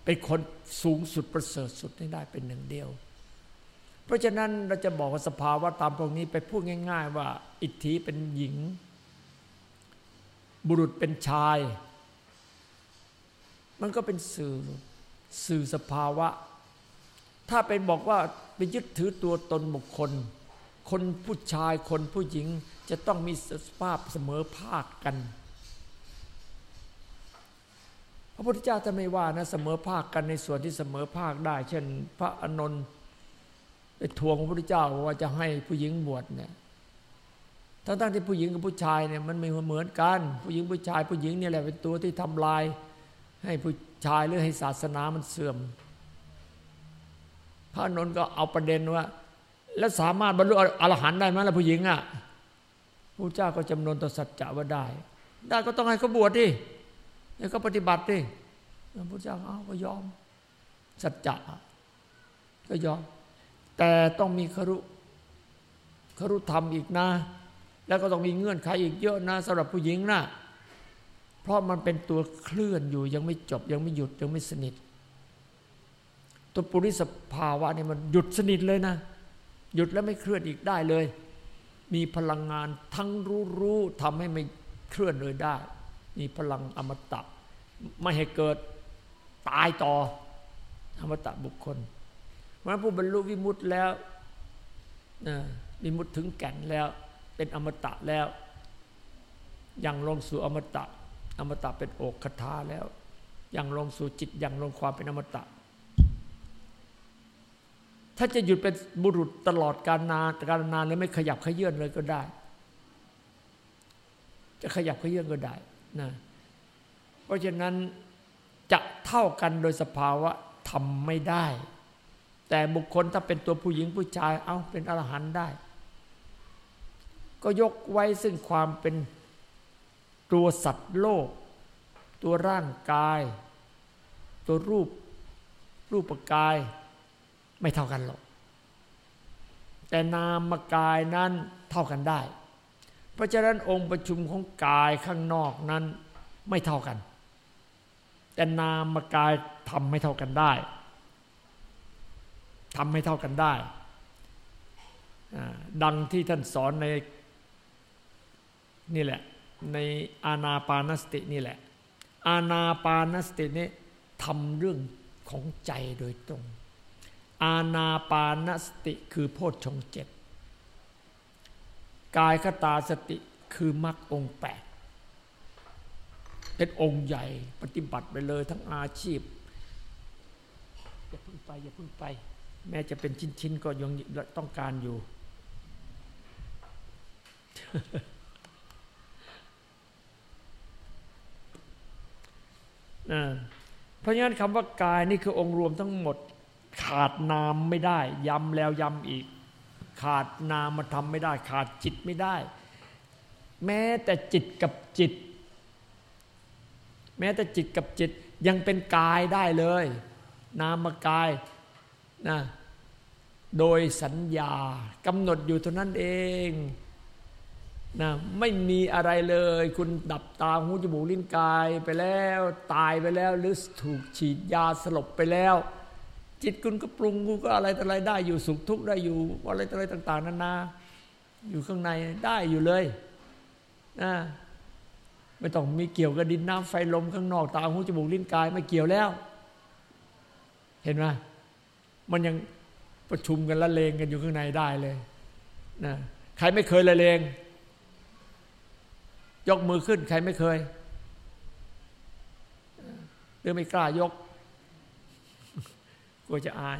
เป็นคนสูงสุดประเสริฐสุดให้ได้เป็นหนึ่งเดียว เพราะฉะนั้นเราจะบอกว่าสภาวะตามพวกนี้ไปพูดง่าย ๆ ว่า อิทธิเป็นหญิง บุรุษเป็นชาย มันก็เป็นสื่อสื่อสภาวะ ถ้าเป็นบอกว่าไปยึดถือตัวตนบุคคล คนผู้ชายคนผู้หญิงจะต้องมีสภาพเสมอภาคกัน พระพุทธเจ้าจะไม่ว่านะเสมอภาคกันในส่วนที่เสมอภาคได้ เช่น พระอนนท์ไปทวงพระพุทธเจ้าว่าจะให้ผู้หญิงบวชเนี่ยทั้งๆที่ผู้หญิงกับผู้ชายเนี่ยมันไม่เหมือนกัน ผู้หญิงผู้ชาย ผู้หญิงเนี่ยแหละเป็นตัวที่ทำลาย ให้ผู้ชายหรือให้ศาสนามันเสื่อม พระอนนท์ก็เอาประเด็นว่า แล้วสามารถบรรลุอรหันต์ได้ไหมล่ะผู้หญิงอะพระเจ้าก็จำนวนต่อสัจจะว่าได้ ได้ก็ต้องให้เขาบวชดิ ให้เขาปฏิบัติดิพระเจ้าเอาก็ยอม สัจจะก็ยอม แต่ต้องมีครุครุธรรมอีกนะ แล้วก็ต้องมีเงื่อนไขอีกเยอะนะสำหรับผู้หญิงนะเพราะมันเป็นตัวเคลื่อนอยู่ยังไม่จบยังไม่หยุดยังไม่สนิท ตัวปุริสภาวะนี่มันหยุดสนิทเลยนะ หยุดแล้วไม่เคลื่อนอีกได้เลย มีพลังงานทั้งรู้รู้ทำให้ไม่เคลื่อนเลยได้ มีพลังอมตะ ไม่ให้เกิดตายต่ออมตะบุคคลเพราะผู้บรรลุวิมุตต์แล้วนะวิมุตต์ถึงแก่นแล้ว เป็นอมตะแล้วยังลงสู่อมตะ อมตะเป็นโอกคทาแล้วยังลงสู่จิตยังลงความเป็นอมตะ ถ้าจะหยุดเป็นบุรุษตลอดการนานการนานเลยไม่ขยับขยื่นเลยก็ได้ จะขยับขยื่นก็ได้นะ เพราะฉะนั้นจะเท่ากันโดยสภาวะทำไม่ได้ แต่บุคคลถ้าเป็นตัวผู้หญิงผู้ชายเอาเป็นอรหันต์ได้ ก็ยกไว้ซึ่งความเป็นตัวสัตว์โลก ตัวร่างกาย ตัวรูปรูปกายไม่เท่ากันหรอก แต่นามกายนั้นเท่ากันได้ เพราะฉะนั้นองค์ประชุมของกายข้างนอกนั้นไม่เท่ากัน แต่นามกายทำไม่เท่ากันได้ทำไม่เท่ากันได้ ดังที่ท่านสอนในนี่แหละ ในอาณาปานสตินี่แหละ อาณาปานสตินี้ทำเรื่องของใจโดยตรง อาณาปานสติคือโพชฌงเจ็ดกายคตาสติคือมรรคองแปด เป็นองค์ใหญ่ปฏิบัติไปเลยทั้งอาชีพอย่าพิ่งไปอย่าพิ่งไป แม้จะเป็นชิ้นๆก็ยังต้องการอยู่ เพราะงั้นคำว่ากายนี่คือองค์รวมทั้งหมด ขาดนามไม่ได้ ย้ำแล้วย้ำอีก ขาดนามมาทำไม่ได้ ขาดจิตไม่ได้ แม้แต่จิตกับจิต แม้แต่จิตกับจิตยังเป็นกายได้เลย นามกายนะโดยสัญญากำหนดอยู่เท่านั้นเองนะไม่มีอะไรเลย คุณดับตาหูจมูกลิ้นกายไปแล้วตายไปแล้ว หรือถูกฉีดยาสลบไปแล้ว จิตคุณก็ปรุงคุณก็อะไรต่ออะไรได้อยู่สุขทุกข์ได้อยู่อะไรต่ออะไรต่าง ๆนานาอยู่ข้างในได้อยู่เลยนะ ไม่ต้องมีเกี่ยวกับดินน้ำไฟลมข้างนอกตาหูจมูกลิ้นกายไม่เกี่ยวแล้ว เห็นไหมมันยังประชุมกันละเลงกันอยู่ข้างในได้เลยนะใครไม่เคยละเลง ยกมือขึ้น ใครไม่เคยหรือไม่กล้ายกกลัวจะอาย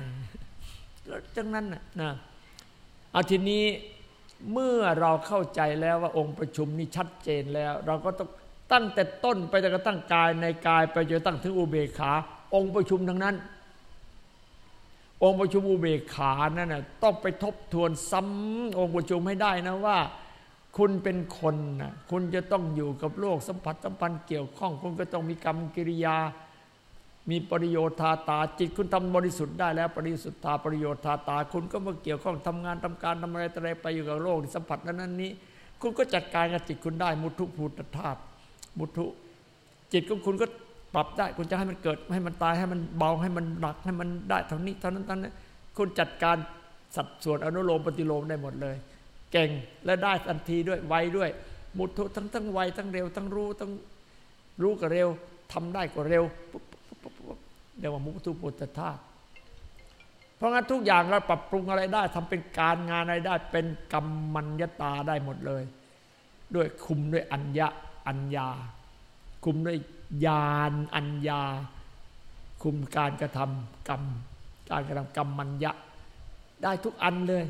แล้วจังนั้นนะนะเอาทีนี้เมื่อเราเข้าใจแล้วว่าองค์ประชุมนี้ชัดเจนแล้ว เราก็ต้อง ตั้งแต่ต้นไปจนกระทั่งกายในกายไปจนตั้งถึงอุเบกขา องค์ประชุมทั้งนั้น องค์ประชุมอุเบกขานั่นนะต้องไปทบทวนซ้ำองค์ประชุมให้ได้นะว่า คุณเป็นคนนะคุณจะต้องอยู่กับโลกสัมผัสสัมพันธ์เกี่ยวข้อง คุณก็ต้องมีกรรมกิริยา มีปริโยธาตาจิตคุณทำบริสุทธิ์ได้แล้วปริสุทธาปริโยธาตา คุณก็มาเกี่ยวข้องทำงานทำการทำอะไรอะไรไปอยู่กับโลกสัมผัสนั้นนั้นนี้ คุณก็จัดการกับจิตคุณได้มุทุภูตธาตุ มุทุจิตของคุณก็ปรับได้คุณจะให้มันเกิด ให้มันตายให้มันเบาให้มันหนักให้มันได้เท่านี้เท่านั้นเท่านั้นคุณจัดการสัดส่วนอนุโลมปฏิโลมได้หมดเลย เก่งและได้ทันทีด้วยไวด้วย มุทุทั้งทั้งไวทั้งเร็ว ทั้งรู้ทั้งรู้ก็เร็วทำได้ก็เร็วเรียกว่ามุทุปุตตาเพราะงั้นทุกอย่างเราปรับปรุงอะไรได้ทำเป็นการงานอะไรได้ เป็นกรรมัญญาตาได้หมดเลย ด้วยคุมด้วยอัญญา อัญญา คุมด้วยญาณอัญญา คุมการกระทำกรรม การกระทำกรรมมัญญะ ได้ทุกอันเลย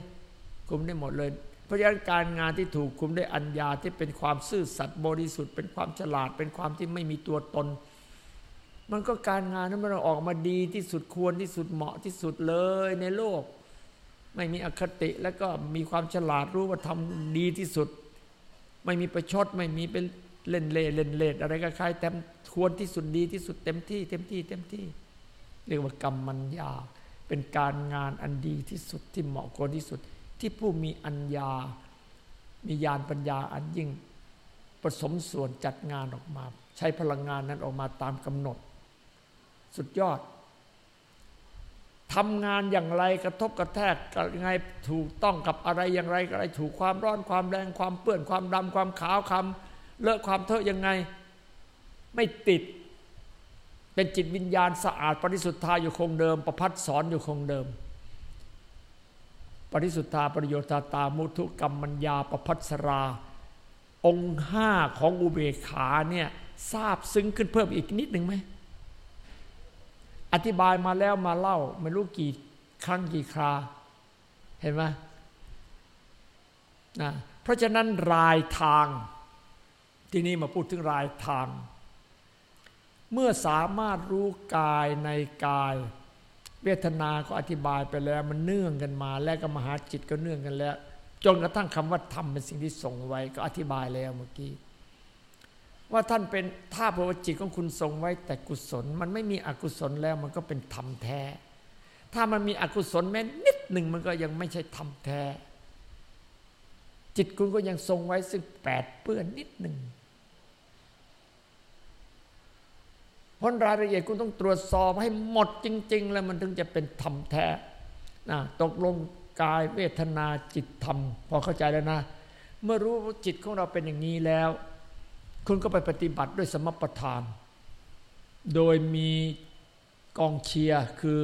คุมได้หมดเลย เพราะฉะนั้นการงานที่ถูกคุมด้วยอัญญาที่เป็นความซื่อสัตย์บริสุทธิ์ เป็นความฉลาด เป็นความที่ไม่มีตัวตน มันก็การงานนั้นมันออกมาดีที่สุดควรที่สุดเหมาะที่สุดเลยในโลก ไม่มีอคติแล้วก็มีความฉลาดรู้ว่าทำดีที่สุดไม่มีประชดไม่มีเป็น เล่นเล่เล่นเล่อะไรก็คล้ายแต่ควรที่สุดดีที่สุดเต็มที่ เต็มที่ เต็มที่เรียกว่ากรรมมัญญา เป็นการงานอันดีที่สุดที่เหมาะควรที่สุด ที่ผู้มีอัญญา มีญาณปัญญาอันยิ่งผสมส่วนจัดงานออกมา ใช้พลังงานนั้นออกมาตามกำหนด สุดยอดทำงานอย่างไรกระทบกระแทกยังไงถูกต้องกับอะไรอย่างไรอะไรถูกความร้อนความแรงความเปื้อนความดำความขาวความ เลอะความเทอะยังไงไม่ติด เป็นจิตวิญญาณสะอาด ปริสุทธาอยู่คงเดิม ประพัดสอนอยู่คงเดิม ปริสุทธาประโยชน์ตามุทุกรรมมัญญาประพัสรา องค์ห้าของอุเบกขาเนี่ยทราบซึ้งขึ้นเพิ่มอีกนิดหนึ่งไหมอธิบายมาแล้วมาเล่าไม่รู้กี่ครั้งกี่ครา เห็นไหมนะเพราะฉะนั้นรายทาง ที่นี่มาพูดถึงรายทาง เมื่อสามารถรู้กายในกาย เวทนาก็อธิบายไปแล้ว มันเนื่องกันมา แล้วก็มหาจิตก็เนื่องกันแล้ว จนกระทั่งคำว่าธรรมเป็นสิ่งที่ส่งไว้ก็อธิบายแล้วเมื่อกี้ว่าท่านเป็นถ้าพระจิตของคุณทรงไว้แต่กุศล มันไม่มีอกุศลแล้วมันก็เป็นธรรมแท้ ถ้ามันมีอกุศลแม้นิดหนึ่งมันก็ยังไม่ใช่ธรรมแท้ จิตคุณก็ยังทรงไว้ซึ่งแปดเปื้อนนิดหนึ่ง ราะรายละเอียดคุณต้องตรวจสอบให้หมดจริง ๆ แล้วมันถึงจะเป็นธรรมแท้นะตกลงกายเวทนาจิตธรรม พอเข้าใจแล้วนะ เมื่อรู้จิตของเราเป็นอย่างนี้แล้ว คุณก็ไปปฏิบัติด้วยสมปทาน โดยมีกองเชียร์คือ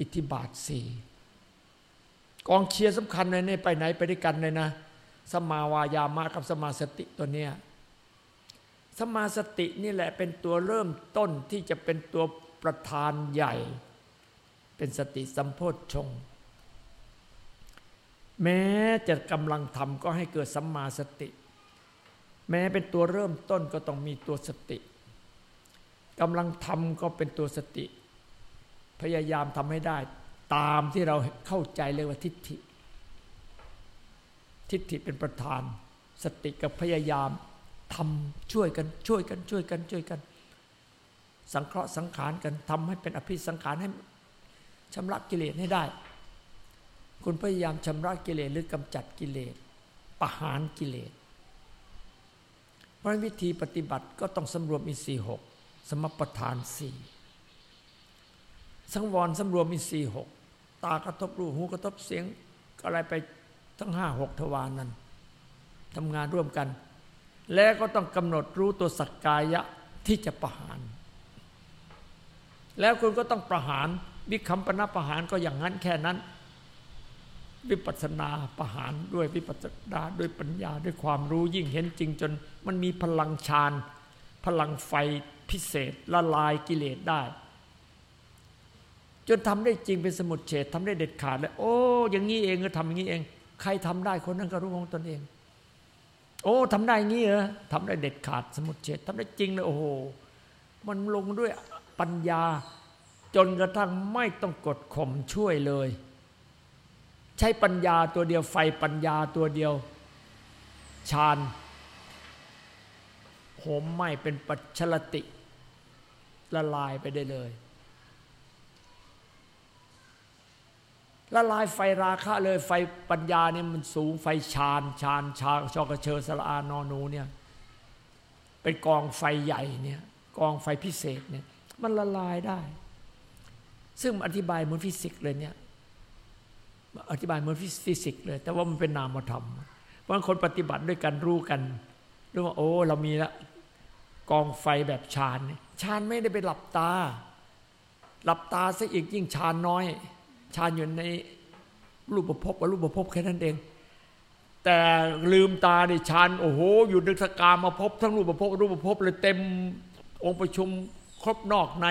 อิทธิบาทสี่กองเชียร์สำคัญเลยเนี่ยไปไหนไปด้วยกันเลยนะ สมาวายามะกับสมาสติตัวเนี้ย สมาสตินี่แหละเป็นตัวเริ่มต้นที่จะเป็นตัวประธานใหญ่ เป็นสติสัมโพธชงแม้จะกำลังทำก็ให้เกิดสัมมาสติ แม้เป็นตัวเริ่มต้นก็ต้องมีตัวสติกำลังทำก็เป็นตัวสติ พยายามทำให้ได้ ตามที่เราเข้าใจเลยว่าทิฏฐิ ทิฏฐิเป็นประธาน สติกับพยายาม ทำช่วยกันช่วยกันช่วยกันช่วยกัน สังเคราะห์สังขารกันทำให้เป็นอภิสังขารให้ชำระกิเลสให้ได้ คุณพยายามชำระกิเลสหรือกำจัดกิเลสประหารกิเลสเพราะวิธีปฏิบัติก็ต้องสำรวมอินทรีย์หกสมปทานสี่สังวรสำรวมอินทรีย์หกตากระทบรูหูกระทบเสียงอะไรไปทั้งห้าหกทวารนนั้นทำงานร่วมกัน แล้วก็ต้องกำหนดรู้ตัวสักกายะที่จะประหาร แล้วคุณก็ต้องประหารวิคัมปนาประหารก็อย่างนั้นแค่นั้น วิปัสนาประหารด้วยวิปัสนาด้วยปัญญาด้วยความรู้ยิ่งเห็นจริงจน มันมีพลังฌานพลังไฟพิเศษละลายกิเลสได้ จนทำได้จริงเป็นสมุดเฉดทำได้เด็ดขาดเลยโอ้อย่างนี้เองก็ทำอย่างนี้เอง ใครทำได้คนนั้นก็รู้ของตนเอง โอ้ทำได้งี้เหรอทำได้เด็ดขาดสมุดเฉดทำได้จริงเลยโอ้โหมันลงด้วยปัญญา จนกระทั่งไม่ต้องกดข่มช่วยเลย ใช้ปัญญาตัวเดียวไฟปัญญาตัวเดียวฌานโหมไหม้เป็นปัจฉลติละลายไปได้เลย ละลายไฟราคะเลยไฟปัญญาเนี่ยมันสูงไฟชานชานชาชอกระเชอสละอานอนูเนี่ยเป็นกองไฟใหญ่เนี่ยกองไฟพิเศษเนี่ยมันละลายได้ ซึ่งอธิบายเหมือนฟิสิกส์เลยเนี่ยอธิบายเหมือนฟิสิกส์เลย แต่ว่ามันเป็นนามธรรมเพราะคนปฏิบัติด้วยกันรู้กันรู้ว่าโอ้เรามีละกองไฟแบบฌานฌานไม่ได้ไปหลับตา หลับตาซะอีกยิ่งฌานน้อย ฌานอยู่ในรูปภพกับรูปภพแค่นั้นเอง แต่ลืมตาในฌานโอ้โห อยู่ในสกามาพบทั้งรูปภพรูปภพเลยเต็มองค์ประชุมครบนอกใน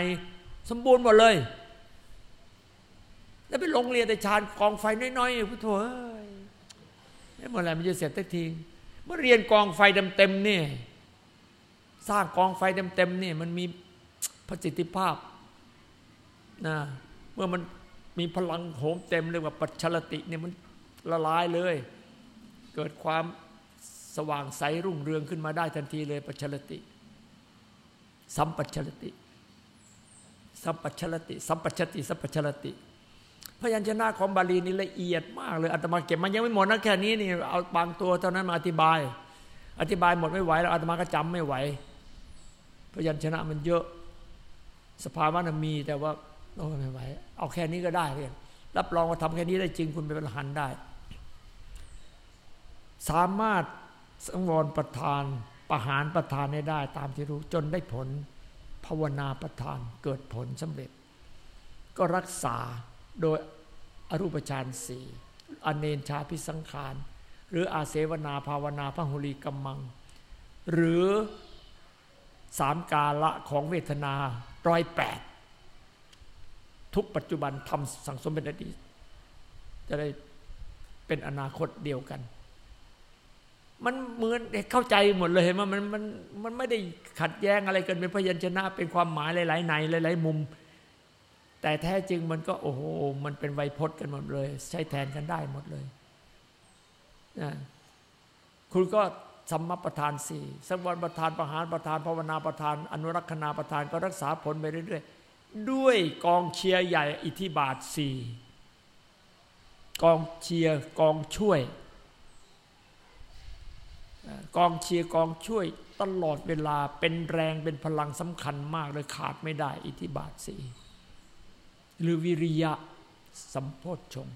สมบูรณ์หมดเลย แล้วไปลงเรียนแต่ฌานกองไฟน้อยๆพุทโธเอ้ยเมื่อไหร่มันจะเสร็จสักทีเมื่อเรียนกองไฟเต็มๆนี่สร้างกองไฟเต็มๆนี่มันมีประสิทธิภาพนะเมื่อมัน มีพลังโหมเต็มเรียกว่าปัจฉลติเนี่ยมันละลายเลย เกิดความสว่างใสรุ่งเรืองขึ้นมาได้ทันทีเลยปัจฉลติ สัมปัจฉลติ สัมปัจฉลติ สัมปัจฉติสัมปัจฉลติพยัญชนะของบาลีนี่ละเอียดมากเลยอาตมาเก็บมันยังไม่หมดนะแค่นี้นี่เอาบางตัวเท่านั้นมาอธิบาย อธิบายหมดไม่ไหวแล้วอาตมาก็จำไม่ไหว พยัญชนะมันเยอะ สภาวะมันมีแต่ว่า โอ้ไม่ไหวเอาแค่นี้ก็ได้เพื่อนรับรองว่าทำแค่นี้ได้จริงคุณเป็นพระหันได้ สามารถสังวรประทานประหารประทานได้ ตามที่รู้จนได้ผลภาวนาประทานเกิดผลสำเร็จ ก็รักษาโดยอรูปฌานสี่อเนนชาพิสังขาร หรืออาเสวนาภาวนาพหุลีกัมมัง หรือสามกาละของเวทนาร้อยแปด ทุกปัจจุบันทำสังสมเป็นอดีต จะได้เป็นอนาคตเดียวกัน มันเหมือนเข้าใจหมดเลยเห็นไหมมันมันมันไม่ได้ขัดแย้งอะไรกันเป็นพยัญชนะเป็นความหมายหลาย ๆ ในหลาย ๆ มุม แต่แท้จริงมันก็โอ้โหมันเป็นไวยพจน์กันหมดเลย ใช้แทนกันได้หมดเลยนะคุณก็สัมมาประธานสี่สังวรประธานประหารประธานภาวนาประธาน อนุรักษณาประธานก็รักษาผลไปเรื่อยๆ ด้วยกองเชียร์ใหญ่อิทธิบาทสี่กองเชียร์กองช่วย กองเชียร์กองช่วย ตลอดเวลาเป็นแรงเป็นพลังสำคัญมากเลยขาดไม่ได้ อิทธิบาทสี่หรือวิริยะสัมโพชฌง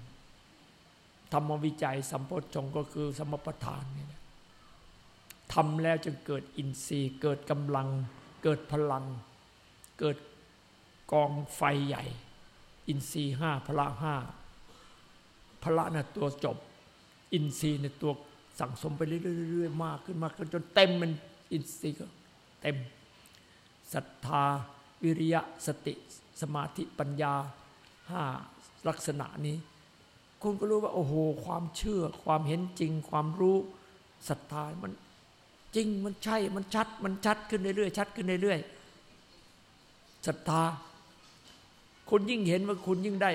ธรรมวิจัยสัมโพชฌงก็คือสมปทานนี่ทำแล้วจะเกิดอินทรีย์ เกิดกำลัง เกิดพลัง เกิด กองไฟใหญ่ อินทรีห้าพละห้าพละน่ะตัวจบ อินทรีย์ในตัวสั่งสมไปเรื่อยๆมากขึ้นมากขึ้นจนเต็มมันอินทรีย์ก็เต็มศรัทธา วิริยะสติ สมาธิปัญญาห้าลักษณะนี้ คุณก็รู้ว่า โอ้โห ความเชื่อ ความเห็นจริง ความรู้ศรัทธามันจริงมันใช่มันชัด มันชัดขึ้นเรื่อยๆชัดขึ้นเรื่อยๆศรัทธา คุณยิ่งเห็นว่าคุณยิ่งได้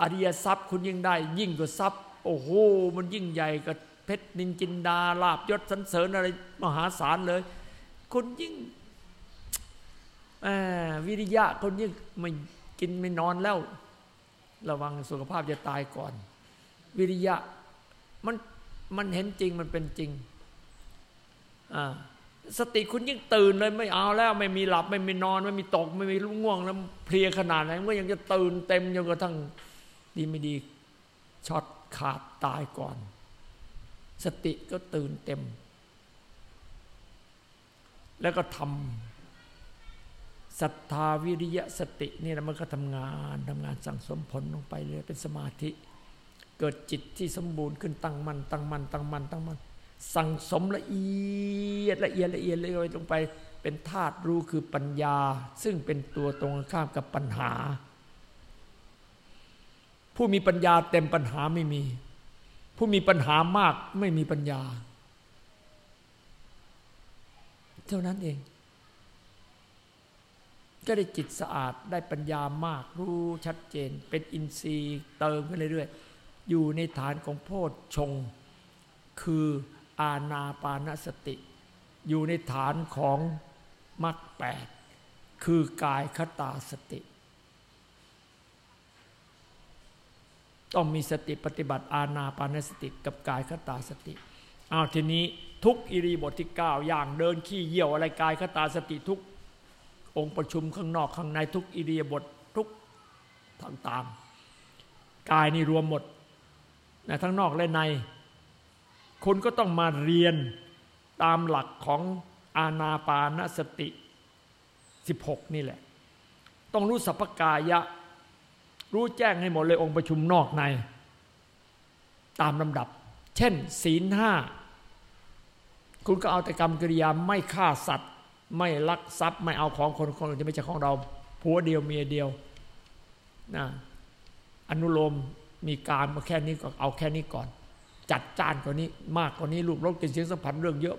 อริยทรัพย์ คุณยิ่งได้ ยิ่งกว่าทรัพย์ โอ้โห มันยิ่งใหญ่กับเพชรนินจินดาลาบยศสันเสริญอะไรมหาศาลเลย คุณยิ่งวิริยะคนยิ่งไม่กินไม่นอนแล้ว ระวังสุขภาพจะตายก่อน วิริยะมันมันเห็นจริงมันเป็นจริงอ่า สติคุณยิ่งตื่นเลยไม่เอาแล้ว ไม่มีหลับไม่มีนอน ไม่มีตก ไม่มีง่วงแล้วเพลียขนาดไหนก็ยังจะตื่นเต็มจนกระทั่งดีไม่ดีช็อตขาดตายก่อน สติก็ตื่นเต็ม แล้วก็ทำศรัทธาวิริยะสตินี่นะมันก็ทำงานทำงานสั่งสมผลลงไปเลยเป็นสมาธิ เกิดจิตที่สมบูรณ์ขึ้นตั้งมันตั้งมันตั้งมันตั้งมัน สั่งสมละเอียดละเอียดละเอียดเลยลงไปเป็นธาตุรู้คือปัญญา ซึ่งเป็นตัวตรงข้ามกับปัญหา ผู้มีปัญญาเต็มปัญหาไม่มี ผู้มีปัญหามากไม่มีปัญญา เท่านั้นเองก็ได้จิตสะอาดได้ปัญญามากรู้ชัดเจน เป็นอินทรีย์เติมขึ้นเรื่อยๆอยู่ในฐานของโพชฌงคือ อาณาปานสติ อยู่ในฐานของมรรคแปดคือกายคตาสติ ต้องมีสติปฏิบัติอาณาปานสติกับกายคตาสติเอาทีนี้ทุกอิริบทที่เก้าอย่างเดินขี้เยี่ยวอะไรกายคตาสติทุกองค์ประชุมข้างนอกข้างในทุกอิริยบททุกต่างๆกายนี่รวมหมดนะทั้งนอกและใน คุณก็ต้องมาเรียนตามหลักของอาณาปานสติ 16 นี่แหละ ต้องรู้สัพพกายะ รู้แจ้งให้หมดเลยองค์ประชุมนอกใน ตามลำดับ เช่น ศีลห้าคุณก็เอาแต่กรรมกิริยาไม่ฆ่าสัตว์ ไม่ลักทรัพย์ ไม่เอาของคนคนอื่นที่ไม่ใช่ของเราผัวเดียวเมียเดียวนะอนุโลมมีการมาแค่นี้ก็เอาแค่นี้ก่อน จัดจานกว่านี้ มากกว่านี้รูปรสกลิ่นเสียงสัมผัสเรื่องเยอะ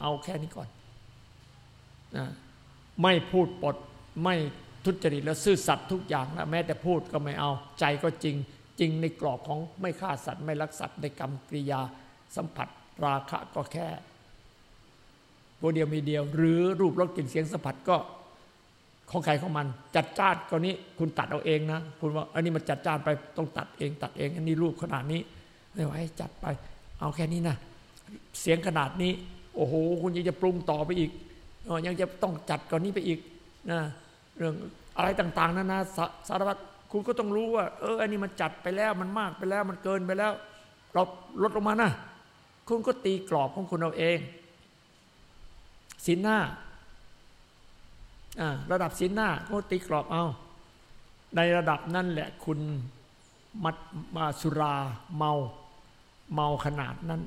เอาแค่นี้ก่อนนะไม่พูดปดไม่ทุจริตและซื่อสัตย์ทุกอย่างนะแม้แต่พูดก็ไม่เอาใจก็จริง จริงในกรอบของไม่ฆ่าสัตว์ไม่ลักสัตว์ในกรรมกริยาสัมผัสราคะก็แค่ตัวเดียวมีเดียว หรือรูปรสกลิ่นเสียงสัมผัสก็ของใครของมัน จัดจ้านกว่านี้คุณตัดเอาเองนะ คุณว่าอันนี้มันจัดจ้านไปต้องตัดเอง ตัดเอง อันนี้รูปขนาดนี้ ไม่ไหวจัดไป เอาแค่นี้นะเสียงขนาดนี้ โอ้โห คุณยังจะปรุงต่อไปอีกยังจะต้องจัดกว่านี้ไปอีกนะเรื่องอะไรต่าง ๆนั่นนะสารพัดคุณก็ต้องรู้ว่า เอออันนี้มันจัดไปแล้วมันมากไปแล้วมันเกินไปแล้ว เราลดลงมานะคุณก็ตีกรอบของคุณเอาเองสินหน้าระดับสินหน้าก็ตีกรอบเอา ในระดับนั่นแหละคุณมัดมาสุราเมา เมาขนาดนั้น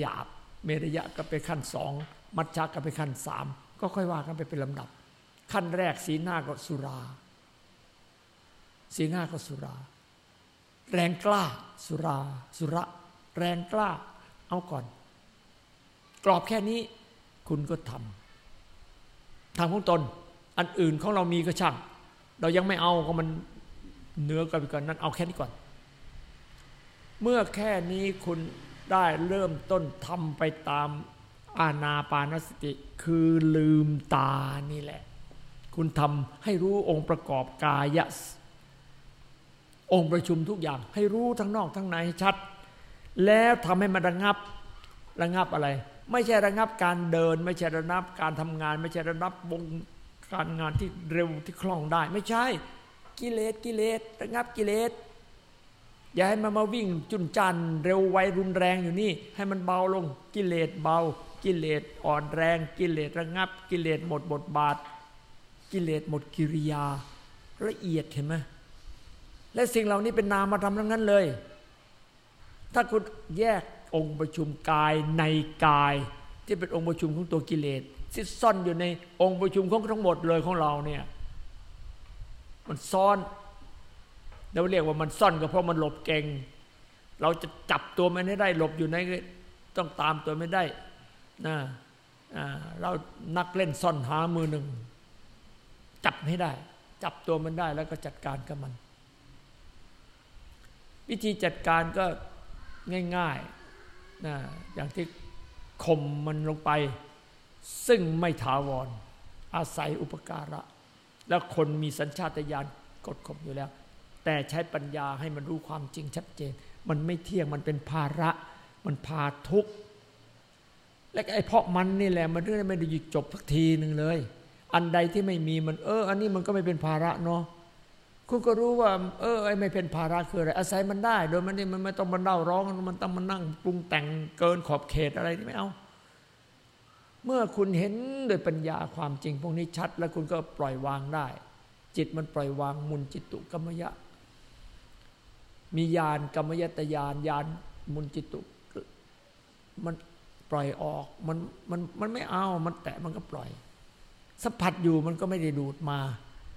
หยาบเมรยะก็เป็นขั้นสองมัชชาก็เป็นขั้นสามก็ค่อยว่ากันไปเป็นลำดับ ขั้นแรกสีหน้าก็สุรา สีหน้าก็สุรา แรงกล้าสุรา สุระ แรงกล้า เอาก่อน กรอบแค่นี้คุณก็ทำทางของตน อันอื่นของเรามีก็ช่าง เรายังไม่เอาก็มันเนื้อกันไปก่อนนั้นเอาแค่นี้ก่อน เมื่อแค่นี้คุณได้เริ่มต้นทำไปตามอาณาปานสติ คือลืมตานี่แหละ คุณทำให้รู้องค์ประกอบกายะองค์ประชุมทุกอย่าง ให้รู้ทั้งนอกทั้งในชัด แล้วทำให้มันระงับระงับอะไร ไม่ใช่ระงับการเดิน ไม่ใช่ระงับการทำงาน ไม่ใช่ระงับวงการงานที่เร็วที่คล่องได้ ไม่ใช่กิเลสกิเลสระงับกิเลส อย่าให้มันมาวิ่งจุนจันเร็วไวรุนแรงอยู่นี่ ให้มันเบาลงกิเลสเบา กิเลสอ่อนแรง กิเลสระงับ กิเลสหมดบทบาท กิเลสหมดกิริยา ละเอียดเห็นไหมและสิ่งเหล่านี้เป็นนามธรรมทั้งนั้นเลย ถ้าคุณแยกองค์ประชุมกายในกาย ที่เป็นองค์ประชุมของตัวกิเลสที่ซ่อนอยู่ในองค์ประชุมของทั้งหมดเลยของเราเนี่ยมันซ่อน เราเรียกว่ามันซ่อนก็เพราะมันหลบเก่ง เราจะจับตัวมันให้ได้หลบอยู่ในต้องตามตัวไม่ได้นะเรานักเล่นซ่อนหามือหนึ่ง จับให้ได้ จับตัวมันได้แล้วก็จัดการกับมัน วิธีจัดการก็ง่ายๆนะอย่างที่ข่มมันลงไป ซึ่งไม่ถาวร อาศัยอุปการะ แล้วคนมีสัญชาตญาณกดข่มอยู่แล้ว แต่ใช้ปัญญาให้มันรู้ความจริงชัดเจน มันไม่เที่ยงมันเป็นภาระ มันพาทุกข์และไอ้เพราะมันนี่แหละมันเรื่องไม่ได้หยุดจบสักทีหนึ่งเลย อันใดที่ไม่มีมันเออ อันนี้มันก็ไม่เป็นภาระเนาะคุณก็รู้ว่า เออไอ้ไม่เป็นภาระคืออะไร อาศัยมันได้ โดยมันนี่มันไม่ต้องมาเล่าร้องมันต้องมานั่งปรุงแต่งเกินขอบเขตอะไรนี่ไม่เอาเมื่อคุณเห็นโดยปัญญาความจริงพวกนี้ชัด แล้วคุณก็ปล่อยวางได้ จิตมันปล่อยวางมุนจิตตุกรรมยะ มีญาณกรรมยตญาณญาณมุนจิตุ มันปล่อยออกมันมันมันไม่เอา มันแตะมันก็ปล่อยสัมผัสอยู่มันก็ไม่ได้ดูดมา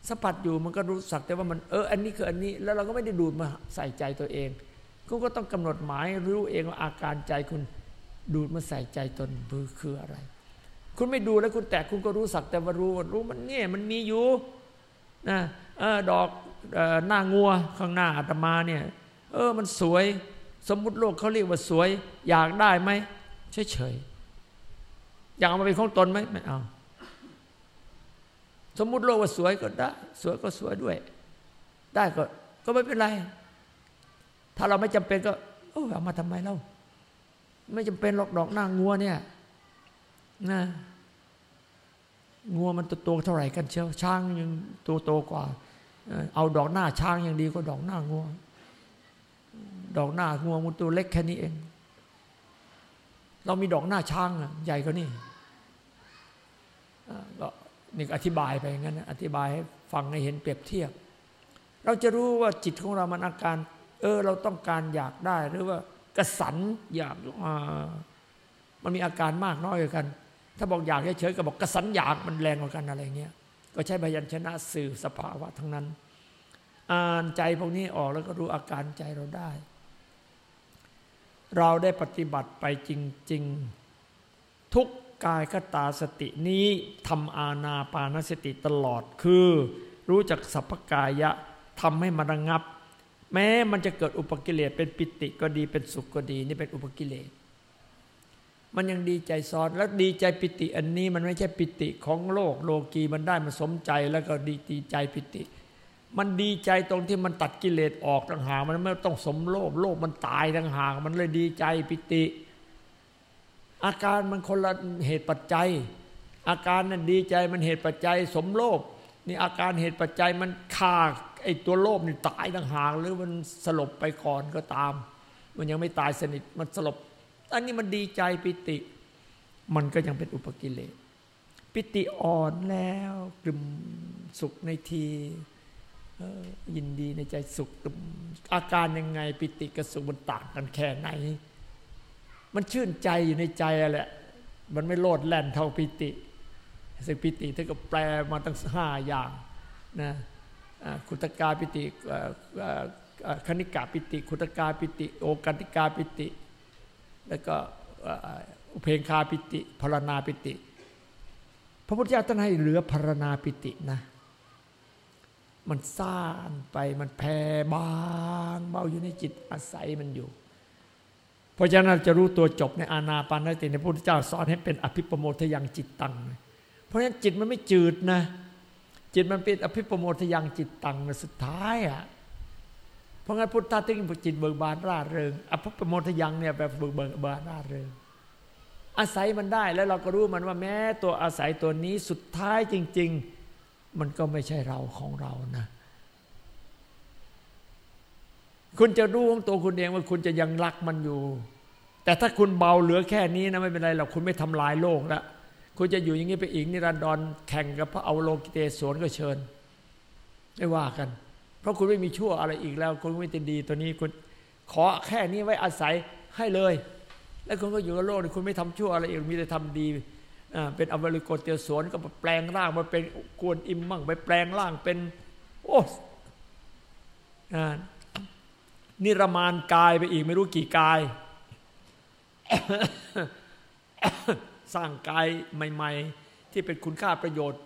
สัมผัสอยู่มันก็รู้สักแต่ว่ามันเอออันนี้คืออันนี้แล้วเราก็ไม่ได้ดูดมาใส่ใจตัวเองคุณก็ต้องกำหนดหมายรู้เองว่าอาการใจคุณดูดมาใส่ใจตนมือคืออะไร คุณไม่ดูแล้วคุณแตะคุณก็รู้สักแต่ว่ารู้รู้มันเนี่ยมันมีอยู่นะเออดอกหน้างัวข้างหน้าอาตมาเนี่ย เออมันสวย สมมุติโลกเขาเรียกว่าสวย อยากได้ไหมเฉยเฉยอยากเอามาเป็นของตนไหมไม่เอา สมมุติโลกว่าสวยก็ได้ สวยก็สวยด้วย ได้ก็ก็ไม่เป็นไร ถ้าเราไม่จำเป็นก็เออเอามาทำไมเล่าไม่จำเป็นหรอกดอกหน้างัวเนี่ยนะงัวมันตัวโตเท่าไหร่กันเชียวช้างยังตัวโตกว่า เอาดอกหน้าช้างยังดีกว่าดอกหน้างัว ดอกหน้างัวมันตัวเล็กแค่นี้เอง เรามีดอกหน้าช้างอะใหญ่กว่านี่ก็นี่อธิบายไปงั้นอธิบายให้ฟังให้เห็นเปรียบเทียบ เราจะรู้ว่าจิตของเรามันอาการ เออ เราต้องการอยากได้หรือว่ากระสันอยากมันมีอาการมากน้อยกัน ถ้าบอกอยากเฉยๆก็บอกกระสันอยากมันแรงกว่ากันอะไรเงี้ยก็ใช้พยัญชนะสื่อสภาวะทั้งนั้น อ่านใจพวกนี้ออกแล้วก็รู้อาการใจเราได้ เราได้ปฏิบัติไปจริง ๆ ทุกกายคตาสตินี้ทำอาณาปานสติตลอดคือ รู้จักสัพพกายะทำให้มันระงับ แม้มันจะเกิดอุปกิเลสเป็นปิติก็ดีเป็นสุขก็ดีนี่เป็นอุปกิเลสมันยังดีใจซ้อนแล้วดีใจปิติอันนี้มันไม่ใช่ปิติของโลกโลกีมันได้มันสมใจแล้วก็ดีดีใจปิติ มันดีใจตรงที่มันตัดกิเลสออกต่างหากมันไม่ต้องสมโลภโลภมันตายต่างหากมันเลยดีใจปิติ อาการมันคนละเหตุปัจจัย อาการนั้นดีใจมันเหตุปัจจัย สมโลภนี่อาการเหตุปัจจัยมันฆ่าไอ้ตัวโลภนี่ตายต่างหากหรือมันสลบไปก่อนก็ตาม มันยังไม่ตายสนิทมันสลบอันนี้มันดีใจปิติ มันก็ยังเป็นอุปกิเลสปิติอ่อนแล้วกลุ่มสุขในที ยินดีในใจสุข อาการยังไงปิติกับสุขมันต่างกันแค่ไหน มันชื่นใจอยู่ในใจแหละ มันไม่โลดแล่นเท่าปิติซึ่งปิติท่าก็แปลมาตั้งห้าอย่างนะคุตกาปิติคณิกาปิติ คุตกาปิติ โอกันติกาปิติ แล้วก็อุเพงคาปิติพารณาปิติ พระพุทธเจ้าท่านให้เหลือพารณาปิตินะ มันซ่านไปมันแผ่บางเบาอยู่ในจิตอาศัยมันอยู่เพราะฉะนั้นจะรู้ตัวจบในอาณาปานสติในพระพุทธเจ้าสอนให้เป็นอภิปโมทยังจิตตัง เพราะฉะนั้นจิตมันไม่จืดนะ จิตมันเป็นอภิปโมทยังจิตตังสุดท้ายอะเพราะงั้นพุทธะถึงจิตเบิกบานร่าเริงอภิปโมทยังเนี่ยแบบเบิกเบิกบานร่าเริง อาศัยมันได้แล้วเราก็รู้มันว่าแม้ตัวอาศัยตัวนี้สุดท้ายจริง ๆ มันก็ไม่ใช่เราของเรานะ คุณจะรู้ของตัวคุณเองว่าคุณจะยังรักมันอยู่ แต่ถ้าคุณเบาเหลือแค่นี้นะไม่เป็นไรหรอกคุณไม่ทำลายโลกแล้วคุณจะอยู่อย่างนี้ไปอีกนิรันดรแข่งกับพระเอาโลกิเตสวนก็เชิญ ไม่ว่ากัน เพราะคุณไม่มีชั่วอะไรอีกแล้ว คุณไม่ติดีตัวนี้คุณขอแค่นี้ไว้อาศัยให้เลย แล้วคุณก็อยู่กับโลกคุณไม่ทำชั่วอะไรอีกมีแต่ทำดี เป็นอเวริโกเตียสวนก็แปลงร่างมาเป็นกวนอิมมั่งไปแปลงร่างเป็นโอ้นิรมานกายไปอีกไม่รู้กี่กาย สร้างกายใหม่ ๆ ที่เป็นคุณค่าประโยชน์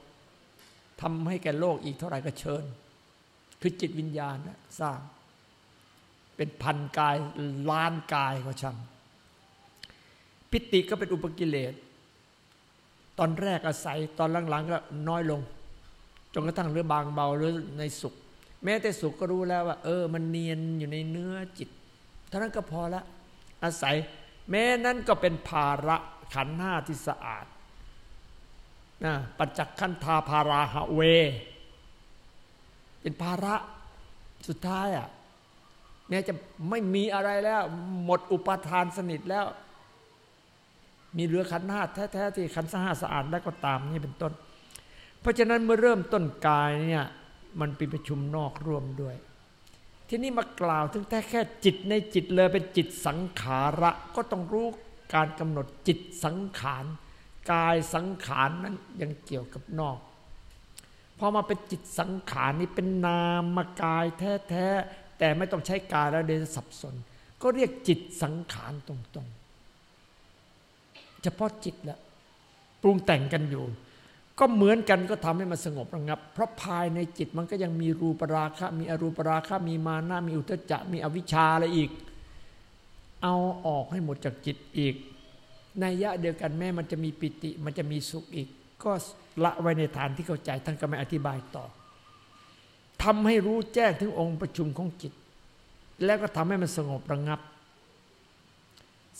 ทำให้แก่โลกอีกเท่าไหร่ก็เชิญ คือจิตวิญญาณสร้าง เป็นพันกายล้านกายก็ช่างปิติก็เป็นอุปกิเลส ตอนแรกอาศัยตอนหลังๆก็น้อยลง จนกระทั่งเรือบางเบาหรือในสุข แม้แต่สุขก็รู้แล้วว่า เออ มันเนียนอยู่ในเนื้อจิตเท่านั้นก็พอละอาศัย แม้นั้นก็เป็นภาระขันห้าที่สะอาดนะปัจจักขันธาภาราหะเว เป็นภาระสุดท้ายอะแม้จะไม่มีอะไรแล้ว หมดอุปทานสนิทแล้ว มีเรือขันห้าแท้ๆที่ขันห้าสะอาดแล้วก็ตามนี่เป็นต้น เพราะฉะนั้นเมื่อเริ่มต้นกายเนี่ยมันเป็นประชุมนอกร่วมด้วย ที่นี่มากล่าวถึงแต่แค่จิตในจิตเลยเป็นจิตสังขาระก็ต้องรู้การกำหนดจิตสังขารกายสังขารนั้นยังเกี่ยวกับนอกพอมาเป็นจิตสังขารนี่เป็นนามกายแท้ๆแต่ไม่ต้องใช้กายแล้วเดี๋ยวสับสน ก็เรียกจิตสังขารตรงๆ เฉพาะจิตละปรุงแต่งกันอยู่ ก็เหมือนกันก็ทำให้มันสงบระงับ เพราะภายในจิตมันก็ยังมีรูปราคะ มีอรูปราคะ มีมานะมีอุตจักมีอวิชชาอะไรอีก เอาออกให้หมดจากจิตอีกในยะเดียวกันแม้มันจะมีปิติ มันจะมีสุขอีก ก็ละไว้ในฐานที่เข้าใจท่านก็ไม่อธิบายต่อทำให้รู้แจ้งถึงองค์ประชุมของจิต แล้วก็ทำให้มันสงบระงับ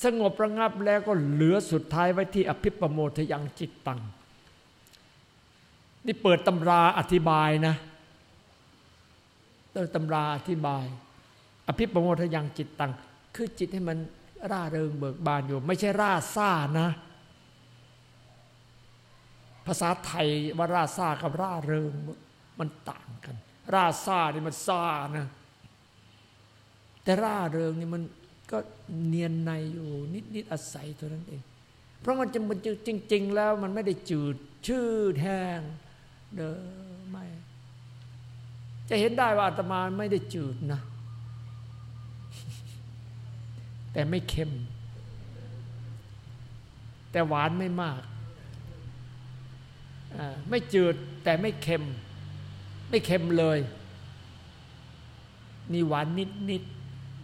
สงบระงับแล้วก็เหลือสุดท้ายไว้ที่อภิปโมทยังจิตตัง นี่เปิดตำราอธิบายนะเติมตำราอธิบาย อภิปโมทยังจิตตัง คือจิตให้มันร่าเริงเบิกบานอยู่ ไม่ใช่ร่าซ่านะ ภาษาไทยว่าร่าซ่ากับร่าเริงมันต่างกัน ร่าซ่านี่มันซ่านะ แต่ร่าเริงนี่มัน ก็เนียนในอยู่นิดนิดอาศัยตัวนั้นเอง เพราะมันจะมันจริง ๆ แล้วมันไม่ได้จืดชื่อแห้งเด้อไม่จะเห็นได้ว่าอาตมาไม่ได้จืดนะ แต่ไม่เค็ม แต่หวานไม่มากไม่จืดแต่ไม่เค็ม ไม่เค็มเลย นี่หวานนิดนิด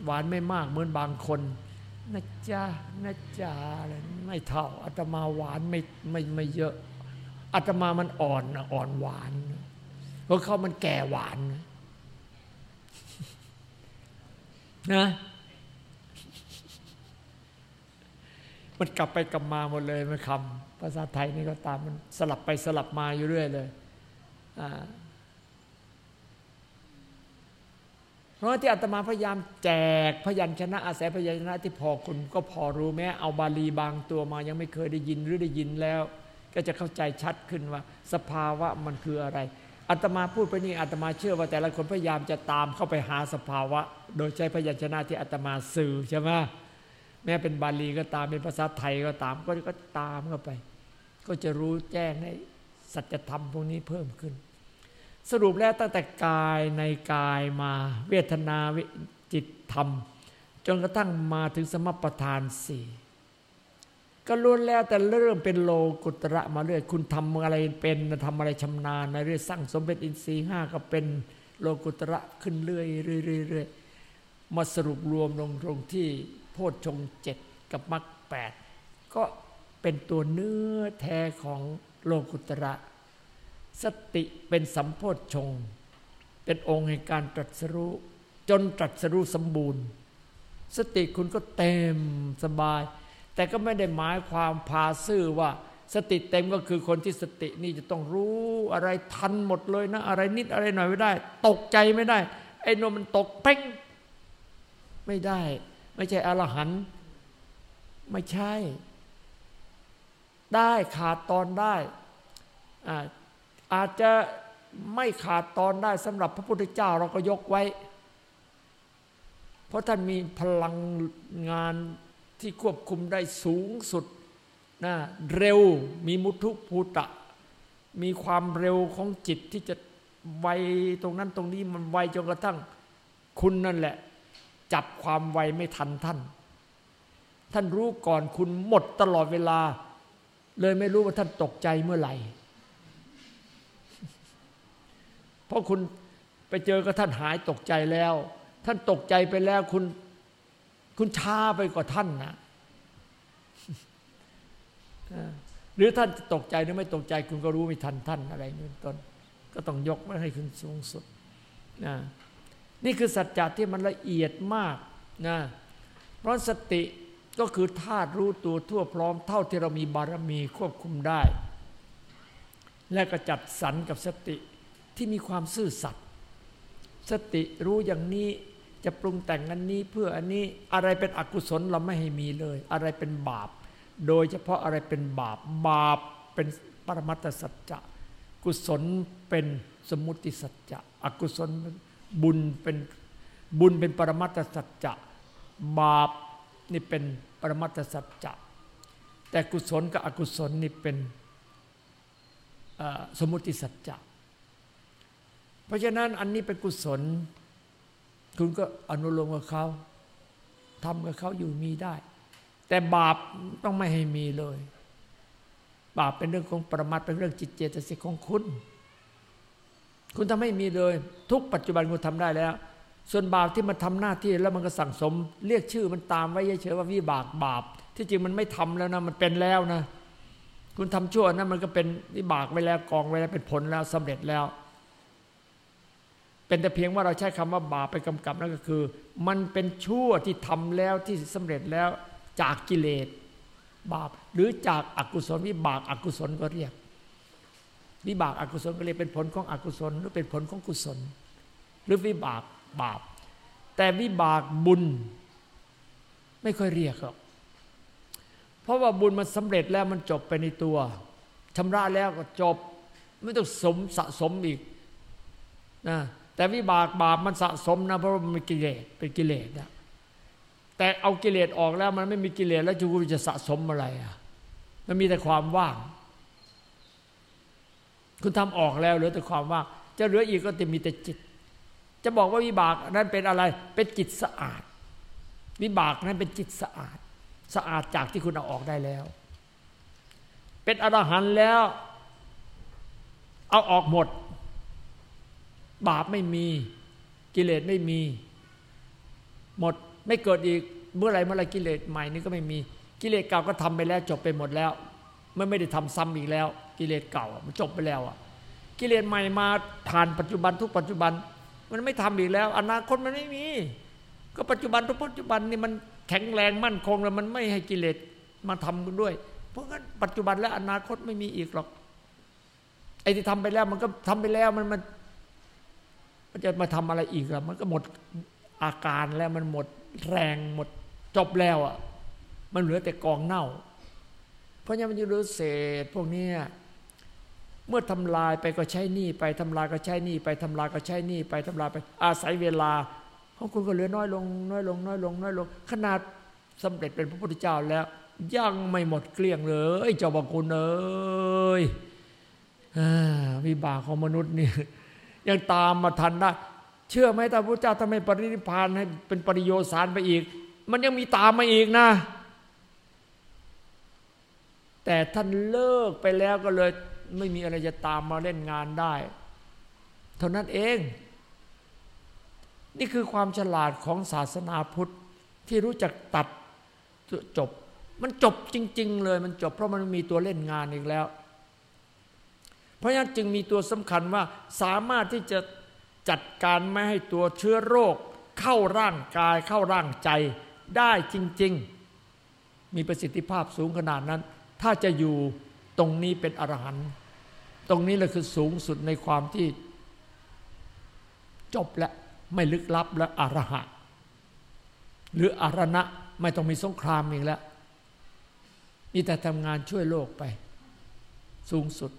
หวานไม่มากเหมือนบางคนนะจ๊ะนะจ๊ะอะไรไม่เท่าอาตมาหวานไม่ไม่ไม่เยอะอาตมามันอ่อนอ่อนหวานเพราะเขามันแก่หวานนะมันกลับไปกลับมาหมดเลยมันคำภาษาไทยนี่ก็ตามมันสลับไปสลับมาอยู่เรื่อยเลยอ่า เพราะที่อาตมาพยายามแจกพยัญชนะอาศัยพยัญชนะที่พอคุณก็พอรู้แม้เอาบาลีบางตัวมายังไม่เคยได้ยินหรือได้ยินแล้ว ก็จะเข้าใจชัดขึ้นว่า สภาวะมันคืออะไรอาตมาพูดไปนี่อาตมาเชื่อว่าแต่ละคนพยายามจะตามเข้าไปหาสภาวะ โดยใช้พยัญชนะที่อาตมาสื่อใช่ไหมแม้เป็นบาลีก็ตามเป็นภาษาไทยก็ตามก็ก็ตามเข้าไป ก็จะรู้แจ้งในสัจธรรมพวกนี้เพิ่มขึ้น สรุปแล้วตั้งแต่กายในกายมา เวทนาจิตธรรม จนกระทั่งมาถึงสมประทานสี่ก็ล้วนแล้วแต่เริ่มเป็นโลกุตระมาเรื่อยคุณทำอะไรเป็นทำอะไรชำนาญในเรื่อยสร้างสมเป็นอินทรีย์ห้าก็เป็นโลกุตระขึ้นเรื่อยเรื่อยมาสรุปรวมลงตรงที่โพชฌงเจ็ดกับมรรคแปดก็เป็นตัวเนื้อแท้ของโลกุตระ สติเป็นสัมโพธชง เป็นองค์แห่งการตรัสรู้จนตรัสรู้สมบูรณ์ สติคุณก็เต็มสบาย แต่ก็ไม่ได้หมายความพาซื่อว่า สติเต็มก็คือคนที่สตินี่จะต้องรู้อะไรทันหมดเลยนะ อะไรนิดอะไรหน่อยไม่ได้ ตกใจไม่ได้ ไอ้นมันตกเป้งไม่ได้ ไม่ใช่อรหันต์ไม่ใช่ ได้ขาดตอนได้ อาจจะไม่ขาดตอนได้สำหรับพระพุทธเจ้าเราก็ยกไว้ เพราะท่านมีพลังงานที่ควบคุมได้สูงสุดนะเร็วมีมุทุภูตะ มีความเร็วของจิตที่จะไวตรงนั้นตรงนี้มันไวจนกระทั่งคุณนั่นแหละ จับความไวไม่ทันท่าน ท่านรู้ก่อนคุณหมดตลอดเวลา เลยไม่รู้ว่าท่านตกใจเมื่อไหร่ เพราะคุณไปเจอกับท่านหายตกใจแล้ว ท่านตกใจไปแล้วคุณ คุณช้าไปกว่าท่านนะหรือท่านตกใจหรือไม่ตกใจ คุณก็รู้ไม่ทันท่านอะไรนี่ต้น ก็ต้องยกมาให้คุณสูงสุดนะนี่คือสัจจะที่มันละเอียดมากนะเพราะสติก็คือธาตุรู้ตัวทั่วพร้อมเท่าที่เรามีบารมีควบคุมได้ และก็จัดสรรกับสติ ที่มีความซื่อสัตย์สติรู้อย่างนี้จะปรุงแต่งอันนี้เพื่ออันนี้อะไรเป็นอกุศลเราไม่ให้มีเลย อะไรเป็นบาป โดยเฉพาะอะไรเป็นบาป บาปเป็นปรมัตสัจจะ กุศลเป็นสมุติสัจจะ อกุศลบุญเป็นบุญเป็นปรมัตสัจจะ บาปนี่เป็นปรมัตสัจจะ แต่กุศลกับอกุศลนี่เป็นสมุติสัจจะ เพราะฉะนั้นอันนี้เป็นกุศล คุณก็อนุโลมกับเขาทำกับเขาอยู่มีได้ แต่บาปต้องไม่ให้มีเลย บาปเป็นเรื่องของประมาทเป็นเรื่องจิตเจตสิกของคุณ คุณทำให้มีเลย ทุกปัจจุบันคุณทำได้แล้ว ส่วนบาปที่มันทำหน้าที่แล้วมันก็สั่งสม เรียกชื่อมันตามไว้เฉยๆว่าวิบากบาป ที่จริงมันไม่ทำแล้วนะมันเป็นแล้วนะ คุณทำชั่วนะมันก็เป็นวิบากไว้แล้วกองไว้แล้วเป็นผลแล้วสำเร็จแล้ว เป็นแต่เพียงว่าเราใช้คำว่าบาปไปกำกับนั่นก็คือ มันเป็นชั่วที่ทำแล้วที่สำเร็จแล้วจากกิเลสบาป หรือจากอากุศลวิบากอากุศลก็เรียก วิบากอากุศลก็เรียกเป็นผลของอกุศล หรือเป็นผลของกุศล หรือวิบากบาป แต่วิบากบุญ ไม่ค่อยเรียกหรอกเพราะว่าบุญมันสำเร็จแล้วมันจบไปในตัวชำระแล้วก็จบ ไม่ต้องสมสะสมอีกนะ แต่วิบากบาปมันสะสมนะเพราะมันเป็นกิเลสเป็นกิเลสนะแต่เอากิเลสออกแล้วมันไม่มีกิเลสแล้วจะกูจะสะสมอะไรอะมันมีแต่ความว่าง คุณทำออกแล้วเหลือแต่ความว่างจะเหลืออีกก็จะมีแต่จิต จะบอกว่าวิบากนั้นเป็นอะไร เป็นจิตสะอาด วิบากนั้นเป็นจิตสะอาด สะอาดจากที่คุณเอาออกได้แล้ว เป็นอรหันต์แล้ว เอาออกหมด บาปไม่มีกิเลสไม่มี หมดไม่เกิดอีกเมื่อไรเมื่อไรกิเลสใหม่นี้ก็ไม่มีกิเลสเก่าก็ทำไปแล้วจบไปหมดแล้วไม่ไม่ได้ทำซ้ำอีกแล้ว กิเลสเก่ามันจบไปแล้วอะ กิเลสใหม่มาผ่านปัจจุบันทุกปัจจุบัน มันไม่ทำอีกแล้ว อนาคตมันไม่มี ก็ปัจจุบันทุกปัจจุบันนี่มันแข็งแรงมั่นคงแล้วมันไม่ให้กิเลสมาทำด้วย เพราะงั้นปัจจุบันและอนาคตไม่มีอีกหรอกไอ้ที่ทำไปแล้วมันก็ทำไปแล้วมันมัน มันจะมาทำอะไรอีกอะมันก็หมดอาการแล้วมันหมดแรงหมดจบแล้วอะมันเหลือแต่กองเน่า เพราะงั้นมันจะรู้เศษพวกนี้เมื่อทำลายไปก็ใช้หนี้ไปทำลายก็ใช้หนี้ไปทำลายก็ใช้หนี้ไปทำลายไป อาศัยเวลาของคุณก็เหลือน้อยลง น้อยลง น้อยลง น้อยลง ขนาดสำเร็จเป็นพระพุทธเจ้าแล้ว ยังไม่หมดเกลี้ยงเลยเจ้าบางคนเอ้ยวิบากของมนุษย์นี่ ยังตามมาทันได้เชื่อไหมท่านพระเจ้าทำไมปรินิพานให้เป็นปริโยสารไปอีก มันยังมีตามมาอีกนะ แต่ท่านเลิกไปแล้วก็เลยไม่มีอะไรจะตามมาเล่นงานได้ เท่านั้นเอง นี่คือความฉลาดของศาสนาพุทธที่รู้จักตัดจบ มันจบจริง ๆ เลยมันจบเพราะมันมีตัวเล่นงานอีกแล้ว เพราะฉะนั้นจึงมีตัวสำคัญว่าสามารถที่จะจัดการไม่ให้ตัวเชื้อโรค เข้าร่างกายเข้าร่างใจได้จริง ๆ มีประสิทธิภาพสูงขนาดนั้น ถ้าจะอยู่ตรงนี้เป็นอรหันต์ตรงนี้แหละคือสูงสุดในความที่ จบและไม่ลึกลับและอรหัตหรืออารณะไม่ต้องมีสงครามอีกแล้วมีแต่ทำงานช่วยโลกไป สูงสุด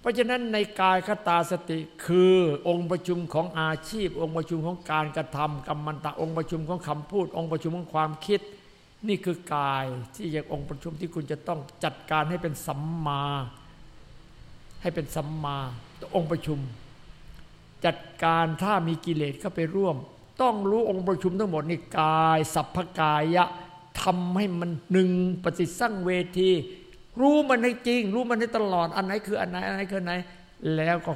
เพราะฉะนั้นในกายคตาสติคือองค์ประชุมของอาชีพ องค์ประชุมของการกระทำกรรมันตะองค์ประชุมของคำพูด องค์ประชุมของความคิด นี่คือกายที่อยากองค์ประชุมที่คุณจะต้องจัดการให้เป็นสัมมา ให้เป็นสัมมาองค์ประชุม จัดการถ้ามีกิเลสเข้าไปร่วม ต้องรู้องค์ประชุมทั้งหมดนี่กาย สัพพกายะทำให้มันหนึ่งปฏิสั่งเวที รู้มันให้จริง รู้มันให้ตลอด อันไหนคืออันไหนอันไหนคือไหน แล้วก็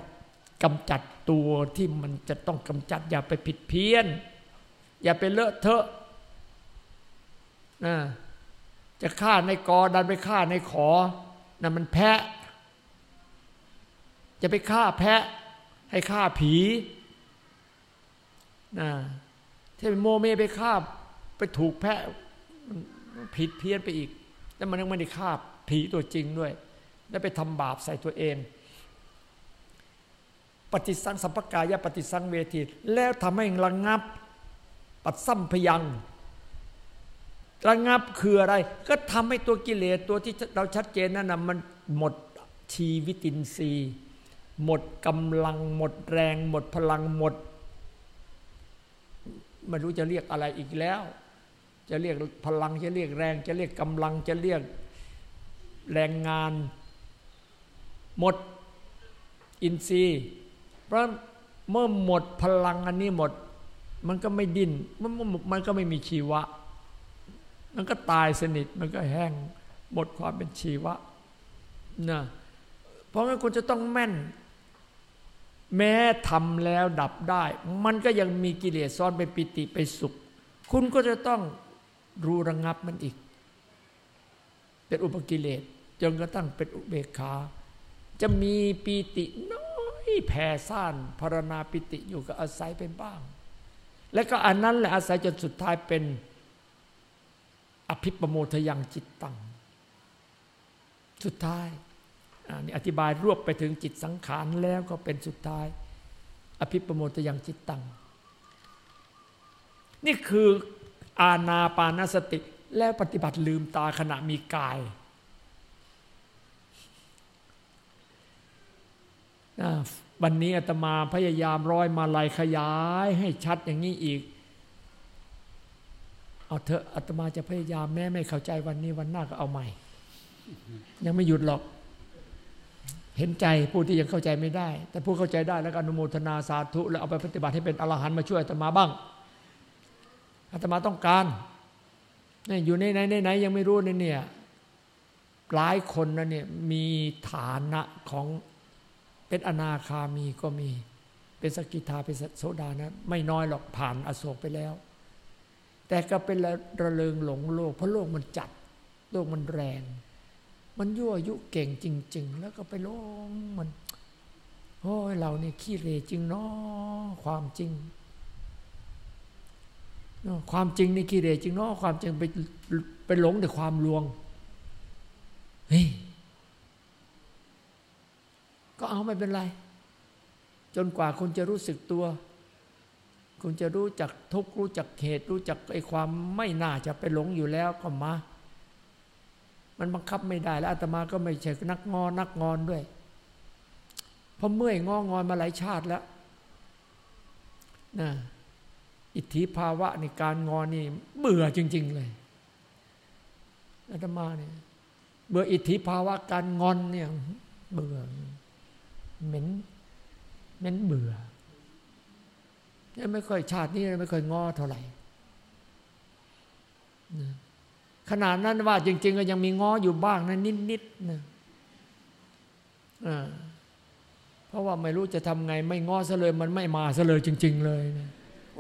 กำจัดตัวที่มันจะต้องกำจัด อย่าไปผิดเพี้ยน อย่าไปเลอะเทอะนะจะฆ่าในกอดันไปฆ่าในขอนั่นมันแพะ จะไปฆ่าแพะ ให้ฆ่าผีนะที่โมเมไปฆ่าไปถูกแพะผิดเพี้ยนไปอีก แล้วมันยังไม่ได้ฆ่า ผีตัวจริงด้วยได้ไปทำบาปใส่ตัวเอง ปฏิสังสัมปกายะปฏิสังเวที แล้วทำให้ระงับ ปัดซ้ำพยังระงับคืออะไร ก็ทำให้ตัวกิเลสตัวที่เราชัดเจนนั่นนะมันหมดชีวิตินทรีย์ หมดกำลัง หมดแรง หมดพลังหมดไม่รู้จะเรียกอะไรอีกแล้ว จะเรียกพลังจะเรียกแรง จะเรียกกำลังจะเรียก แรงงาน หมดอินทรีย์เพราะเมื่อหมดพลังอันนี้หมด มันก็ไม่ดิน้นมันมันก็ไม่มีชีวะ มันก็ตายสนิทมันก็แห้งหมดความเป็นชีวะนะเพราะงั้นคุณจะต้องแม่น แม้ทำแล้วดับได้ มันก็ยังมีกิเลสซ้อนไปปิติไปสุข คุณก็จะต้องรู้ระงงับมันอีก เป็นอุปกิเลสจนกระทั่งเป็นอุเบกขา จะมีปีติน้อยแผ่ซ่านพารณาปิติอยู่กับอาศัยเป็นบ้าง และก็อันนั้นแหละอาศัยจนสุดท้ายเป็นอภิปโมทยังจิตตัง สุดท้ายอันนี้อธิบายรวบไปถึงจิตสังขารแล้วก็เป็นสุดท้าย อภิปโมตยังจิตตัง นี่คืออาณาปานสติ แล้วปฏิบัติลืมตาขณะมีกายวันนี้อาตมาพยายามร้อยมาลายขยายให้ชัดอย่างนี้อีก เอาเถอะอาตมาจะพยายามแม้ไม่เข้าใจวันนี้วันหน้าก็เอาใหม่ ยังไม่หยุดหรอก เห็นใจผู้ที่ยังเข้าใจไม่ได้ แต่ผู้เข้าใจได้แล้วก็อนุโมทนาสาธุ แล้วเอาไปปฏิบัติให้เป็นอรหันต์มาช่วยอาตมาบ้างอาตมาต้องการ นี่อยู่ในไหนในไหนยังไม่รู้เนี่ยหลายคนนะเนี่ยมีฐานะของเป็นอนาคามีก็มี เป็นสกิทาเป็นโสดานะ ไม่น้อยหรอกผ่านอโศกไปแล้ว แต่ก็เป็นระเริงหลงโลก เพราะโลกมันจัด โลกมันแรง มันยั่วยุเก่งจริง ๆ แล้วก็ไปลงมันโอ้ยเราเนี่ยขี้เรจริงเนาะความจริง ความจริงในี่ขี้เรจริงเนาะความจริงไปไปหลงแต่ความลวงเฮ้ยก็เอาไม่เป็นไร จนกว่าคุณจะรู้สึกตัว คุณจะรู้จักทุกรู้จักเหตุรู้จักไอ้ความไม่น่าจะไปหลงอยู่แล้วก็มา มันบังคับไม่ได้แล้วอาตมาก็ไม่ใช่นักงอนนักงอนด้วยเพราะเมื่อยงองอนมาหลายชาติแล้วนะ อิทธิภาวะในการงอนนี่เบื่อจริง ๆ เลยอาตมาเนี่ยเบื่ออิทธิภาวะการงอนเนี่ยเบื่อเหม็นเหม็นเบื่อไม่ค่อยชาตินี้ไม่ค่อยงอเท่าไหร่ขนาดนั้นว่าจริง ๆ ก็ยังมีงออยู่บ้างนะนิดๆนะเพราะว่าไม่รู้จะทำไง ไม่งอซะเลย มันไม่มาซะเลยจริง ๆ เลยนะ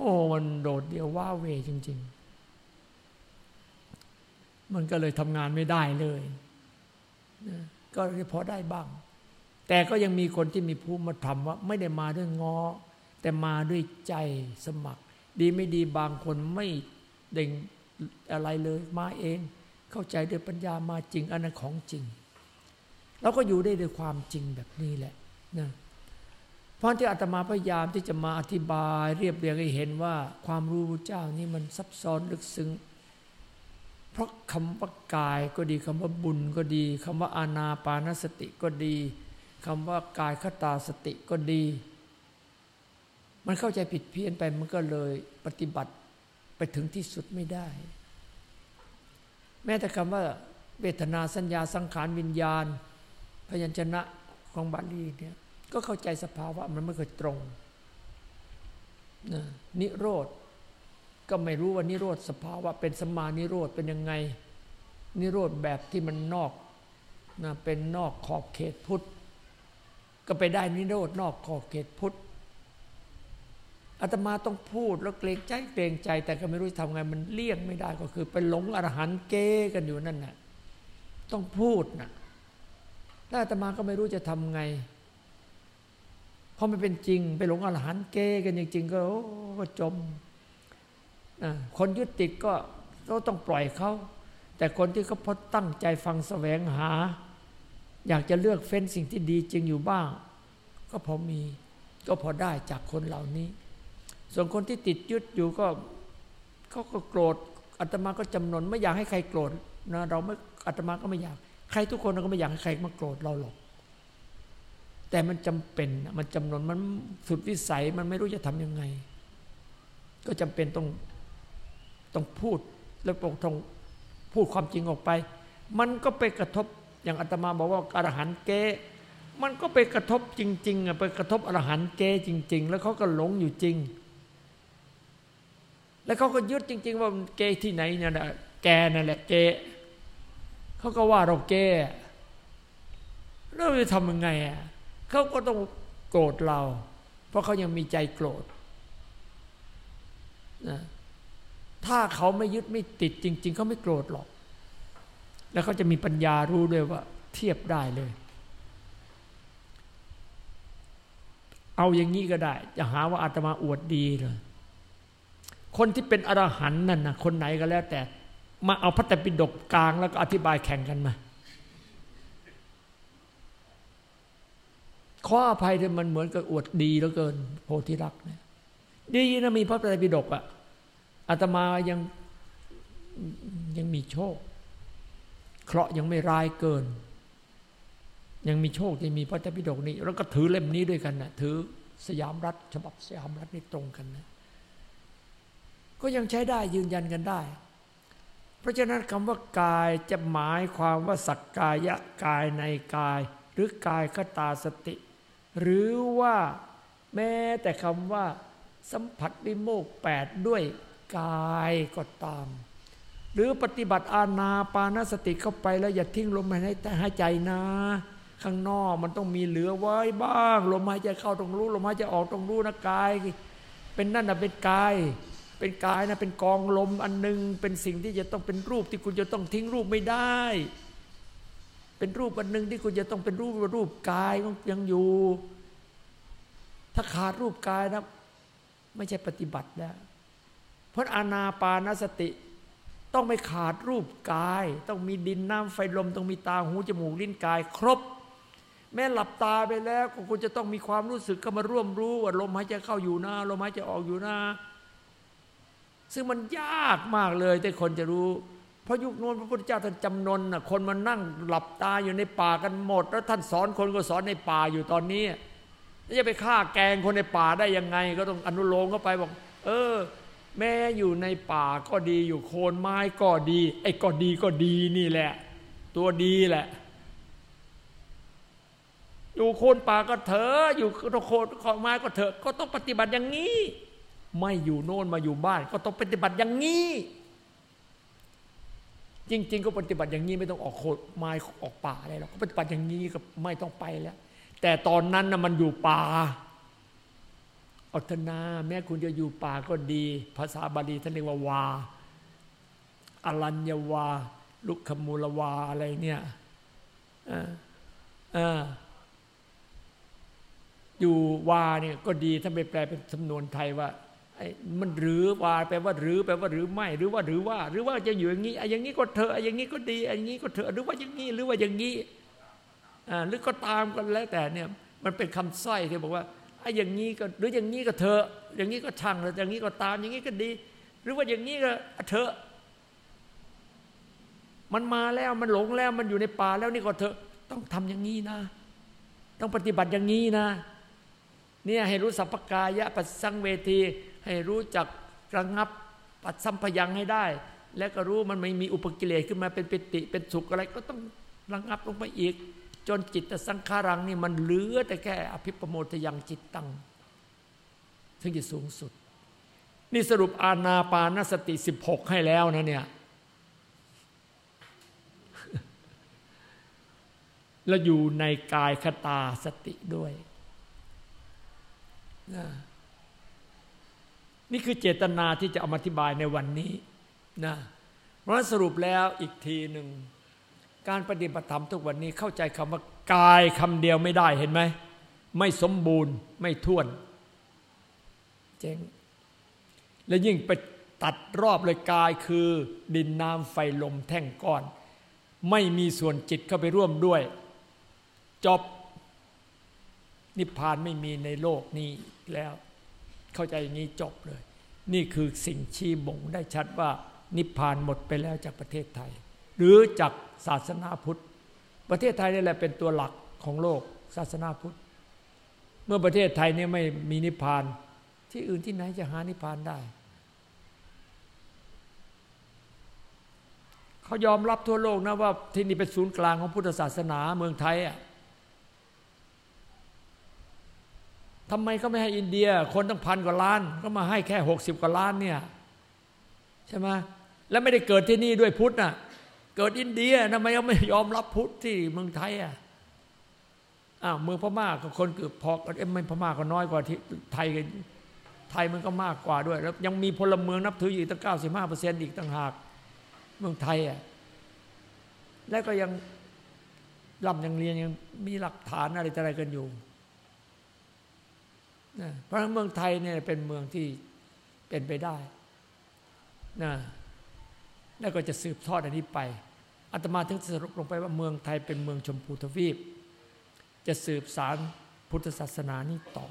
อ้มันโดดเดียวว้าเวจริง ๆ มันก็เลยทำงานไม่ได้เลยนะก็พอได้บ้าง แต่ก็ยังมีคนที่มีภูมิธรรมว่า ไม่ได้มาด้วยงอ แต่มาด้วยใจสมัคร ดีไม่ดีบางคนไม่เด่งอะไรเลยมาเอง เข้าใจด้วยปัญญามาจริงอันนั้นของจริงเราก็อยู่ได้ด้วยความจริงแบบนี้แหละนะ เพราะที่อาตมาพยายามที่จะมาอธิบาย เรียบเรียงให้เห็นว่าความรู้เจ้านี่มันซับซ้อนลึกซึ้งเพราะคำว่ากายก็ดีคำว่าบุญก็ดีคำว่าอานาปานสติก็ดีคำว่ากายคตาสติก็ดี มันเข้าใจผิดเพี้ยนไปมันก็เลยปฏิบัติไปถึงที่สุดไม่ได้ แม้แต่คำว่าเวทนาสัญญาสังขารวิญญาณ พยัญชนะของบาลีเนี่ย ก็เข้าใจสภาวะมันไม่เคยตรงนะนิโรธก็ไม่รู้ว่านิโรธสภาวะเป็นสมานิโรธเป็นยังไง นิโรธแบบที่มันนอกนะเป็นนอกขอบเขตพุทธ ก็ไปได้นิโรธนอกขอบเขตพุทธอาตมาต้องพูดแล้วเกรงใจเกรงใจ แต่ก็ไม่รู้จะทำไงมันเลี่ยงไม่ได้ก็คือไปหลงอรหันเก้กันอยู่นั่นน่ะต้องพูดนะถ้าอาตมาก็ไม่รู้จะทำไง พราะมันเป็นจริง ไปหลงอรหันเก้กันจริงๆก็ก็จมคนยึดติดก็ต้องปล่อยเขา แต่คนที่เขาพอตั้งใจฟังแสวงหา อยากจะเลือกเฟ้นสิ่งที่ดีจริงอยู่บ้าง ก็พอมีก็พอได้จากคนเหล่านี้ ส่วนคนที่ติดยึดอยู่ก็เขาก็โกรธอาตมาก็จำนนไม่อยากให้ใครโกรธนะเราไม่อาตมาก็ไม่อยาก ใครทุกคนเราก็ไม่อยากให้ใครมาโกรธเราหรอก แต่มันจำเป็นมันจำนวนมันสุดวิสัยมันไม่รู้จะทํำยังไง ก็จำเป็นต้องต้องพูดแล้วต้องพูดความจริงออกไป มันก็ไปกระทบอย่างอาตมาบอกว่าอรหันเกมันก็ไปกระทบจริงๆไปกระทบอรหันเกจริง ๆ แล้วเขาก็หลงอยู่จริง แล้วเขาก็ยึดจริง ๆ ว่าเกที่ไหนเนี่ยแกนั่นแหละเกเขาก็ว่าเราเกแล้วจะทำยังไงอะ เขาก็ต้องโกรธเรา เพราะเขายังมีใจโกรธนะถ้าเขาไม่ยึดไม่ติดจริง ๆ เขาไม่โกรธหรอก แล้วเขาจะมีปัญญารู้ด้วยว่า เทียบได้เลย เอาอย่างนี้ก็ได้ จะหาว่าอาตมาอวดดีเลยคนที่เป็นอรหันต์นั่นนะคนไหนก็แล้วแต่ มาเอาพระตปิฎกกลางแล้วก็อธิบายแข่งกันมา ข้ออภัยที่มันเหมือนกับอวดดีเหลือเกิน โพธิรักเนี่ยดีนะมีพระไตรปิฎกอะอาตมายังยังมีโชค เคราะห์ยังไม่ร้ายเกิน ยังมีโชคยังมีพระไตรปิฎกนี้ แล้วก็ถือเล่มนี้ด้วยกันนะถือสยามรัฐ ฉบับสยามรัฐนี่ตรงกันนะก็ยังใช้ได้ยืนยันกันได้ เพราะฉะนั้นคำว่ากายจะหมายความว่าสักกายะกายในกาย หรือกายคตาสติ หรือว่าแม้แต่คำว่า สัมผัสวิโมกแปดด้วยกายก็ตาม หรือปฏิบัติอาณาปานสติเข้าไปแล้วอย่าทิ้งลมหายใจหายใจนะ ข้างนอกมันต้องมีเหลือไว้บ้าง ลมหายใจเข้าต้องรู้ ลมหายใจออกต้องรู้นะกาย เป็นนั่นนะเป็นกายเป็นกายนะเป็นกองลมอันหนึง เป็นสิ่งที่จะต้องเป็นรูปที่คุณจะต้องทิ้งรูปไม่ได้ เป็นรูปอันหนึ่งที่คุณจะต้องเป็นรูปรูปกายยังอยู่ ถ้าขาดรูปกายนะไม่ใช่ปฏิบัติแล้วเพราะอานาปานสติ ต้องไม่ขาดรูปกาย ต้องมีดินน้ำไฟลม ต้องมีตาหูจมูกลิ้นกาย ครบ แม้หลับตาไปแล้วก็คุณจะต้องมีความรู้สึกเข้ามาร่วมรู้ว่าลมหายใจเข้าอยู่นะลมหายใจออกอยู่นะซึ่งมันยากมากเลยแต่คนจะรู้ เพราะยุคโน้นพระพุทธเจ้าท่านจำนนน่ะคนมานั่งหลับตาอยู่ในป่ากันหมด แล้วท่านสอนคนก็สอนในป่าอยู่ตอนนี้จะไปฆ่าแกงคนในป่าได้ยังไง ก็ต้องอนุโลมเข้าไปบอก เออ แม้อยู่ในป่าก็ดีอยู่โคนไม้ก็ดี ไอ้ก็ดีก็ดีนี่แหละ ตัวดีแหละ อยู่โคนป่าก็เถอะอยู่โคนขอนไม้ก็เถอะก็ต้องปฏิบัติอย่างนี้ ไม่อยู่โน่นมาอยู่บ้าน ก็ต้องปฏิบัติอย่างนี้ จริง ๆ ก็ปฏิบัติอย่างนี้ไม่ต้องออกโคนไม้ออกป่าอะไรหรอกก็ปฏิบัติอย่างนี้ก็ไม่ต้องไปแล้ว แต่ตอนนั้นนะมันอยู่ป่าอัตนาแม้คุณจะอยู่ป่าก็ดี ภาษาบาลีท่านเรียกว่าวาอรัญญวา ลุกขมูลวาอะไรเนี่ยอยู่วาเนี่ยก็ดีถ้าไปแปลเป็นจำนวนไทยว่า มันหรือว่าแปลว่าหรือแปลว่าหรือไม่หรือว่าหรือว่า หรือว่าจะอยู่อย่างนี้ไอ้อย่างนี้ก็เถอะไอ้อย่างนี้ก็ดีไอ้อย่างนี้ก็เถอะหรือว่าอย่างนี้หรือว่าอย่างนี้อ่าหรือก็ตามกันแล้วแต่เนี่ยมันเป็นคำสร้อยที่บอกว่าไอ้อย่างนี้ก็หรืออย่างนี้ก็เถอะอย่างนี้ก็ช่างอย่างนี้ก็ตามอย่างนี้ก็ดี หรือว่าอย่างนี้ก็เถอะ มันมาแล้วมันหลงแล้วมันอยู่ในป่าแล้วนี่ก็เถอะต้องทำอย่างนี้นะ ต้องปฏิบัติอย่างนี้นะ เนี่ยให้รู้สัพพกายะปัสสังเวที ให้รู้จักระงับปัดสัมพยังให้ได้ แล้วก็รู้มันไม่มีอุปกิเลสขึ้นมาเป็นปิติเป็นสุขอะไรก็ต้องระงับลงไปอีก จนจิตสังขารังนี่มันเหลือแต่แค่อภิปโมทยังจิตตังถึงจะสูงสุด นี่สรุปอาณาปานสติสิบหกให้แล้วนะเนี่ยแล้วอยู่ในกายคตาสติด้วยนะ นี่คือเจตนาที่จะเอามาอธิบายในวันนี้นะเพราะสรุปแล้วอีกทีหนึ่ง การปฏิบัติธรรมทุกวันนี้เข้าใจคำว่ากายคำเดียวไม่ได้เห็นไหม ไม่สมบูรณ์ไม่ท่วน เจ๊งและยิ่งไปตัดรอบเลยกายคือดินน้ำไฟลมแท่งก้อน ไม่มีส่วนจิตเข้าไปร่วมด้วย จบ นิพพานไม่มีในโลกนี้แล้ว เข้าใจอย่างนี้จบเลย นี่คือสิ่งชี้บ่งได้ชัดว่านิพพานหมดไปแล้วจากประเทศไทย หรือจากศาสนาพุทธ ประเทศไทยนี่แหละเป็นตัวหลักของโลกศาสนาพุทธ เมื่อประเทศไทยนี่ไม่มีนิพพาน ที่อื่นที่ไหนจะหานิพพานได้ เขายอมรับทั่วโลกนะว่าที่นี่เป็นศูนย์กลางของพุทธศาสนาเมืองไทยอะ ทำไมเขาไม่ให้อินเดีย คนตั้งพันกว่าล้าน ก็มาให้แค่หกสิบกว่าล้านเนี่ยใช่ไหมแล้วไม่ได้เกิดที่นี่ด้วยพุทธน่ะ เกิดอินเดียทำไมเขาไม่ยอมรับพุทธที่เมืองไทยอะอ้าวเมืองพม่าก็คนเกือบพอเอ็มไม่พม่าก็น้อยกว่าที่ไทยกันไทยมันก็มากกว่าด้วย แล้วยังมีพลเมืองนับถืออยู่ตั้งเก้าสิบห้าเปอร์เซ็นต์อีกต่างหาก เมืองไทยอะแล้วก็ยังร่ำยังเรียนยังมีหลักฐานอะไรอะไรกันอยู่ นะเพราะเมืองไทยเนี่ยเป็นเมืองที่เป็นไปได้นะแล้วก็จะสืบทอดอันนี้ไปอาตมาถึงสรุปลงไปว่าเมืองไทยเป็นเมืองชมพูทวีป จะสืบสารพุทธศาสนานี้ต่อ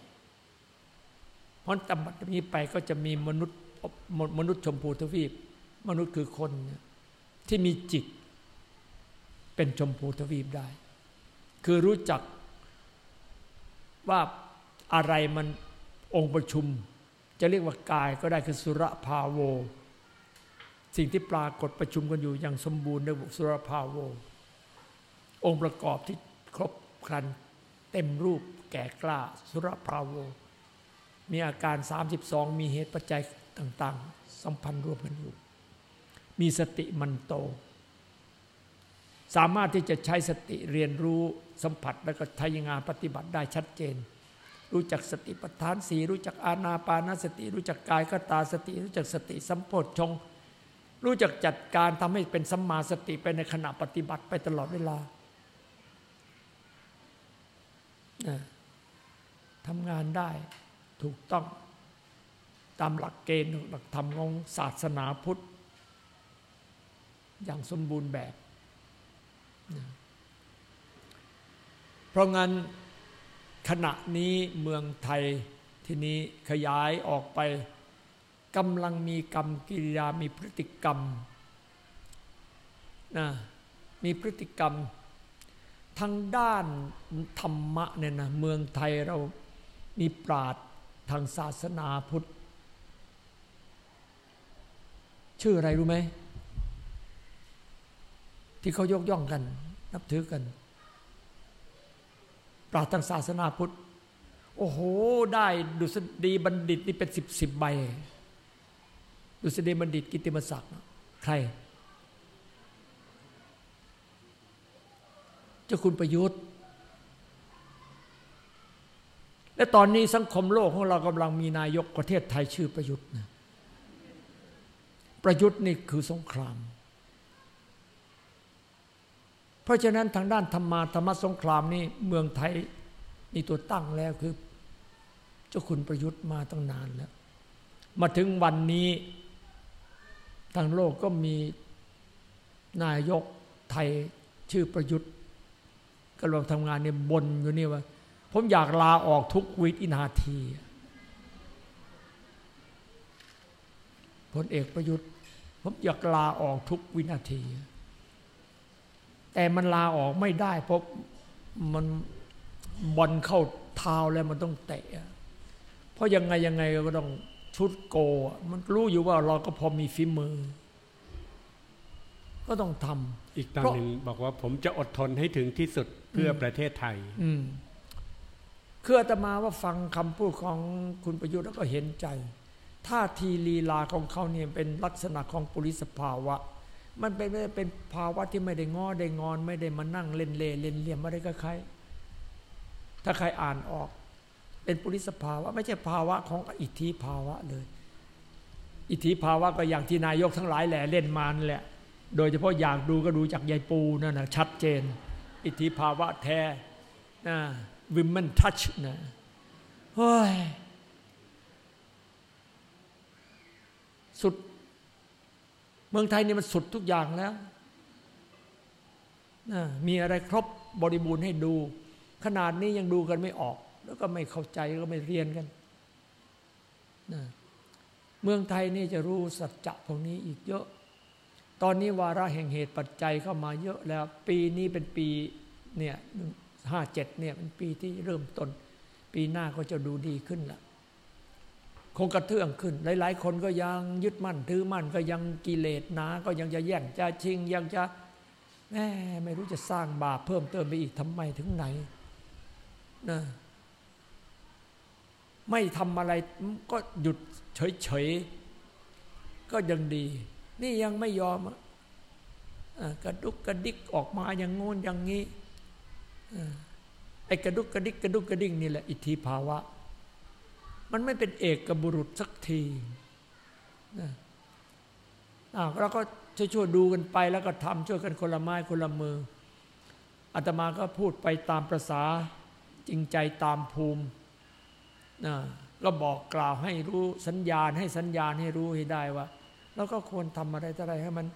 เพราะตำบัดนี้ไปก็จะมีมนุษย์มนุษย์ชมพูทวีป มนุษย์คือคนที่มีจิต เป็นชมพูทวีปได้ คือรู้จักว่า อะไรมันองค์ประชุม จะเรียกว่ากายก็ได้คือสุรภาโว สิ่งที่ปรากฏประชุมกันอยู่อย่างสมบูรณ์ในสุรภาโว องค์ประกอบที่ครบครันเต็มรูปแก่กล้าสุรภาโว มีอาการ 32 มีเหตุปัจจัยต่างๆ สัมพันธ์รวมกันอยู่ มีสติมันโต สามารถที่จะใช้สติเรียนรู้สัมผัสแล้วก็ทายงานปฏิบัติได้ชัดเจน รู้จักสติปัฏฐานสีรู้จักอาณาปานสติ รู้จักกายกตาสติ รู้จักสติสัมโพชฌงรู้จักจัดการทำให้เป็นสัมมาสติไปในขณะปฏิบัติไปตลอดเวลาทำงานได้ถูกต้องตามหลักเกณฑ์หลักธรรมของศาสนาพุทธ อย่างสมบูรณ์แบบ เพราะงั้น ขณะนี้เมืองไทยที่นี้ขยายออกไปกำลังมีกรรมกิริยามีพฤติกรรมนะมีพฤติกรรมทางด้านธรรมะเนี่ยนะเมืองไทยเรามีปราดทางศาสนาพุทธ ชื่ออะไรรู้ไหม ที่เขายกย่องกัน นับถือกัน ปราทางศาสนาพุทธ โอ้โห ได้ดุษฎีบัณฑิตนี่เป็นสิบสิบใบ ดุษฎีบัณฑิตกิติมศักดิ์ใคร เจ้าคุณประยุทธ์ และตอนนี้สังคมโลกของเรากำลังมีนายกประเทศไทยชื่อประยุทธ์นะประยุทธ์นี่คือสงคราม เพราะฉะนั้นทางด้านธรรมาธรรมสงครามนี่เมืองไทยนี่ตัวตั้งแล้วคือ เจ้าคุณประยุทธ์มาตั้งนานแล้ว มาถึงวันนี้ทางโลกก็มีนายกไทยชื่อประยุทธ์กำลังทำงานเนี่ยบนอยู่นี่ว่า ผมอยากลาออกทุกวินาทีพลเอกประยุทธ์ ผมอยากลาออกทุกวินาที แต่มันลาออกไม่ได้เพราะมันบอลเข้าเท้าแล้วมันต้องเตะ เพราะยังไงยังไงก็ต้องชุดโก มันรู้อยู่ว่าเราก็พอมีฝีมือ ก็ต้องทำอีกตอนหนึ่งบอกว่าผมจะอดทนให้ถึงที่สุดเพื่อประเทศไทย อืมคืออาตมาว่าฟังคำพูดของคุณประยุทธ์แล้วก็เห็นใจท่าทีลีลาของเขาเนี่ยเป็นลักษณะของปุริสภาวะ มันเป็นไม่เป็นภาวะที่ไม่ได้งอได้งอน ไม่ได้มานั่งเล่นเล่เล่นเหลี่ยมอะไรก็ใคร ถ้าใครอ่านออก เป็นปุริสภาวะ ไม่ใช่ภาวะของอิทธิภาวะเลย อิทธิภาวะก็อย่างที่นายกทั้งหลายแหละเล่นมันแหละ โดยเฉพาะอยากดูก็ดูจากยายปูนั่นนะชัดเจน อิทธิภาวะแท้นะวิมเมนทัชนะเฮ้ยสุด เมืองไทยนี่มันสุดทุกอย่างแล้วนะมีอะไรครบบริบูรณ์ให้ดู ขนาดนี้ยังดูกันไม่ออก แล้วก็ไม่เข้าใจก็ไม่เรียนกันนะเมืองไทยนี่จะรู้สัจจะพวกนี้อีกเยอะ ตอนนี้วาระแห่งเหตุปัจจัยเข้ามาเยอะแล้ว ปีนี้เป็นปีเนี่ยห้าเจ็ดเนี่ยเป็นปีที่เริ่มต้น ปีหน้าก็จะดูดีขึ้นละ คงกระเทืองขึ้น หลาย ๆ คนก็ยังยึดมั่นถือมั่นก็ยังกิเลสหนา ก็ยังจะแย่งจะชิง ยังจะแม่ไม่รู้จะสร้างบาปเพิ่มเติมไปอีกทำไมถึงไหนนะไม่ทำอะไรก็หยุดเฉย ๆ ก็ยังดี นี่ยังไม่ยอมกระดุกกระดิกออกมาอย่างงนอย่างนี้ไอ้กระดุกกระดิกกระดุกกระดิ่งนี่แหละอิทธิภาวะ มันไม่เป็นเอกกบุรุษสักทีเราก็ช่วยช่วยดูกันไปแล้วก็ทำช่วยกันคนละไม้คนละมืออาตมาก็พูดไปตามประษาจริงใจตามภูมินะก็บอกกล่าวให้รู้สัญญาณให้สัญญาณให้รู้ให้ได้ว่าเราก็ควรทำอะไรอะไรให้มัน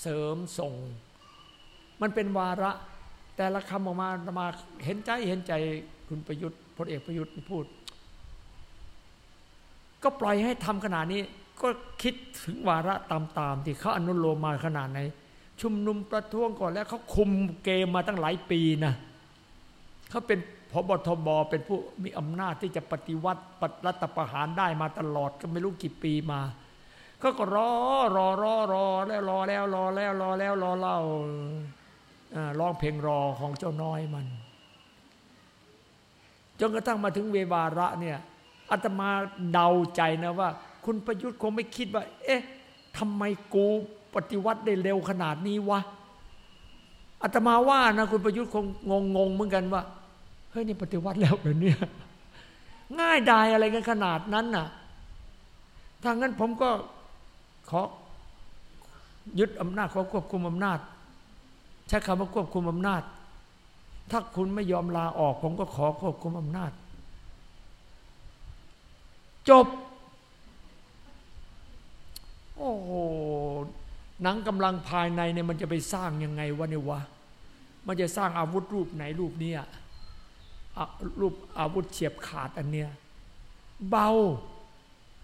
เสริมส่ง มันเป็นวาระ แต่ละคำออกมามาเห็นใจเห็นใจคุณประยุทธ์พลเอกประยุทธ์พูด ก็ปล่อยให้ทำขนาดนี้ ก็คิดถึงวาระตามๆที่เขาอนุโลมมาขนาดไหนชุมนุมประท้วงก่อนแล้วเขาคุมเกมมาตั้งหลายปีนะเขาเป็นพบทบเป็นผู้มีอำนาจที่จะปฏิวัติปรัฐประหารได้มาตลอดก็ไม่รู้กี่ปีมาก็ก็รอรอรอรอแล้วรอแล้วรอแล้วรอแล้วรอเล่าร้องเพลงรอของเจ้าน้อยมันจนกระทั่งมาถึงเววาระเนี่ย อาตมาเดาใจนะว่า คุณประยุทธ์คงไม่คิดว่า เอ๊ะทำไมกูปฏิวัติได้เร็วขนาดนี้วะอาตมาว่านะคุณประยุทธ์คงงงงเหมือนกันว่าเฮ้ยนี่ปฏิวัติแล้วเหรอเนี่ยง่ายดายอะไรกันขนาดนั้นน่ะถ้างั้นผมก็ขอยึดอำนาจขอควบคุมอำนาจ ใช้คำว่าควบคุมอำนาจ ถ้าคุณไม่ยอมลาออก ผมก็ขอควบคุมอำนาจ จบ โอ้โหหนังกำลังภายในเนี่ยมันจะไปสร้างยังไงวะเนี่ยวะ มันจะสร้างอาวุธรูปไหนรูปนี้รูปอาวุธเฉียบขาดอันเนี้ยเบา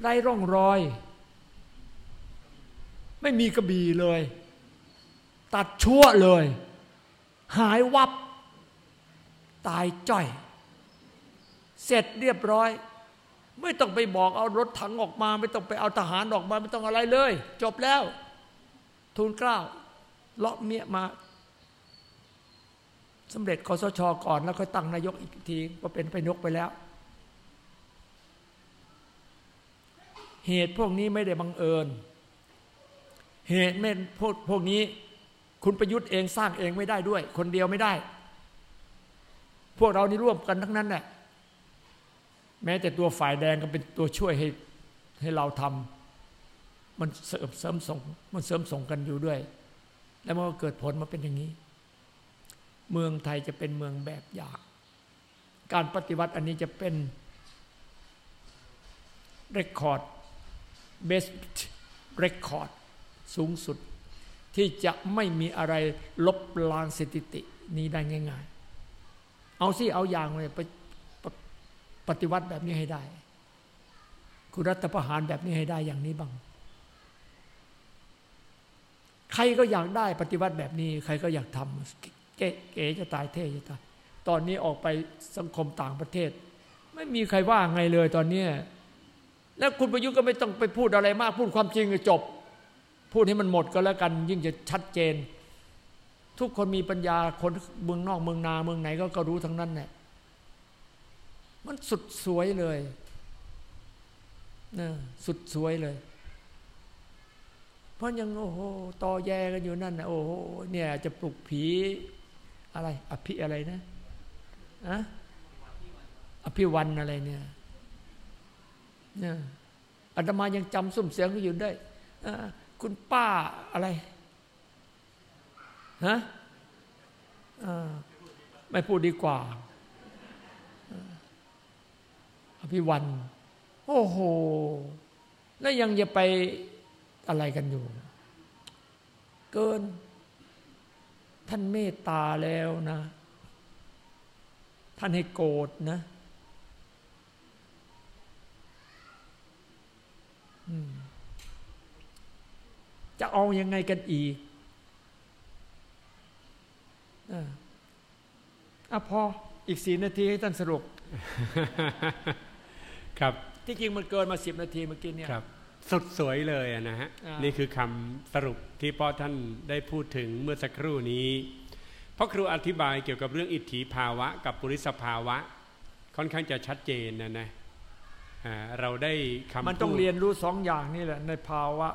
ไร้ร่องรอย ไม่มีกระบี่เลย ตัดชั่วเลย หายวับ ตายจ้อย เสร็จเรียบร้อย ไม่ต้องไปบอกเอารถถังออกมา ไม่ต้องไปเอาทหารออกมาไม่ต้องอะไรเลย จบแล้ว ทูลเกล้าเลาะเมียมาสำเร็จคอสชก่อนแล้วค่อยตั้งนายกอีกทีก็เป็นไปนกไปแล้ว เหตุพวกนี้ไม่ได้บังเอิญ เหตุไม่พวกพวกนี้ คุณประยุทธ์เองสร้างเองไม่ได้ด้วย คนเดียวไม่ได้ พวกเรานี่ร่วมกันทั้งนั้นแหละ แม้แต่ตัวฝ่ายแดงก็เป็นตัวช่วยให้ให้เราทำมันเสริมเสริมส่งมันเสริมส่งกันอยู่ด้วย แล้วมันก็เกิดผลมาเป็นอย่างนี้ เมืองไทยจะเป็นเมืองแบบอย่างการปฏิวัติอันนี้จะเป็นเรคคอร์ดเบสเรคคอร์ดสูงสุด ที่จะไม่มีอะไรลบล้างสถิตินี้ได้ง่าย ๆ เอาสิเอาอย่างเลยไปฏิวัติแบบนี้ให้ได้ คุณรัฐประหารแบบนี้ให้ได้อย่างนี้บ้าง ใครก็อยากได้ปฏิวัติแบบนี้ ใครก็อยากทำเก๋จะตายเท่จะตาย ตอนนี้ออกไปสังคมต่างประเทศ ไม่มีใครว่าไงเลยตอนนี้ แล้วคุณประยุทธ์ก็ไม่ต้องไปพูดอะไรมาก พูดความจริงจบ พูดให้มันหมดก็แล้วกัน ยิ่งจะชัดเจน ทุกคนมีปัญญาคนเมืองนอกเมืองนาเมืองไหนก็ก็รู้ทั้งนั้นแหละ มันสุดสวยเลยนะสุดสวยเลย เพราะยังโอ้โหตอแยกันอยู่นั่นนะโอ้โหเนี่ยจะปลุกผีอะไร อภิอะไรนะอะอภิวันอะไรเนี่ยเนี่ยอาตมายังจำสุ่มเสียงอยู่ได้คุณป้าอะไรฮะไม่พูดดีกว่า อ ภิวัน โอ้โห แล้วยังจะไปอะไรกันอยู่ เกิน ท่านเมตตาแล้วนะ ท่านให้โกรธนะจะเอายังไงกันอีกอะพออีกสี่นาทีให้ท่านสรุป ครับที่จริงมันเกินมาสิบนาทีเมื่อกี้เนี่ยครับสุดสวยเลยนะฮะนี่คือคำสรุปที่พ่อท่านได้พูดถึงเมื่อสักครู่นี้เพราะครูอธิบายเกี่ยวกับเรื่องอิทธิภาวะ กับปุริสภาวะ ค่อนข้างจะชัดเจนนะนะเราได้คำมันต้องเรียนรู้สองอย่างนี่แหละ ในภาวะ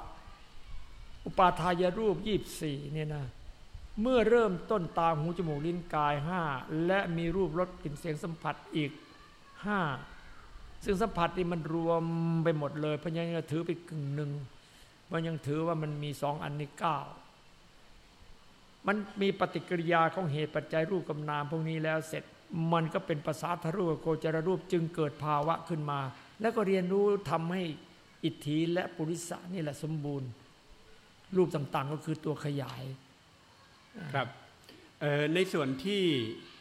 อุปาทายรูปยี่บสี่เนี่ยนะเมื่อเริ่มต้นตาหูจมูกลิ้นกายห้าและมีรูปรสกลิ่นเสียงสัมผัสอีกห้า ซึ่งสัมผัสนี่มันรวมไปหมดเลยเพราะยังถือไปกึ่งหนึ่งมันยังถือว่ามันมีสองอันนี้เก้ามันมีปฏิกิริยาของเหตุปัจจัยรูปกำนามพวกนี้แล้วเสร็จมันก็เป็นภาษาทรูปโกจรรูปจึงเกิดภาวะขึ้นมา แล้วก็เรียนรู้ทำให้อิทธิและปุริสะนี่แหละสมบูรณ์ รูปต่างๆก็คือตัวขยาย ครับ ในส่วนที่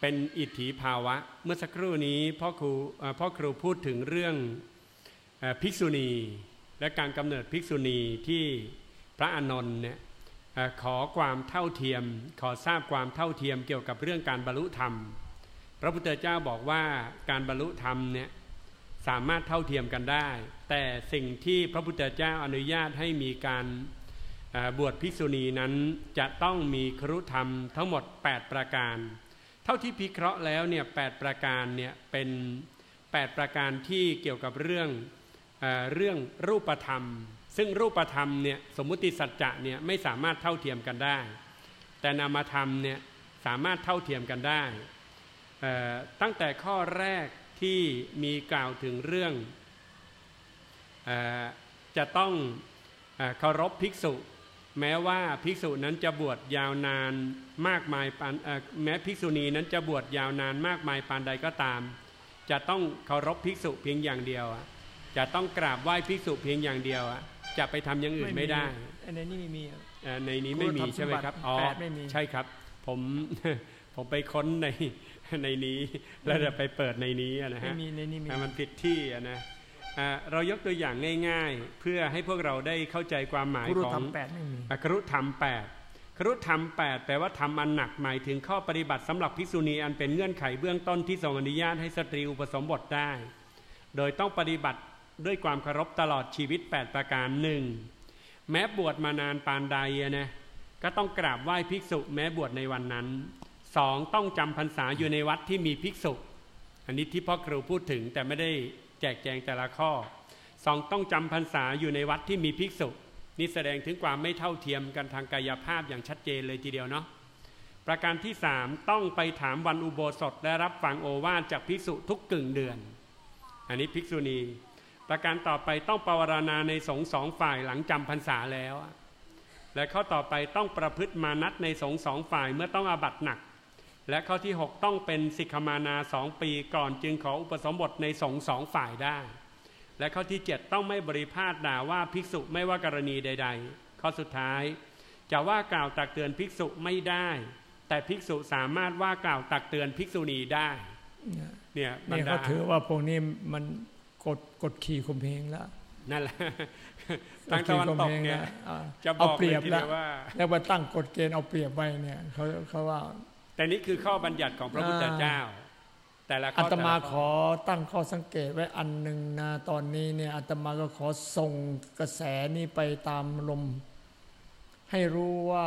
เป็นอิทธิภาวะ เมื่อสักครู่นี้พ่อครูพ่อครูพูดถึงเรื่องภิกษุณี และการกำเนิดภิกษุณีที่พระอนนท์เนี่ยขอความเท่าเทียม ขอทราบความเท่าเทียมเกี่ยวกับเรื่องการบรรลุธรรม พระพุทธเจ้าบอกว่าการบรรลุธรรมเนี่ยสามารถเท่าเทียมกันได้ แต่สิ่งที่พระพุทธเจ้าอนุญาตให้มีการ บวชภิกษุณีนั้นจะต้องมีครุธรรมทั้งหมด 8 ประการ เท่าที่พิเคราะห์แล้วเนี่ยแประการเนี่ยเป็น 8 ประการที่เกี่ยวกับเรื่องเอเรื่องรูปธรรม ซึ่งรูปธรรมเนี่ยสมมุติสัจจะเนี่ยไม่สามารถเท่าเทียมกันได้ แต่นามธรรมเนี่ยสามารถเท่าเทียมกันได้ ตั้งแต่ข้อแรกที่มีกล่าวถึงเรื่องอจะต้องเคารพภิกษุ แม้ว่าภิกษุนั้นจะบวชยาวนานมากมายปานเอ่อแม้ภิกษุณีนั้นจะบวชยาวนานมากมายปานใดก็ตาม จะต้องเคารพภิกษุเพียงอย่างเดียวอะจะต้องกราบไหว้ภิกษุเพียงอย่างเดียวอะจะไปทำอย่างอื่นไม่ได้ในนี้ไม่มีอะเอ่อในนี้ไม่มีครูธรรมใช่ไหมครับสมบัติอ๋อแปดไม่มีใช่ครับ ผมผมไปค้นในในนี้แล้วจะไปเปิดในนี้อะนะไม่ฮะมีในนี้มีอะมันผิดที่อะนะอะ เรายกตัวอย่างง่ายๆ เพื่อให้พวกเราได้เข้าใจความหมายครูของทำแปดไม่มีอะครุธรรมแปดครุธรรมแปดแปลว่าทำอันหนักหมายถึงข้อปฏิบัติสำหรับภิกษุณีอันเป็นเงื่อนไขเบื้องต้นที่ทรงอนุญาตให้สตรีอุปสมบทได้ โดยต้องปฏิบัติด้วยความเคารพตลอดชีวิต 8 ประการหนึ่งแม้บวชมานานปานใดอะนะก็ต้องกราบไหว้ภิกษุ แม้บวชในวันนั้นสองต้องจำพรรษาอยู่ในวัดที่มีภิกษุ อันนี้ที่พ่อครูพูดถึงแต่ไม่ได้ แจกแจงแต่ละข้อสองต้องจำพรรษาอยู่ในวัดที่มีภิกษุนี่แสดงถึงความไม่เท่าเทียมกันทางกายภาพอย่างชัดเจนเลยทีเดียวเนาะประการที่สามต้องไปถามวันอุโบสถและรับฟังโอวาทจากภิกษุทุกกึ่งเดือน อันนี้ภิกษุณี ประการต่อไปต้องปวารณาในสงฆ์สองฝ่ายหลังจำพรรษาแล้ว และข้อต่อไปต้องประพฤติมานัดในสงฆ์สองฝ่ายเมื่อต้องอาบัตหนัก และข้อที่ 6 ต้องเป็นสิกขมานาสองปีก่อนจึงขออุปสมบทในสงฆ์สองฝ่ายได้ และข้อที่ 7 ต้องไม่บริพาทด่าว่าภิกษุไม่ว่ากรณีใด ๆ ข้อสุดท้าย จะว่ากล่าวตักเตือนภิกษุไม่ได้ แต่ภิกษุสามารถว่ากล่าวตักเตือนภิกษุณีได้ เนี่ยบรนี่รดาเขาถือว่าพวกนี้มันกดกดขี่ข่มเพงแล้วนั่นแหละทางตะวันตกเนี่ยอ่าจะบเอาอกเปรีเลยยบทีแล้เดีวยวว่าแล้วมาตั้งกฎเกณฑ์เอาเปรียบไว้เนี่ยเขาเขาว่า แต่นี่คือข้อบัญญัติของพระพุทธเจ้า แต่ละข้อาอตมาแต่ละขอตั้งข้อสังเกตไว้อันหนึ่งนะตอนนี้เนี่ยอาตมาก็ขอส่งกระแสนี้ไปตามลม ให้รู้ว่า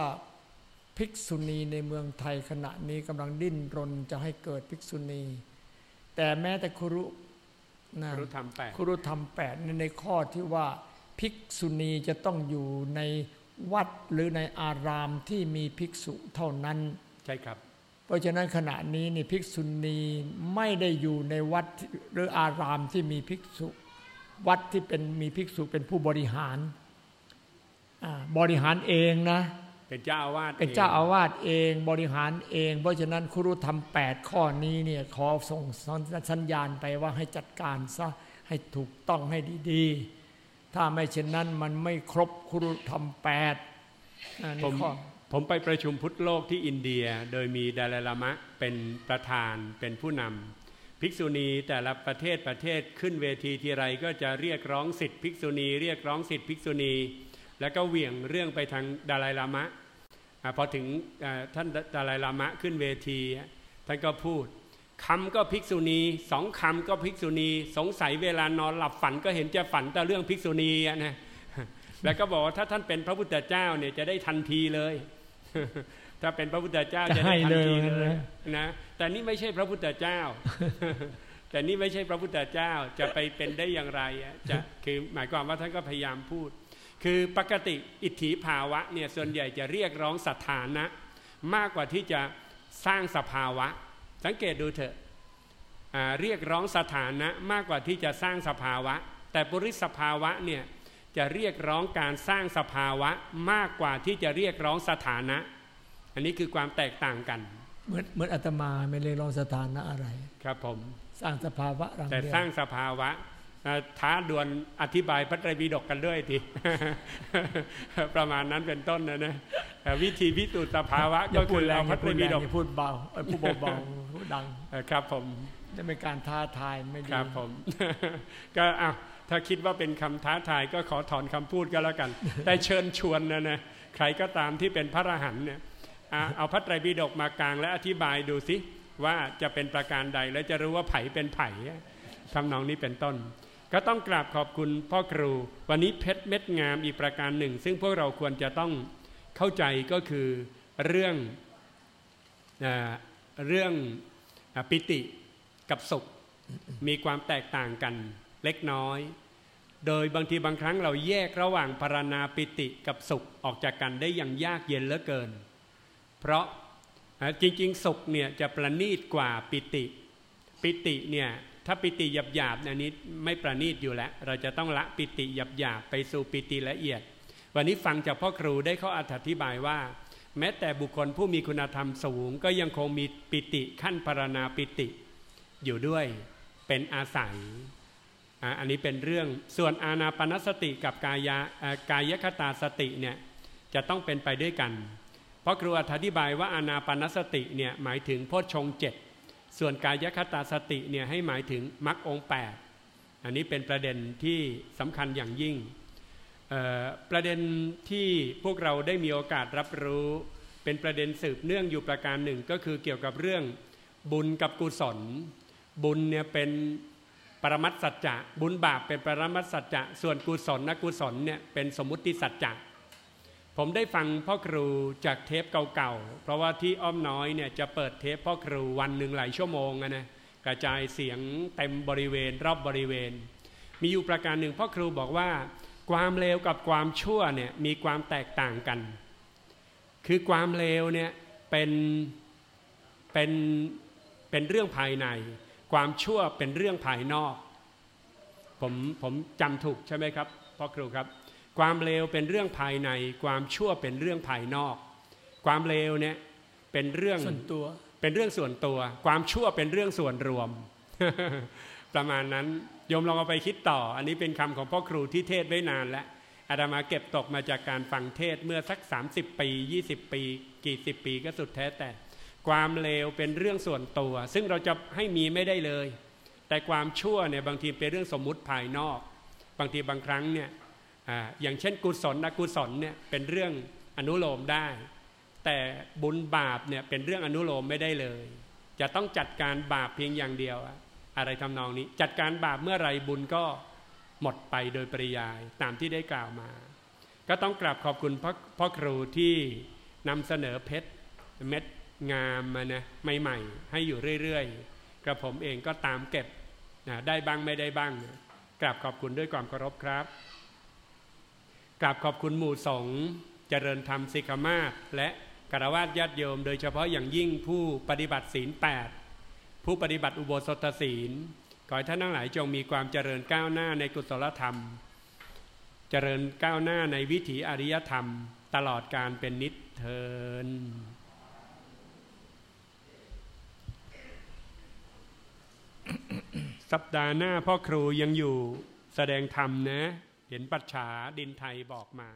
ภิกษุณีในเมืองไทยขณะนี้กำลังดิ้นรนจะให้เกิดภิกษุณี แต่แม้แต่ครุนะรู้ธรรมแปดครุธรรมแปดในข้อที่ว่าภิกษุณีจะต้องอยู่ในวัดหรือในอารามที่มีภิกษุเท่านั้น ใช่ครับเพ ราะฉะนั้นขณะนี้นี่ภิกษุณีไม่ได้อยู่ในวัดที่หรืออารามที่มีภิกษุ วัดที่เป็นมีภิกษุเป็นผู้บริหารอ่าบริหารเองนะ เป็นเจ้าอาวาสเป็นเจ้าอาวาสเองบริหารเอง เพราะฉะนั้นครุธรรมแปดข้อนี้เนี่ยขอส่งสัญญาณไปว่าให้จัดการซะให้ถูกต้องให้ดีๆ ถ้าไม่เช่นนั้นมันไม่ครบครุธรรมแปดอ่าผนี่มข้อ ผมไปประชุมพุทธโลกที่อินเดียโดยมีดาลายลามะเป็นประธานเป็นผู้นำภิกษุณีแต่ละประเทศประเทศขึ้นเวทีทีไรก็จะเรียกร้องสิทธิภิกษุณี เรียกร้องสิทธิภิกษุณี แล้วก็เหวี่ยงเรื่องไปทางดาลายลามะอพอถึงท่านดาลายลามะขึ้นเวที ท่านก็พูดคำก็ภิกษุณีสองคำก็ภิกษุณี สงสัยเวลานอนหลับฝันก็เห็นจะฝันแต่เรื่องภิกษุณีนะแล้วก็บอกว่าถ้าท่านเป็นพระพุทธเจ้าเนี่ยจะได้ทันทีเลย ถ้าเป็นพระพุทธเจ้าจะได้ทันทีเลยนะแต่นี่ไม่ใช่พระพุทธเจ้า แต่นี่ไม่ใช่พระพุทธเจ้าจะไปเป็นได้อย่างไรอะจะคือหมายความว่าท่านก็พยายามพูด คือปกติอิทธิภาวะเนี่ยส่วนใหญ่จะเรียกร้องสถานะ มากกว่าที่จะสร้างสภาวะ สังเกตดูเถอะอ่าเรียกร้องสถานะมากกว่าที่จะสร้างสภาวะ แต่ปุริสภาวะเนี่ย จะเรียกร้องการสร้างสภาวะมากกว่าที่จะเรียกร้องสถานะ อันนี้คือความแตกต่างกัน เหมือนเหมือนอาตมาไม่เลยลองสถานะอะไร ครับผมสร้างสภาวะรังแต่เดียวสร้างสภาวะท้าดวลอธิบายพระไตรปิฎกกันด้วยทีประมาณนั้นเป็นต้นนะนะวิธีพิสูจน์สภาวะก็คือเราพระไตรปิฎกพูดเบาพูดเบาพูดดังครับผมจะเป็นการท้าทายไม่ดีครับผม ก็อ้าว ถ้าคิดว่าเป็นคำท้าทายก็ขอถอนคำพูดก็แล้วกัน แต่เชิญชวนนะนะใครก็ตามที่เป็นพระอรหันต์เนี่ยเอาพระไตรปิฎกมากลางและอธิบายดูสิว่าจะเป็นประการใดและจะรู้ว่าไผ่เป็นไผ่ทำนองนี้เป็นต้น ก็ต้องกราบขอบคุณพ่อครู วันนี้เพชรเม็ดงามอีกประการหนึ่ง ซึ่งพวกเราควรจะต้องเข้าใจก็คือเรื่องเรื่องปิติกับสุขมีความแตกต่างกันเล็กน้อย โดยบางทีบางครั้งเราแยกระหว่างพารณาปิติกับสุขออกจากกันได้อย่างยากเย็นเหลือเกิน เพราะจริงๆ สุขเนี่ยจะประณีตกว่าปิติ ปิติเนี่ยถ้าปิติหยาบหยาบเนี่ยนี้ไม่ประณีตอยู่แล้ว เราจะต้องละปิติหยาบหยาบไปสู่ปิติละเอียด วันนี้ฟังจากพ่อครูได้เขาอธิบายว่า แม้แต่บุคคลผู้มีคุณธรรมสูง ก็ยังคงมีปิติขั้นปรณาปิติ อยู่ด้วยเป็นอาศัย อันนี้เป็นเรื่องส่วนอานาปนสติกับกายกายคตาสติเนี่ยจะต้องเป็นไปด้วยกัน เพราะครูอธิบายว่าอานาปนสติเนี่ยหมายถึงโพชฌงเจ็ดส่วนกายคตาสติเนี่ยให้หมายถึงมรรคองแปดอันนี้เป็นประเด็นที่สำคัญอย่างยิ่ง ประเด็นที่พวกเราได้มีโอกาสรับรู้เป็นประเด็นสืบเนื่องอยู่ประการหนึ่งก็คือเกี่ยวกับเรื่องบุญกับกุศล บุญเนี่ยเป็น ปรมัตสัจจะบุญบาปเป็นปรมัตสัจจะส่วนกุศลนกุศลเนี่ยเป็นสมมุติสัจจะผมได้ฟังพ่อครูจากเทปเก่าๆเพราะว่าที่อ้อมน้อยเนี่ยจะเปิดเทปพ่อครูวันหนึ่งหลายชั่วโมงนะกระจายเสียงเต็มบริเวณรอบบริเวณ มีอยู่ประการหนึ่งพ่อครูบอกว่า ความเลวกับความชั่วเนี่ยมีความแตกต่างกัน คือความเลวเนี่ยเป็นเป็นเป็นเรื่องภายใน ความชั่วเป็นเรื่องภายนอก ผมผมจำถูกใช่ไหมครับพ่อครูครับ ความเลวเป็นเรื่องภายใน ความชั่วเป็นเรื่องภายนอก ความเลวเนี่ยเป็นเรื่องส่วนตัว เป็นเรื่องส่วนตัว ความชั่วเป็นเรื่องส่วนรวม ประมาณนั้นโยมลองเอาไปคิดต่อ อันนี้เป็นคำของพ่อครูที่เทศไว้นานแล้วอาตมาเก็บตกมาจากการฟังเทศเมื่อสัก 30 ปี 20 ปี กี่สิบปีก็สุดแท้แต่ ความเลวเป็นเรื่องส่วนตัว ซึ่งเราจะให้มีไม่ได้เลย แต่ความชั่วเนี่ยบางทีเป็นเรื่องสมมุติภายนอก บางทีบางครั้งเนี่ยออย่างเช่นกุศลอกุศลเนี่ยเป็นเรื่องอนุโลมได้ แต่บุญบาปเนี่ยเป็นเรื่องอนุโลมไม่ได้เลย จะต้องจัดการบาปเพียงอย่างเดียว อะไรทำนองนี้ จัดการบาปเมื่อไรบุญก็หมดไปโดยปริยายตามที่ได้กล่าวมา ก็ต้องกราบขอบคุณพ่อพ่อครูที่นำเสนอเพชรเม็ด งามมานะใหม่ๆให้อยู่เรื่อยๆกระผมเองก็ตามเก็บนะได้บ้างไม่ได้บ้างนะกราบขอบคุณด้วยความเคารพครับ กราบขอบคุณหมู่สงฆ์เจริญธรรมสิกมาศและกรวาสญาติโยม โดยเฉพาะอย่างยิ่งผู้ปฏิบัติศีลแปดผู้ปฏิบัติอุโบสถศีลขอให้ท่านทั้งหลายจงมีความเจริญก้าวหน้าในกุศลธรรม เจริญก้าวหน้าในวิถีอริยธรรม ตลอดการเป็นนิจเทิน สัปดาห์หน้าพ่อครูยังอยู่แสดงธรรมนะ เห็นปัจฉาดินไทยบอกมา